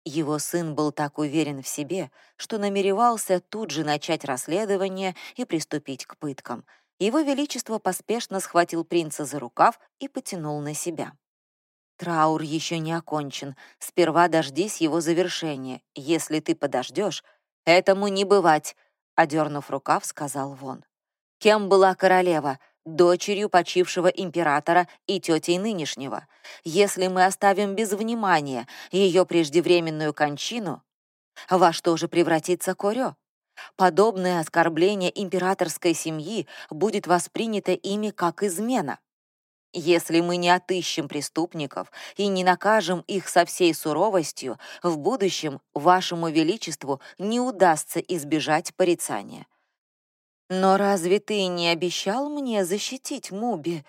Его сын был так уверен в себе, что намеревался тут же начать расследование и приступить к пыткам. Его Величество поспешно схватил принца за рукав и потянул на себя. «Траур еще не окончен. Сперва дождись его завершения. Если ты подождешь, этому не бывать», — одернув рукав, сказал Вон. «Кем была королева? Дочерью почившего императора и тетей нынешнего. Если мы оставим без внимания ее преждевременную кончину, во что же превратится Корё? Подобное оскорбление императорской семьи будет воспринято ими как измена. Если мы не отыщем преступников и не накажем их со всей суровостью, в будущем вашему величеству не удастся избежать порицания. «Но разве ты не обещал мне защитить Муби?»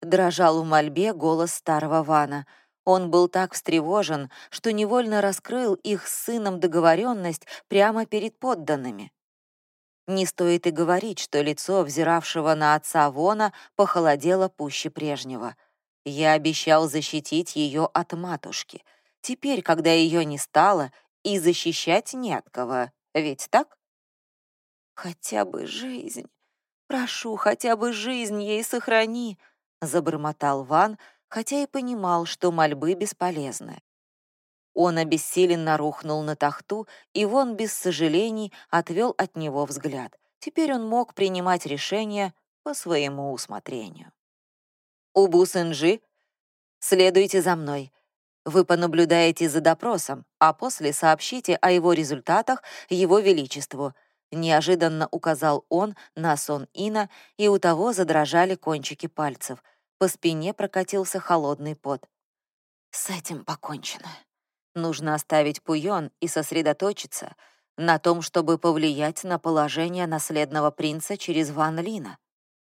Дрожал в мольбе голос старого Вана. Он был так встревожен, что невольно раскрыл их с сыном договоренность прямо перед подданными. Не стоит и говорить, что лицо взиравшего на отца Вона похолодело пуще прежнего. Я обещал защитить ее от матушки. Теперь, когда ее не стало, и защищать не от кого, ведь так? «Хотя бы жизнь! Прошу, хотя бы жизнь ей сохрани!» — забормотал Ван, хотя и понимал, что мольбы бесполезны. Он обессиленно рухнул на тахту, и Вон без сожалений отвел от него взгляд. Теперь он мог принимать решения по своему усмотрению. Убу Сэнджи, следуйте за мной. Вы понаблюдаете за допросом, а после сообщите о его результатах Его Величеству», неожиданно указал он на сон Ина, и у того задрожали кончики пальцев. По спине прокатился холодный пот. «С этим покончено. Нужно оставить Пуйон и сосредоточиться на том, чтобы повлиять на положение наследного принца через Ван Лина.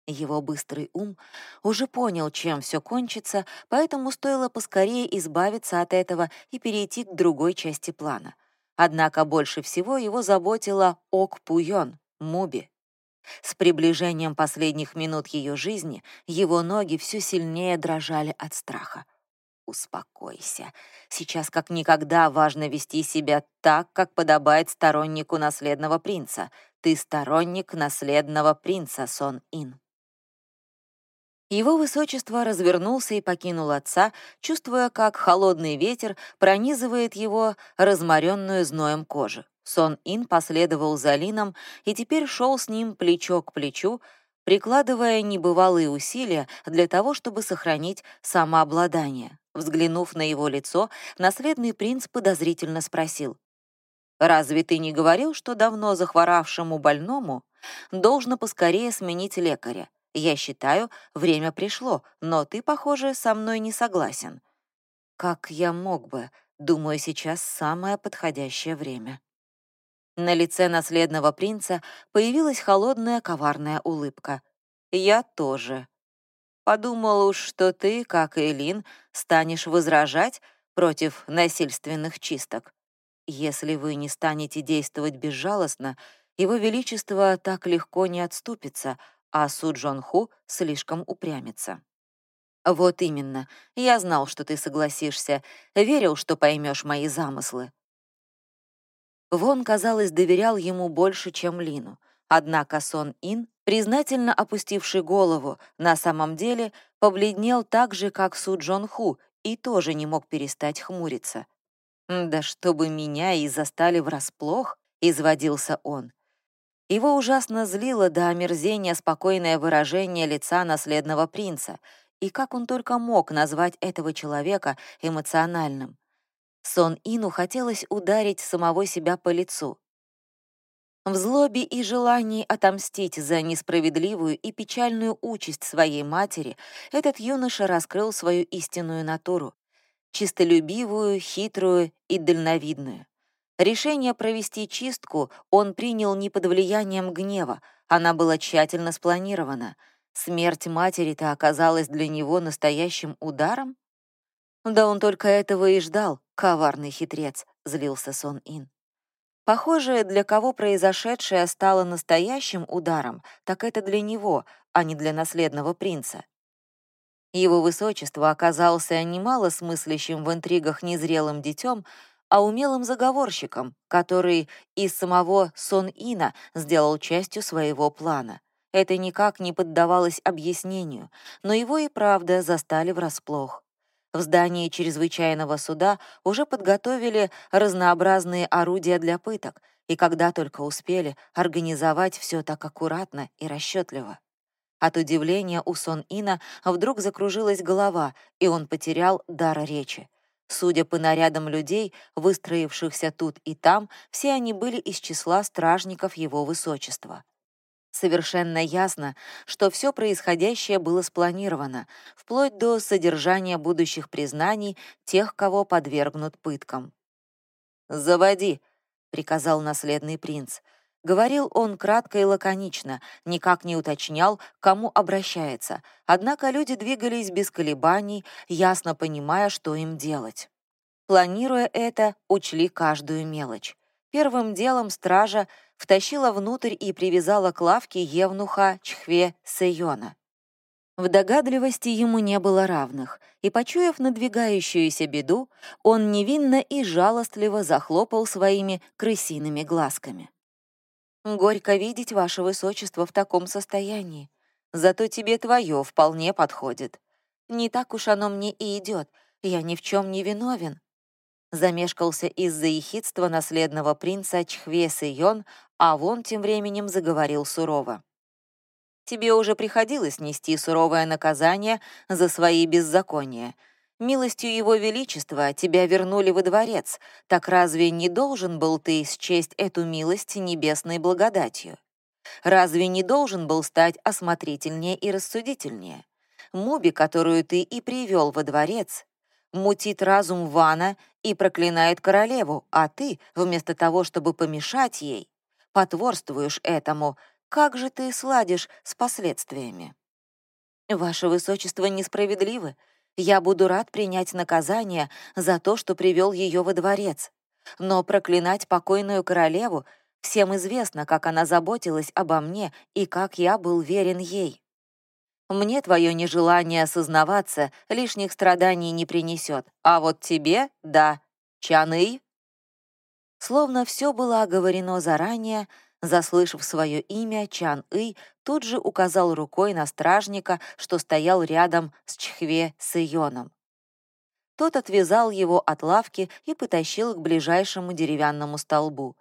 Его быстрый ум уже понял, чем все кончится, поэтому стоило поскорее избавиться от этого и перейти к другой части плана. Однако больше всего его заботила Ок Пуйон, Муби. С приближением последних минут ее жизни его ноги все сильнее дрожали от страха. «Успокойся. Сейчас как никогда важно вести себя так, как подобает стороннику наследного принца. Ты сторонник наследного принца, Сон Ин». Его высочество развернулся и покинул отца, чувствуя, как холодный ветер пронизывает его разморенную зноем кожу. Сон Ин последовал за Лином и теперь шел с ним плечо к плечу, прикладывая небывалые усилия для того, чтобы сохранить самообладание. Взглянув на его лицо, наследный принц подозрительно спросил. «Разве ты не говорил, что давно захворавшему больному должно поскорее сменить лекаря? Я считаю, время пришло, но ты, похоже, со мной не согласен. Как я мог бы? Думаю, сейчас самое подходящее время. На лице наследного принца появилась холодная коварная улыбка. Я тоже. Подумал уж, что ты, как и Лин, станешь возражать против насильственных чисток. Если вы не станете действовать безжалостно, его Величество так легко не отступится, а Су Джон Ху слишком упрямится. «Вот именно. Я знал, что ты согласишься. Верил, что поймешь мои замыслы». Вон, казалось, доверял ему больше, чем Лину. Однако Сон Ин, признательно опустивший голову, на самом деле побледнел так же, как Су Джон Ху, и тоже не мог перестать хмуриться. «Да чтобы меня и застали врасплох», — изводился он. Его ужасно злило до омерзения спокойное выражение лица наследного принца, и как он только мог назвать этого человека эмоциональным. Сон Ину хотелось ударить самого себя по лицу. В злобе и желании отомстить за несправедливую и печальную участь своей матери этот юноша раскрыл свою истинную натуру — чистолюбивую, хитрую и дальновидную. Решение провести чистку он принял не под влиянием гнева, она была тщательно спланирована. Смерть матери-то оказалась для него настоящим ударом? Да он только этого и ждал, коварный хитрец, злился Сон Ин. Похоже, для кого произошедшее стало настоящим ударом, так это для него, а не для наследного принца. Его высочество оказался немало смыслящим в интригах незрелым детем, а умелым заговорщиком, который из самого Сон-Ина сделал частью своего плана. Это никак не поддавалось объяснению, но его и правда застали врасплох. В здании чрезвычайного суда уже подготовили разнообразные орудия для пыток, и когда только успели организовать все так аккуратно и расчетливо. От удивления у Сон Ина вдруг закружилась голова, и он потерял дар речи. Судя по нарядам людей, выстроившихся тут и там, все они были из числа стражников его высочества. Совершенно ясно, что все происходящее было спланировано, вплоть до содержания будущих признаний тех, кого подвергнут пыткам. «Заводи», — приказал наследный принц. Говорил он кратко и лаконично, никак не уточнял, к кому обращается, однако люди двигались без колебаний, ясно понимая, что им делать. Планируя это, учли каждую мелочь. Первым делом стража втащила внутрь и привязала к лавке Евнуха Чхве Сейона. В догадливости ему не было равных, и, почуяв надвигающуюся беду, он невинно и жалостливо захлопал своими крысиными глазками. Горько видеть ваше высочество в таком состоянии. Зато тебе твое вполне подходит. Не так уж оно мне и идет. Я ни в чем не виновен. Замешкался из-за ехидства наследного принца Чхве Йон, а вон тем временем заговорил сурово. тебе уже приходилось нести суровое наказание за свои беззакония. Милостью Его Величества тебя вернули во дворец, так разве не должен был ты счесть эту милость небесной благодатью? Разве не должен был стать осмотрительнее и рассудительнее? Муби, которую ты и привел во дворец, мутит разум Вана и проклинает королеву, а ты, вместо того, чтобы помешать ей, потворствуешь этому, как же ты сладишь с последствиями? Ваше Высочество несправедливы. Я буду рад принять наказание за то, что привел ее во дворец. Но проклинать покойную королеву всем известно, как она заботилась обо мне и как я был верен ей. Мне твое нежелание осознаваться лишних страданий не принесет, а вот тебе — да. Чаны?» Словно все было оговорено заранее, заслышав свое имя, Чан И тут же указал рукой на стражника, что стоял рядом с Чхве Сэйоном. Тот отвязал его от лавки и потащил к ближайшему деревянному столбу.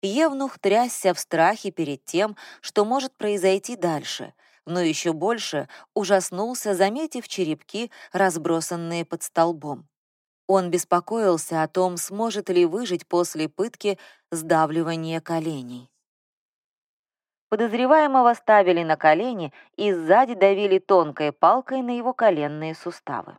Евнух трясся в страхе перед тем, что может произойти дальше — но еще больше ужаснулся, заметив черепки, разбросанные под столбом. Он беспокоился о том, сможет ли выжить после пытки сдавливания коленей. Подозреваемого ставили на колени и сзади давили тонкой палкой на его коленные суставы.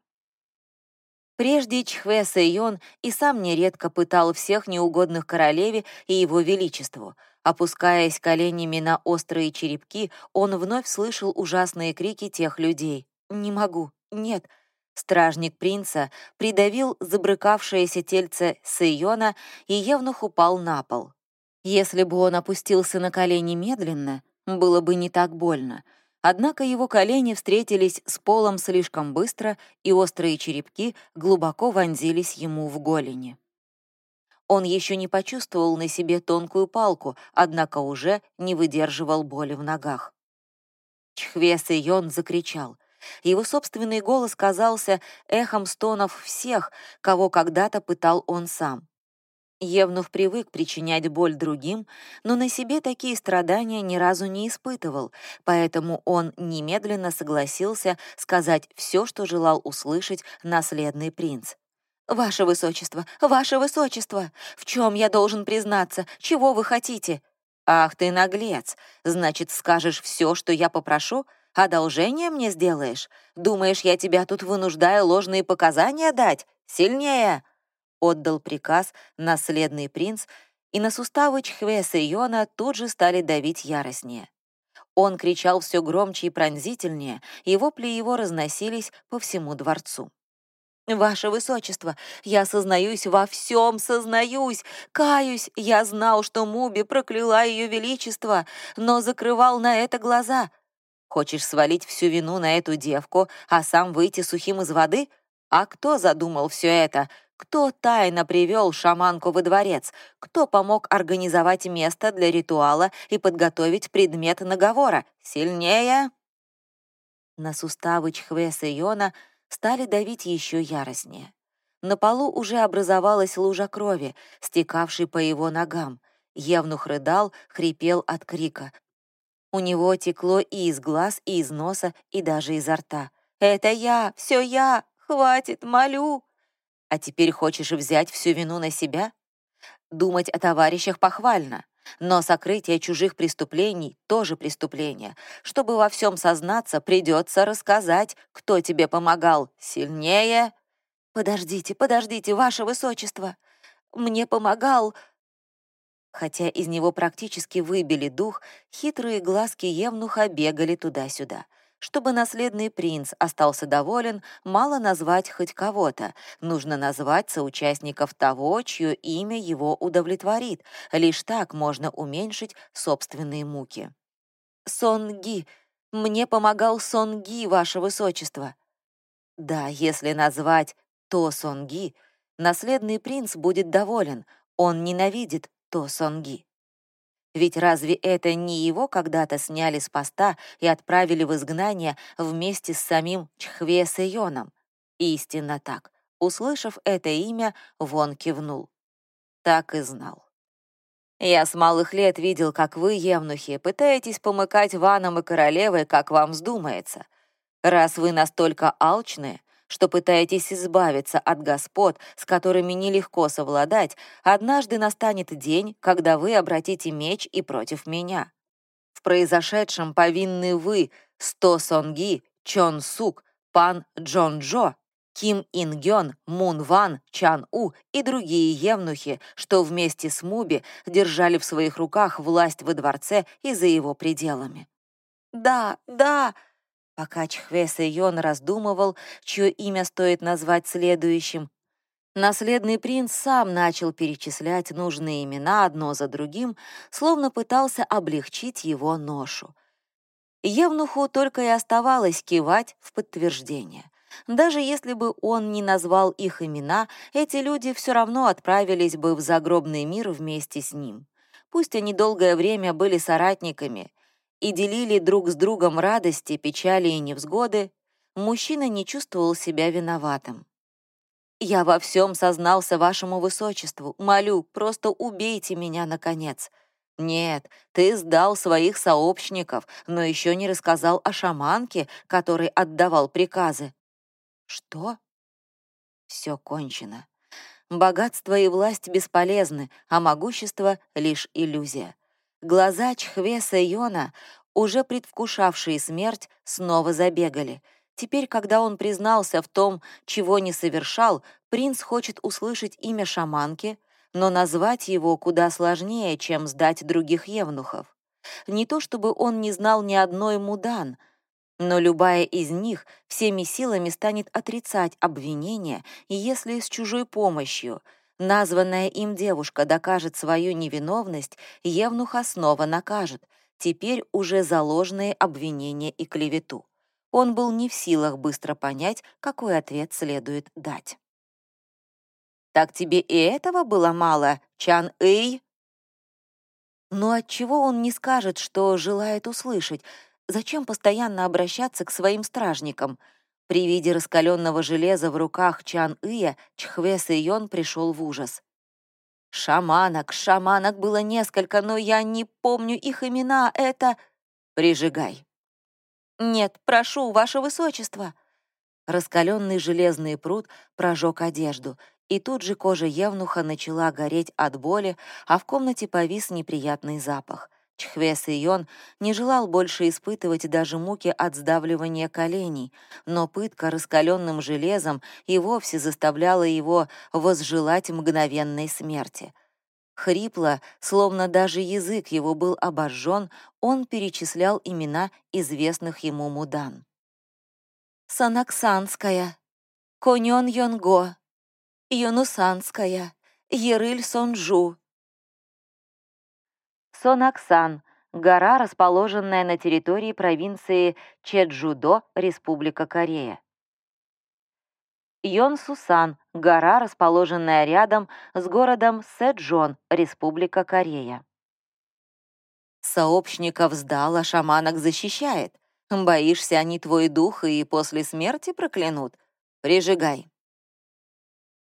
Прежде Чхве Сэйон и сам нередко пытал всех неугодных королеве и его величеству. Опускаясь коленями на острые черепки, он вновь слышал ужасные крики тех людей. «Не могу! Нет!» Стражник принца придавил забрыкавшееся тельце Сэйона, и Евнух упал на пол. Если бы он опустился на колени медленно, было бы не так больно — Однако его колени встретились с полом слишком быстро, и острые черепки глубоко вонзились ему в голени. Он еще не почувствовал на себе тонкую палку, однако уже не выдерживал боли в ногах. Чхве Сэйон закричал. Его собственный голос казался эхом стонов всех, кого когда-то пытал он сам. Евнух привык причинять боль другим, но на себе такие страдания ни разу не испытывал, поэтому он немедленно согласился сказать все, что желал услышать наследный принц. «Ваше Высочество, Ваше Высочество, в чем я должен признаться? Чего вы хотите?» «Ах ты наглец! Значит, скажешь все, что я попрошу? Одолжение мне сделаешь? Думаешь, я тебя тут вынуждаю ложные показания дать? Сильнее!» Отдал приказ наследный принц, и на суставы Чхвеса Йона тут же стали давить яростнее. Он кричал все громче и пронзительнее, и вопли его разносились по всему дворцу. «Ваше Высочество, я сознаюсь во всем, сознаюсь, каюсь, я знал, что Муби прокляла Ее Величество, но закрывал на это глаза. Хочешь свалить всю вину на эту девку, а сам выйти сухим из воды? А кто задумал все это? Кто тайно привел шаманку во дворец? Кто помог организовать место для ритуала и подготовить предмет наговора? Сильнее!» На суставы Чхвеса Йона стали давить еще яростнее. На полу уже образовалась лужа крови, стекавшей по его ногам. Евнух рыдал, хрипел от крика. У него текло и из глаз, и из носа, и даже изо рта. «Это я! Все я! Хватит, молю!» А теперь хочешь взять всю вину на себя? Думать о товарищах похвально, но сокрытие чужих преступлений — тоже преступление. Чтобы во всем сознаться, придется рассказать, кто тебе помогал. Сильнее. «Подождите, подождите, ваше высочество! Мне помогал...» Хотя из него практически выбили дух, хитрые глазки Евнуха бегали туда-сюда — чтобы наследный принц остался доволен, мало назвать хоть кого-то. Нужно назвать соучастников того, чье имя его удовлетворит. Лишь так можно уменьшить собственные муки. «Сонги! Мне помогал Сонги, ваше высочество!» Да, если назвать То Сонги, наследный принц будет доволен. Он ненавидит То Сонги. Ведь разве это не его когда-то сняли с поста и отправили в изгнание вместе с самим Чхве Сэйоном? Истинно так. Услышав это имя, Вон кивнул. Так и знал. Я с малых лет видел, как вы, евнухи, пытаетесь помыкать ваном и королевой, как вам вздумается. Раз вы настолько алчны, что пытаетесь избавиться от господ, с которыми нелегко совладать, однажды настанет день, когда вы обратите меч и против меня. В произошедшем повинны вы, Сто Сонги, Чон Сук, Пан Джон Джо, Ким Ин Гён, Мун Ван, Чан У и другие евнухи, что вместе с Муби держали в своих руках власть во дворце и за его пределами. «Да, да!» Пока Чхве Сэйон раздумывал, чье имя стоит назвать следующим, наследный принц сам начал перечислять нужные имена одно за другим, словно пытался облегчить его ношу. Евнуху только и оставалось кивать в подтверждение. Даже если бы он не назвал их имена, эти люди все равно отправились бы в загробный мир вместе с ним. Пусть они долгое время были соратниками и делили друг с другом радости, печали и невзгоды, мужчина не чувствовал себя виноватым. «Я во всем сознался вашему высочеству. Молю, просто убейте меня, наконец». «Нет, ты сдал своих сообщников, но еще не рассказал о шаманке, который отдавал приказы. Что? Все кончено. Богатство и власть бесполезны, а могущество — лишь иллюзия. Глаза Чхве Сэйона, уже предвкушавшие смерть, снова забегали. Теперь, когда он признался в том, чего не совершал, принц хочет услышать имя шаманки, но назвать его куда сложнее, чем сдать других евнухов. Не то чтобы он не знал ни одной мудан — но любая из них всеми силами станет отрицать обвинение, если с чужой помощью названная им девушка докажет свою невиновность, Евнуха снова накажет, теперь уже за ложные обвинения и клевету. Он был не в силах быстро понять, какой ответ следует дать. «Так тебе и этого было мало, Чан-Эй?» Но отчего он не скажет, что желает услышать, Зачем постоянно обращаться к своим стражникам? При виде раскаленного железа в руках Чан Ия Чхве Сэйон пришел в ужас. «Шаманок, шаманок было несколько, но я не помню их имена, это...» «Прижигай». «Нет, прошу, ваше высочество». Раскаленный железный пруд прожег одежду, и тут же кожа Евнуха начала гореть от боли, а в комнате повис неприятный запах — Чхве Сион не желал больше испытывать даже муки от сдавливания коленей, но пытка раскаленным железом и вовсе заставляла его возжелать мгновенной смерти. Хрипло, словно даже язык его был обожжен, он перечислял имена известных ему мудан. Санаксанская, Конён Йонго, Юнусанская, Ерыль Сонжу, Сонаксан — гора, расположенная на территории провинции Чеджудо, Республика Корея. Йонсусан — гора, расположенная рядом с городом Сэджон, Республика Корея. Сообщников сдал, шаманок защищает. Боишься, они твой дух и после смерти проклянут? Прижигай.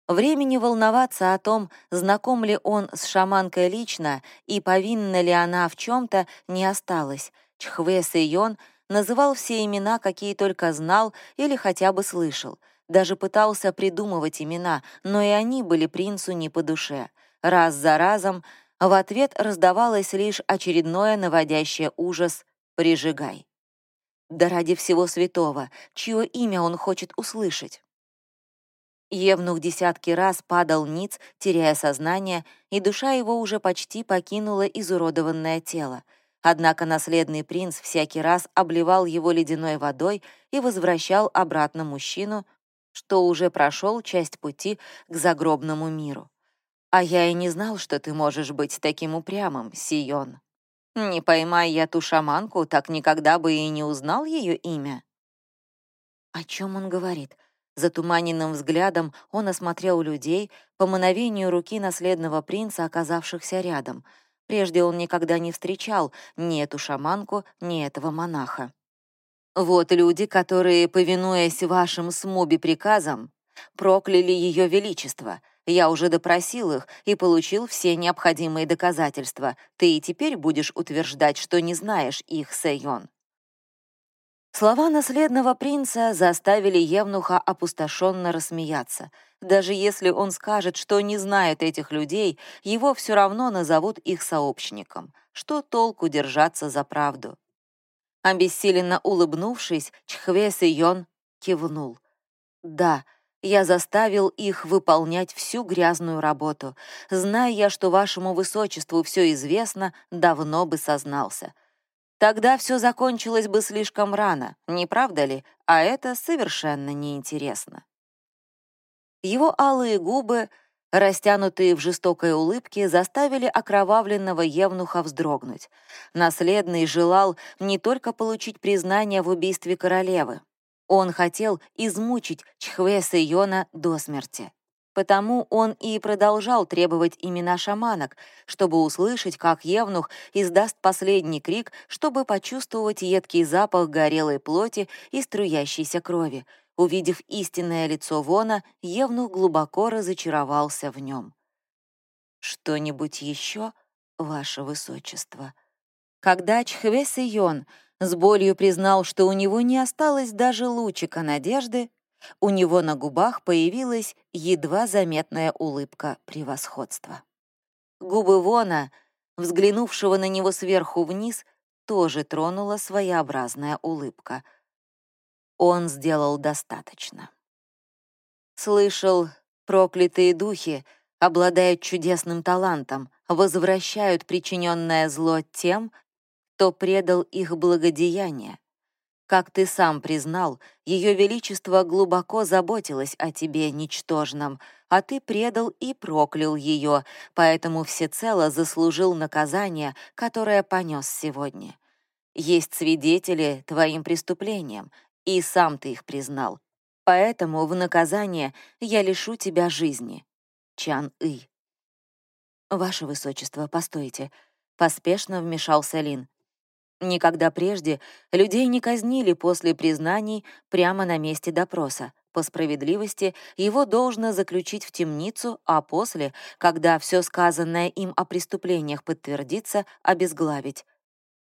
Времени волноваться о том, знаком ли он с шаманкой лично и повинна ли она в чем-то, не осталось. Чхве Сэйон называл все имена, какие только знал или хотя бы слышал. Даже пытался придумывать имена, но и они были принцу не по душе. Раз за разом в ответ раздавалось лишь очередное наводящее ужас «Прижигай». Да ради всего святого, чье имя он хочет услышать? Евнух десятки раз падал ниц, теряя сознание, и душа его уже почти покинула изуродованное тело. Однако наследный принц всякий раз обливал его ледяной водой и возвращал обратно мужчину, что уже прошел часть пути к загробному миру. «А я и не знал, что ты можешь быть таким упрямым, Сион. Не поймай я ту шаманку, так никогда бы и не узнал ее имя». О чем он говорит? Затуманенным взглядом он осмотрел людей по мановению руки наследного принца, оказавшихся рядом. Прежде он никогда не встречал ни эту шаманку, ни этого монаха. «Вот люди, которые, повинуясь вашим смуби приказам, прокляли ее величество. Я уже допросил их и получил все необходимые доказательства. Ты и теперь будешь утверждать, что не знаешь их, Сэйон». Слова наследного принца заставили Евнуха опустошенно рассмеяться. Даже если он скажет, что не знает этих людей, его все равно назовут их сообщником. Что толку держаться за правду? Обессиленно улыбнувшись, Чхве Сион кивнул. «Да, я заставил их выполнять всю грязную работу. Зная я, что вашему высочеству все известно, давно бы сознался. Тогда все закончилось бы слишком рано, не правда ли? А это совершенно неинтересно. Его алые губы, растянутые в жестокой улыбке, заставили окровавленного Евнуха вздрогнуть. Наследный желал не только получить признание в убийстве королевы. Он хотел измучить Чхве Йона до смерти. Потому он и продолжал требовать имена шаманок, чтобы услышать, как Евнух издаст последний крик, чтобы почувствовать едкий запах горелой плоти и струящейся крови. Увидев истинное лицо Вона, Евнух глубоко разочаровался в нем. «Что-нибудь еще, ваше высочество?» Когда Чхве Йон с болью признал, что у него не осталось даже лучика надежды, у него на губах появилась едва заметная улыбка превосходства. Губы Вона, взглянувшего на него сверху вниз, тоже тронула своеобразная улыбка. Он сделал достаточно. Слышал, проклятые духи обладают чудесным талантом, возвращают причиненное зло тем, кто предал их благодеяние, как ты сам признал, Ее Величество глубоко заботилось о тебе, ничтожном, а ты предал и проклял ее, поэтому всецело заслужил наказание, которое понес сегодня. Есть свидетели твоим преступлениям, и сам ты их признал. Поэтому в наказание я лишу тебя жизни. Чан-И. «Ваше Высочество, постойте», — поспешно вмешался Лин. Никогда прежде людей не казнили после признаний прямо на месте допроса. По справедливости его должно заключить в темницу, а после, когда все сказанное им о преступлениях подтвердится, обезглавить.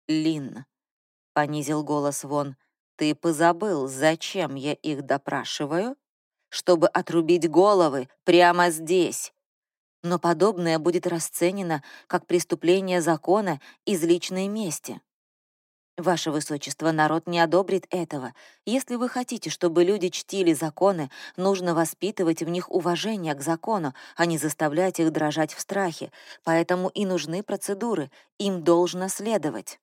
«Лин», — понизил голос Вон, — «ты позабыл, зачем я их допрашиваю? Чтобы отрубить головы прямо здесь». Но подобное будет расценено как преступление закона из личной мести. Ваше Высочество, народ не одобрит этого. Если вы хотите, чтобы люди чтили законы, нужно воспитывать в них уважение к закону, а не заставлять их дрожать в страхе. Поэтому и нужны процедуры, им должно следовать.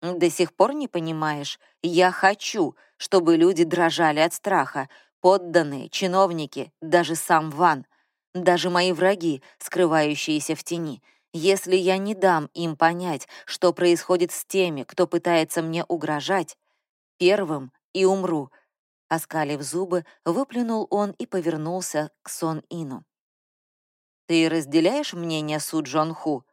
До сих пор не понимаешь? Я хочу, чтобы люди дрожали от страха. Подданные, чиновники, даже сам Ван, даже мои враги, скрывающиеся в тени — если я не дам им понять, что происходит с теми, кто пытается мне угрожать, первым и умру. Оскалив зубы, выплюнул он и повернулся к Сон Ину. «Ты разделяешь мнение Су Джон Ху?»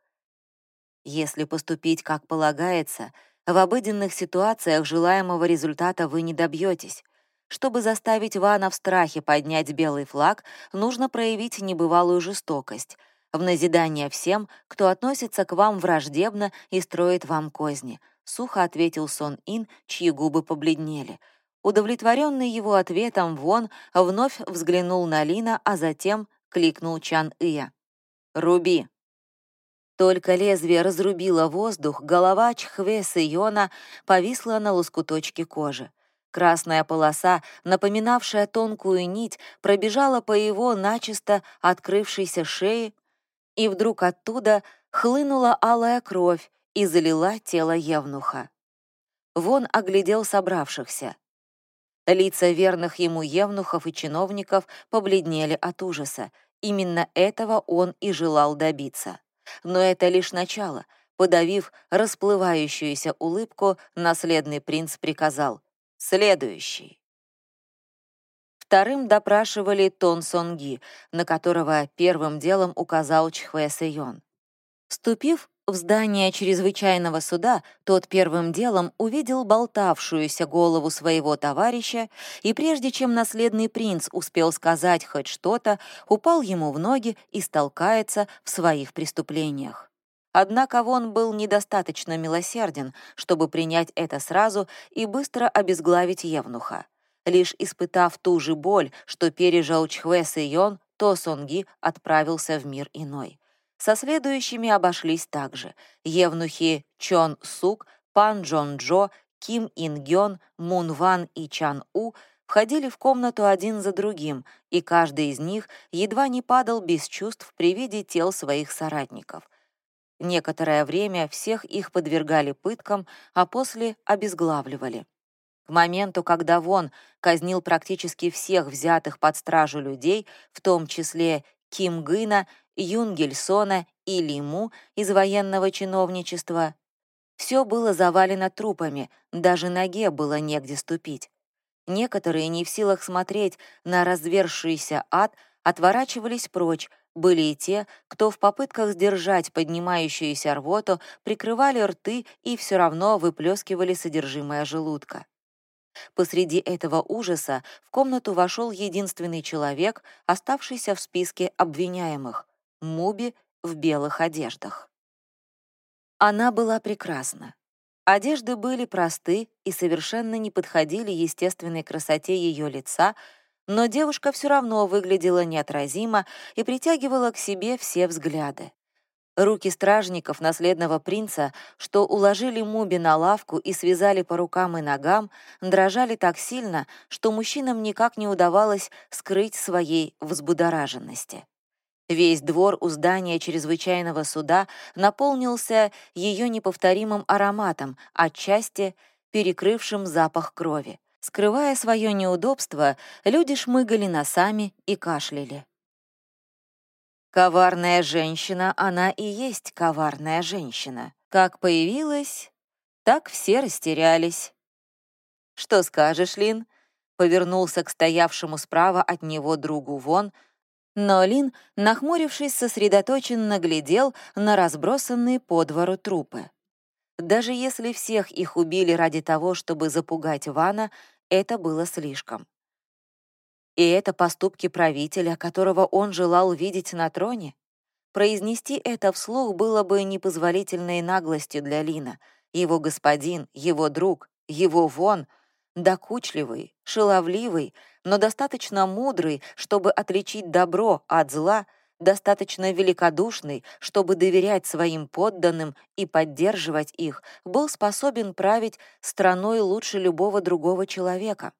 «Если поступить как полагается, в обыденных ситуациях желаемого результата вы не добьетесь. Чтобы заставить Вана в страхе поднять белый флаг, нужно проявить небывалую жестокость — в назидание всем, кто относится к вам враждебно и строит вам козни», — сухо ответил Сон Ин, чьи губы побледнели. Удовлетворенный его ответом, Вон вновь взглянул на Лина, а затем кликнул Чан Ия. «Руби!» Только лезвие разрубило воздух, голова Чхве Сиона повисла на лоскуточке кожи. Красная полоса, напоминавшая тонкую нить, пробежала по его начисто открывшейся шее, и вдруг оттуда хлынула алая кровь и залила тело Евнуха. Вон оглядел собравшихся. Лица верных ему евнухов и чиновников побледнели от ужаса. Именно этого он и желал добиться. Но это лишь начало. Подавив расплывающуюся улыбку, наследный принц приказал «Следующий». Вторым допрашивали Тон Сонги, на которого первым делом указал Чхве Сэйон. Ступив в здание чрезвычайного суда, тот первым делом увидел болтавшуюся голову своего товарища, и прежде чем наследный принц успел сказать хоть что-то, упал ему в ноги и столкается в своих преступлениях. Однако он был недостаточно милосерден, чтобы принять это сразу и быстро обезглавить Евнуха. Лишь испытав ту же боль, что пережил Чхве Йон, то Сонги отправился в мир иной. Со следующими обошлись также евнухи Чон Сук, Пан Джон Джо, Ким Ин Гён, Мун Ван и Чан У входили в комнату один за другим, и каждый из них едва не падал без чувств при виде тел своих соратников. Некоторое время всех их подвергали пыткам, а после обезглавливали. К моменту, когда Вон казнил практически всех взятых под стражу людей, в том числе Ким Гына, Юнгельсона и Лиму из военного чиновничества, все было завалено трупами, даже ноге было негде ступить. Некоторые, не в силах смотреть на развершийся ад, отворачивались прочь, были и те, кто в попытках сдержать поднимающуюся рвоту прикрывали рты и все равно выплескивали содержимое желудка. Посреди этого ужаса в комнату вошел единственный человек, оставшийся в списке обвиняемых — Муби в белых одеждах. Она была прекрасна. Одежды были просты и совершенно не подходили естественной красоте ее лица, но девушка все равно выглядела неотразимо и притягивала к себе все взгляды. Руки стражников наследного принца, что уложили Муби на лавку и связали по рукам и ногам, дрожали так сильно, что мужчинам никак не удавалось скрыть своей взбудораженности. Весь двор у здания чрезвычайного суда наполнился ее неповторимым ароматом, отчасти перекрывшим запах крови. Скрывая свое неудобство, люди шмыгали носами и кашляли. Коварная женщина, она и есть коварная женщина. Как появилась, так все растерялись. «Что скажешь, Лин?» Повернулся к стоявшему справа от него другу Вон, но Лин, нахмурившись, сосредоточенно глядел на разбросанные по двору трупы. Даже если всех их убили ради того, чтобы запугать Вана, это было слишком. И это поступки правителя, которого он желал видеть на троне? Произнести это вслух было бы непозволительной наглостью для Лина. Его господин, его друг, его вон, докучливый, шаловливый, но достаточно мудрый, чтобы отличить добро от зла, достаточно великодушный, чтобы доверять своим подданным и поддерживать их, был способен править страной лучше любого другого человека.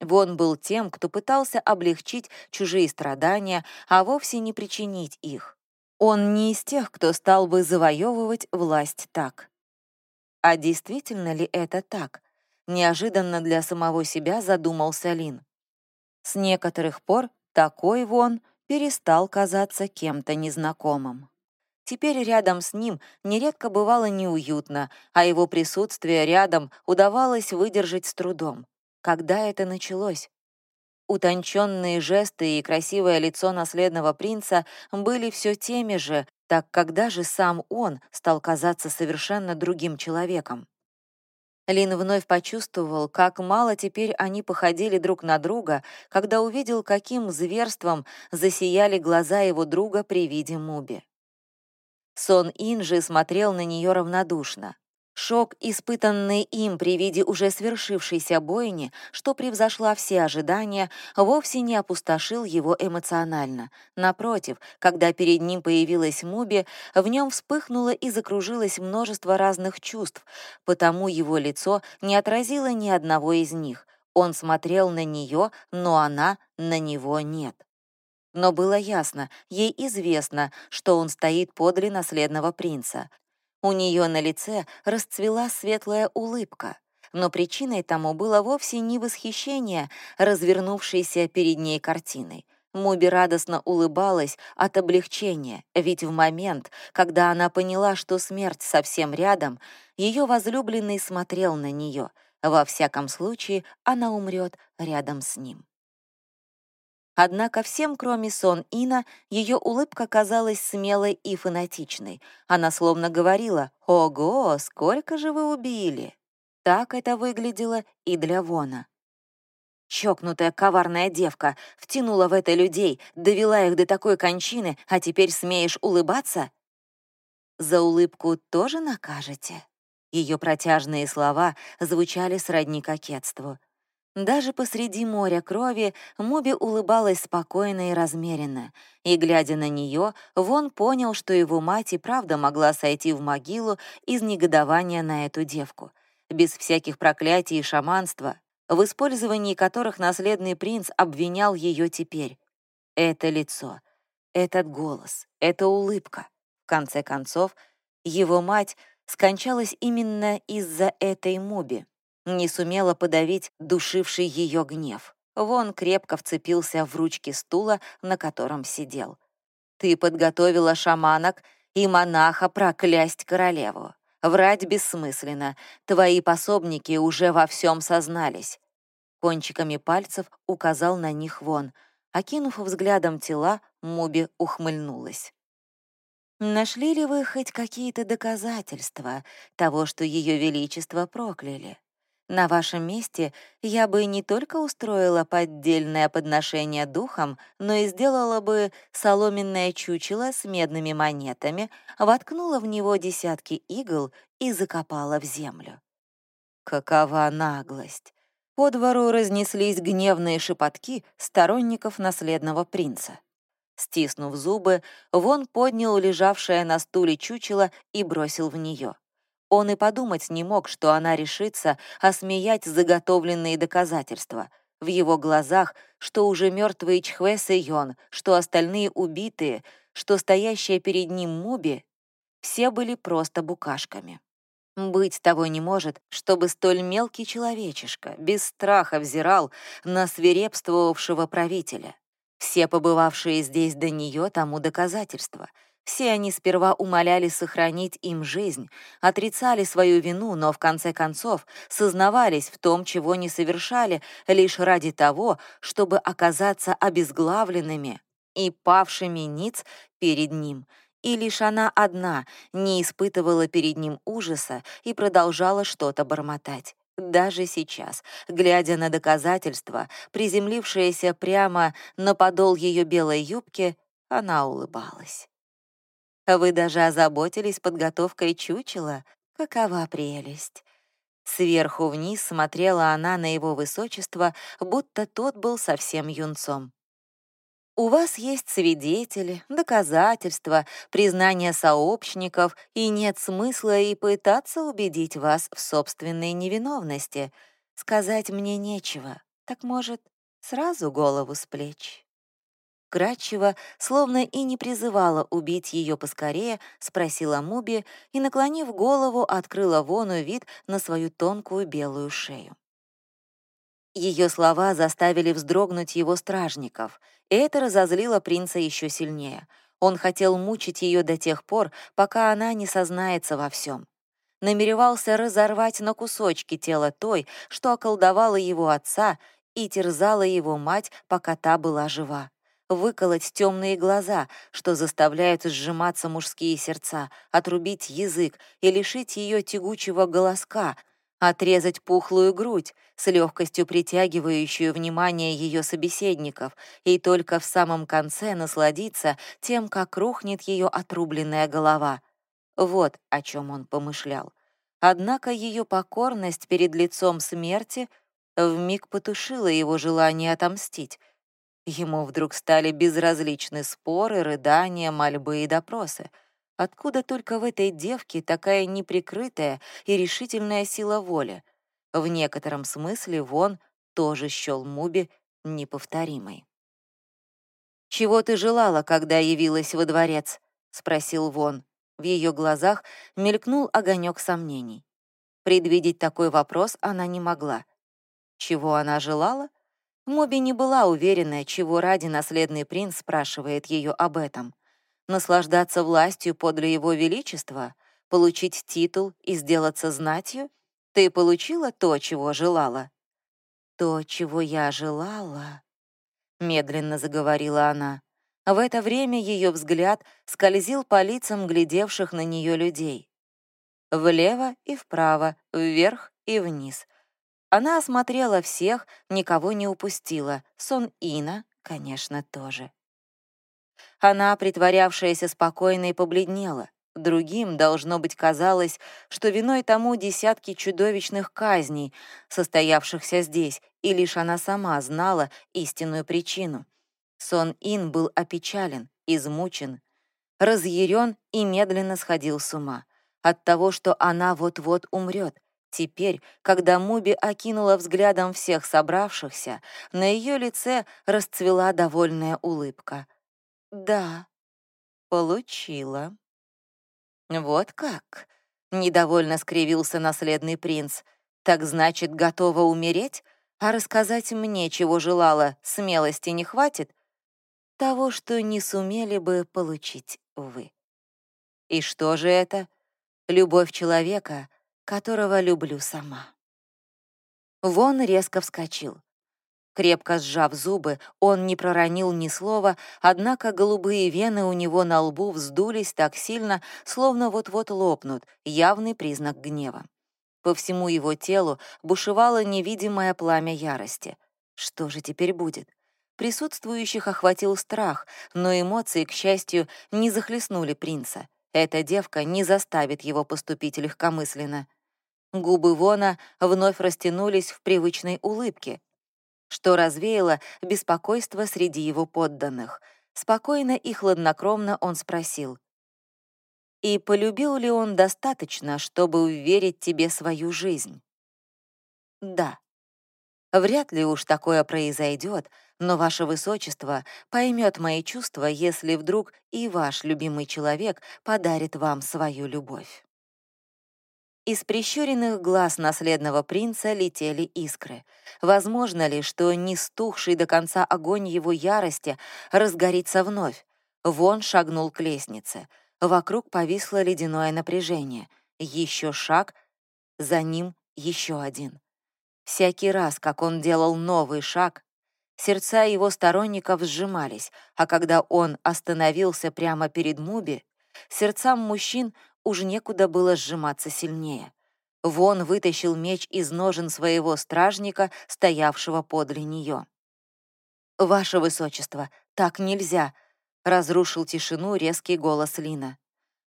Вон был тем, кто пытался облегчить чужие страдания, а вовсе не причинить их. Он не из тех, кто стал бы завоевывать власть так. А действительно ли это так? Неожиданно для самого себя задумался Лин. С некоторых пор такой Вон перестал казаться кем-то незнакомым. Теперь рядом с ним нередко бывало неуютно, а его присутствие рядом удавалось выдержать с трудом. Когда это началось? Утонченные жесты и красивое лицо наследного принца были все теми же, так когда же сам он стал казаться совершенно другим человеком? Лин вновь почувствовал, как мало теперь они походили друг на друга, когда увидел, каким зверством засияли глаза его друга при виде Муби. Сон Инжи смотрел на нее равнодушно. Шок, испытанный им при виде уже свершившейся бойни, что превзошла все ожидания, вовсе не опустошил его эмоционально. Напротив, когда перед ним появилась Муби, в нем вспыхнуло и закружилось множество разных чувств, потому его лицо не отразило ни одного из них. Он смотрел на нее, но она на него нет. Но было ясно, ей известно, что он стоит подле наследного принца. У нее на лице расцвела светлая улыбка, но причиной тому было вовсе не восхищение, развернувшейся перед ней картиной. Муби радостно улыбалась от облегчения, ведь в момент, когда она поняла, что смерть совсем рядом, ее возлюбленный смотрел на нее. Во всяком случае, она умрет рядом с ним. Однако всем, кроме Сон Ина, ее улыбка казалась смелой и фанатичной. Она словно говорила «Ого, сколько же вы убили!» Так это выглядело и для Вона. Чокнутая коварная девка втянула в это людей, довела их до такой кончины, а теперь смеешь улыбаться? За улыбку тоже накажете? Ее протяжные слова звучали сродни кокетству. Даже посреди моря крови Моби улыбалась спокойно и размеренно, и, глядя на нее, Вон понял, что его мать и правда могла сойти в могилу из негодования на эту девку. Без всяких проклятий и шаманства, в использовании которых наследный принц обвинял ее теперь. Это лицо, этот голос, эта улыбка. В конце концов, его мать скончалась именно из-за этой моби. Не сумела подавить душивший ее гнев. Вон крепко вцепился в ручки стула, на котором сидел. «Ты подготовила шаманок и монаха проклясть королеву. Врать бессмысленно. Твои пособники уже во всем сознались. Кончиками пальцев указал на них вон. Окинув взглядом тела, Муби ухмыльнулась. «Нашли ли вы хоть какие-то доказательства того, что Ее Величество прокляли? На вашем месте я бы не только устроила поддельное подношение духом, но и сделала бы соломенное чучело с медными монетами, воткнула в него десятки игл и закопала в землю. Какова наглость! По двору разнеслись гневные шепотки сторонников наследного принца. Стиснув зубы, Вон поднял лежавшее на стуле чучело и бросил в нее. Он и подумать не мог, что она решится осмеять заготовленные доказательства. В его глазах, что уже мертвые Чхвес и Йон, что остальные убитые, что стоящая перед ним Муби, все были просто букашками. Быть того не может, чтобы столь мелкий человечишка без страха взирал на свирепствовавшего правителя. Все побывавшие здесь до нее тому доказательство — все они сперва умоляли сохранить им жизнь, отрицали свою вину, но в конце концов сознавались в том, чего не совершали, лишь ради того, чтобы оказаться обезглавленными и павшими ниц перед ним. И лишь она одна не испытывала перед ним ужаса и продолжала что-то бормотать. Даже сейчас, глядя на доказательства, приземлившееся прямо на подол ее белой юбки, она улыбалась. Вы даже озаботились подготовкой чучела. Какова прелесть!» Сверху вниз смотрела она на его высочество, будто тот был совсем юнцом. «У вас есть свидетели, доказательства, признание сообщников, и нет смысла и пытаться убедить вас в собственной невиновности. Сказать мне нечего, так, может, сразу голову с плеч?» Кратчево, словно и не призывала убить ее поскорее, спросила Муби и, наклонив голову, открыла вону вид на свою тонкую белую шею. Ее слова заставили вздрогнуть его стражников, и это разозлило принца еще сильнее. Он хотел мучить ее до тех пор, пока она не сознается во всем. Намеревался разорвать на кусочки тело той, что околдовала его отца и терзала его мать, пока та была жива выколоть темные глаза, что заставляют сжиматься мужские сердца, отрубить язык и лишить ее тягучего голоска, отрезать пухлую грудь, с легкостью притягивающую внимание ее собеседников, и только в самом конце насладиться тем, как рухнет ее отрубленная голова. Вот о чем он помышлял. Однако ее покорность перед лицом смерти вмиг потушила его желание отомстить, Ему вдруг стали безразличны споры, рыдания, мольбы и допросы. Откуда только в этой девке такая неприкрытая и решительная сила воли? В некотором смысле Вон тоже счел Муби неповторимой. «Чего ты желала, когда явилась во дворец?» — спросил Вон. В ее глазах мелькнул огонек сомнений. Предвидеть такой вопрос она не могла. Чего она желала? Моби не была уверена, чего ради наследный принц спрашивает ее об этом. Наслаждаться властью подле его величества? Получить титул и сделаться знатью? Ты получила то, чего желала? То, чего я желала. медленно заговорила она. В это время ее взгляд скользил по лицам глядевших на нее людей. Влево и вправо, вверх и вниз. Она осмотрела всех, никого не упустила. Сон Ина, конечно, тоже. Она, притворявшаяся спокойной, побледнела. Другим, должно быть, казалось, что виной тому десятки чудовищных казней, состоявшихся здесь, и лишь она сама знала истинную причину. Сон Ин был опечален, измучен, разъярен и медленно сходил с ума от того, что она вот-вот умрет. Теперь, когда Муби окинула взглядом всех собравшихся, на ее лице расцвела довольная улыбка. «Да, получила». «Вот как?» — недовольно скривился наследный принц. «Так значит, готова умереть? А рассказать мне, чего желала, смелости не хватит? Того, что не сумели бы получить вы». «И что же это?» «Любовь человека, которого люблю сама». Вон резко вскочил. Крепко сжав зубы, он не проронил ни слова, однако голубые вены у него на лбу вздулись так сильно, словно вот-вот лопнут, явный признак гнева. По всему его телу бушевало невидимое пламя ярости. Что же теперь будет? Присутствующих охватил страх, но эмоции, к счастью, не захлестнули принца. Эта девка не заставит его поступить легкомысленно. Губы Вона вновь растянулись в привычной улыбке, что развеяло беспокойство среди его подданных. Спокойно и хладнокровно он спросил. «И полюбил ли он достаточно, чтобы уверить тебе свою жизнь?» «Да». Вряд ли уж такое произойдет, но ваше высочество поймет мои чувства, если вдруг и ваш любимый человек подарит вам свою любовь. Из прищуренных глаз наследного принца летели искры. Возможно ли, что не стухший до конца огонь его ярости разгорится вновь? Вон шагнул к лестнице. Вокруг повисло ледяное напряжение. Еще шаг, за ним еще один. Всякий раз, как он делал новый шаг, сердца его сторонников сжимались, а когда он остановился прямо перед Муби, сердцам мужчин уж некуда было сжиматься сильнее. Вон вытащил меч из ножен своего стражника, стоявшего подле нее. «Ваше высочество, так нельзя!» — разрушил тишину резкий голос Лина.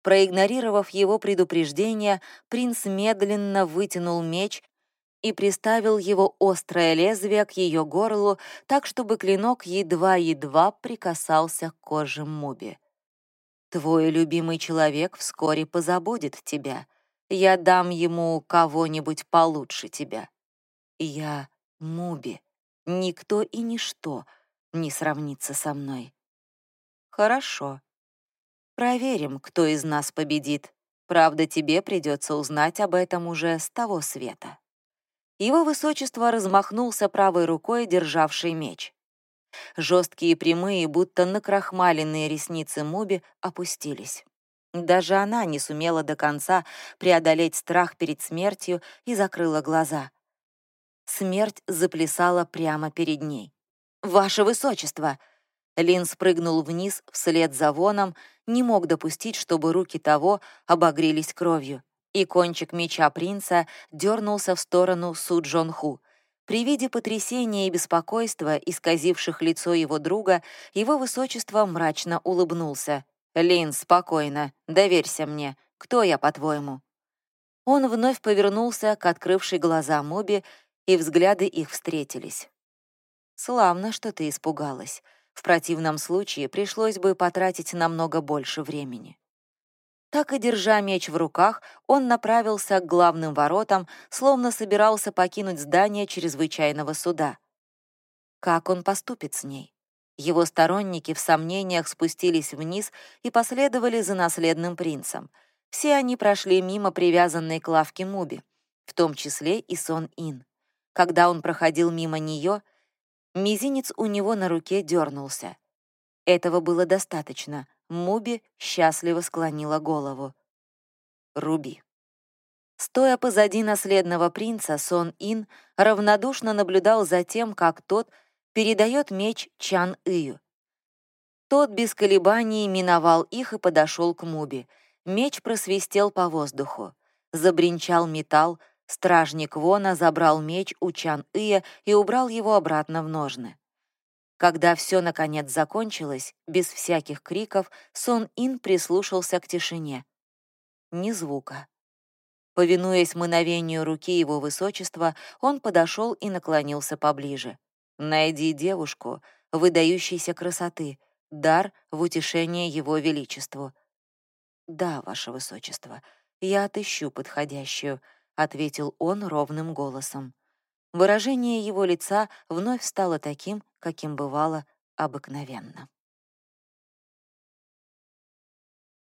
Проигнорировав его предупреждение, принц медленно вытянул меч и приставил его острое лезвие к ее горлу, так, чтобы клинок едва-едва прикасался к коже Муби. Твой любимый человек вскоре позабудет тебя. Я дам ему кого-нибудь получше тебя. Я Муби. Никто и ничто не сравнится со мной. Хорошо. Проверим, кто из нас победит. Правда, тебе придется узнать об этом уже с того света. Его высочество размахнулся правой рукой, державшей меч. Жесткие прямые, будто накрахмаленные ресницы Муби опустились. Даже она не сумела до конца преодолеть страх перед смертью и закрыла глаза. Смерть заплясала прямо перед ней. «Ваше высочество!» Лин спрыгнул вниз вслед за воном, не мог допустить, чтобы руки того обогрелись кровью, и кончик меча принца дернулся в сторону Су Джон Ху — при виде потрясения и беспокойства, исказивших лицо его друга, его высочество мрачно улыбнулся. «Лин, спокойно, доверься мне. Кто я, по-твоему?» Он вновь повернулся к открывшей глаза Моби, и взгляды их встретились. «Славно, что ты испугалась. В противном случае пришлось бы потратить намного больше времени». Так и держа меч в руках, он направился к главным воротам, словно собирался покинуть здание чрезвычайного суда. Как он поступит с ней? Его сторонники в сомнениях спустились вниз и последовали за наследным принцем. Все они прошли мимо привязанной к лавке Муби, в том числе и Сон Ин. Когда он проходил мимо нее, мизинец у него на руке дернулся. Этого было достаточно, Муби счастливо склонила голову. Руби. Стоя позади наследного принца, Сон Ин равнодушно наблюдал за тем, как тот передает меч Чан Ию. Тот без колебаний миновал их и подошел к Муби. Меч просвистел по воздуху. Забринчал металл, стражник Вона забрал меч у Чан Ия и убрал его обратно в ножны. Когда все наконец закончилось, без всяких криков, Сон Ин прислушался к тишине. Ни звука. Повинуясь мановению руки его высочества, он подошел и наклонился поближе. «Найди девушку, выдающейся красоты, дар в утешение его величеству». «Да, ваше высочество, я отыщу подходящую», — ответил он ровным голосом. Выражение его лица вновь стало таким, каким бывало обыкновенно.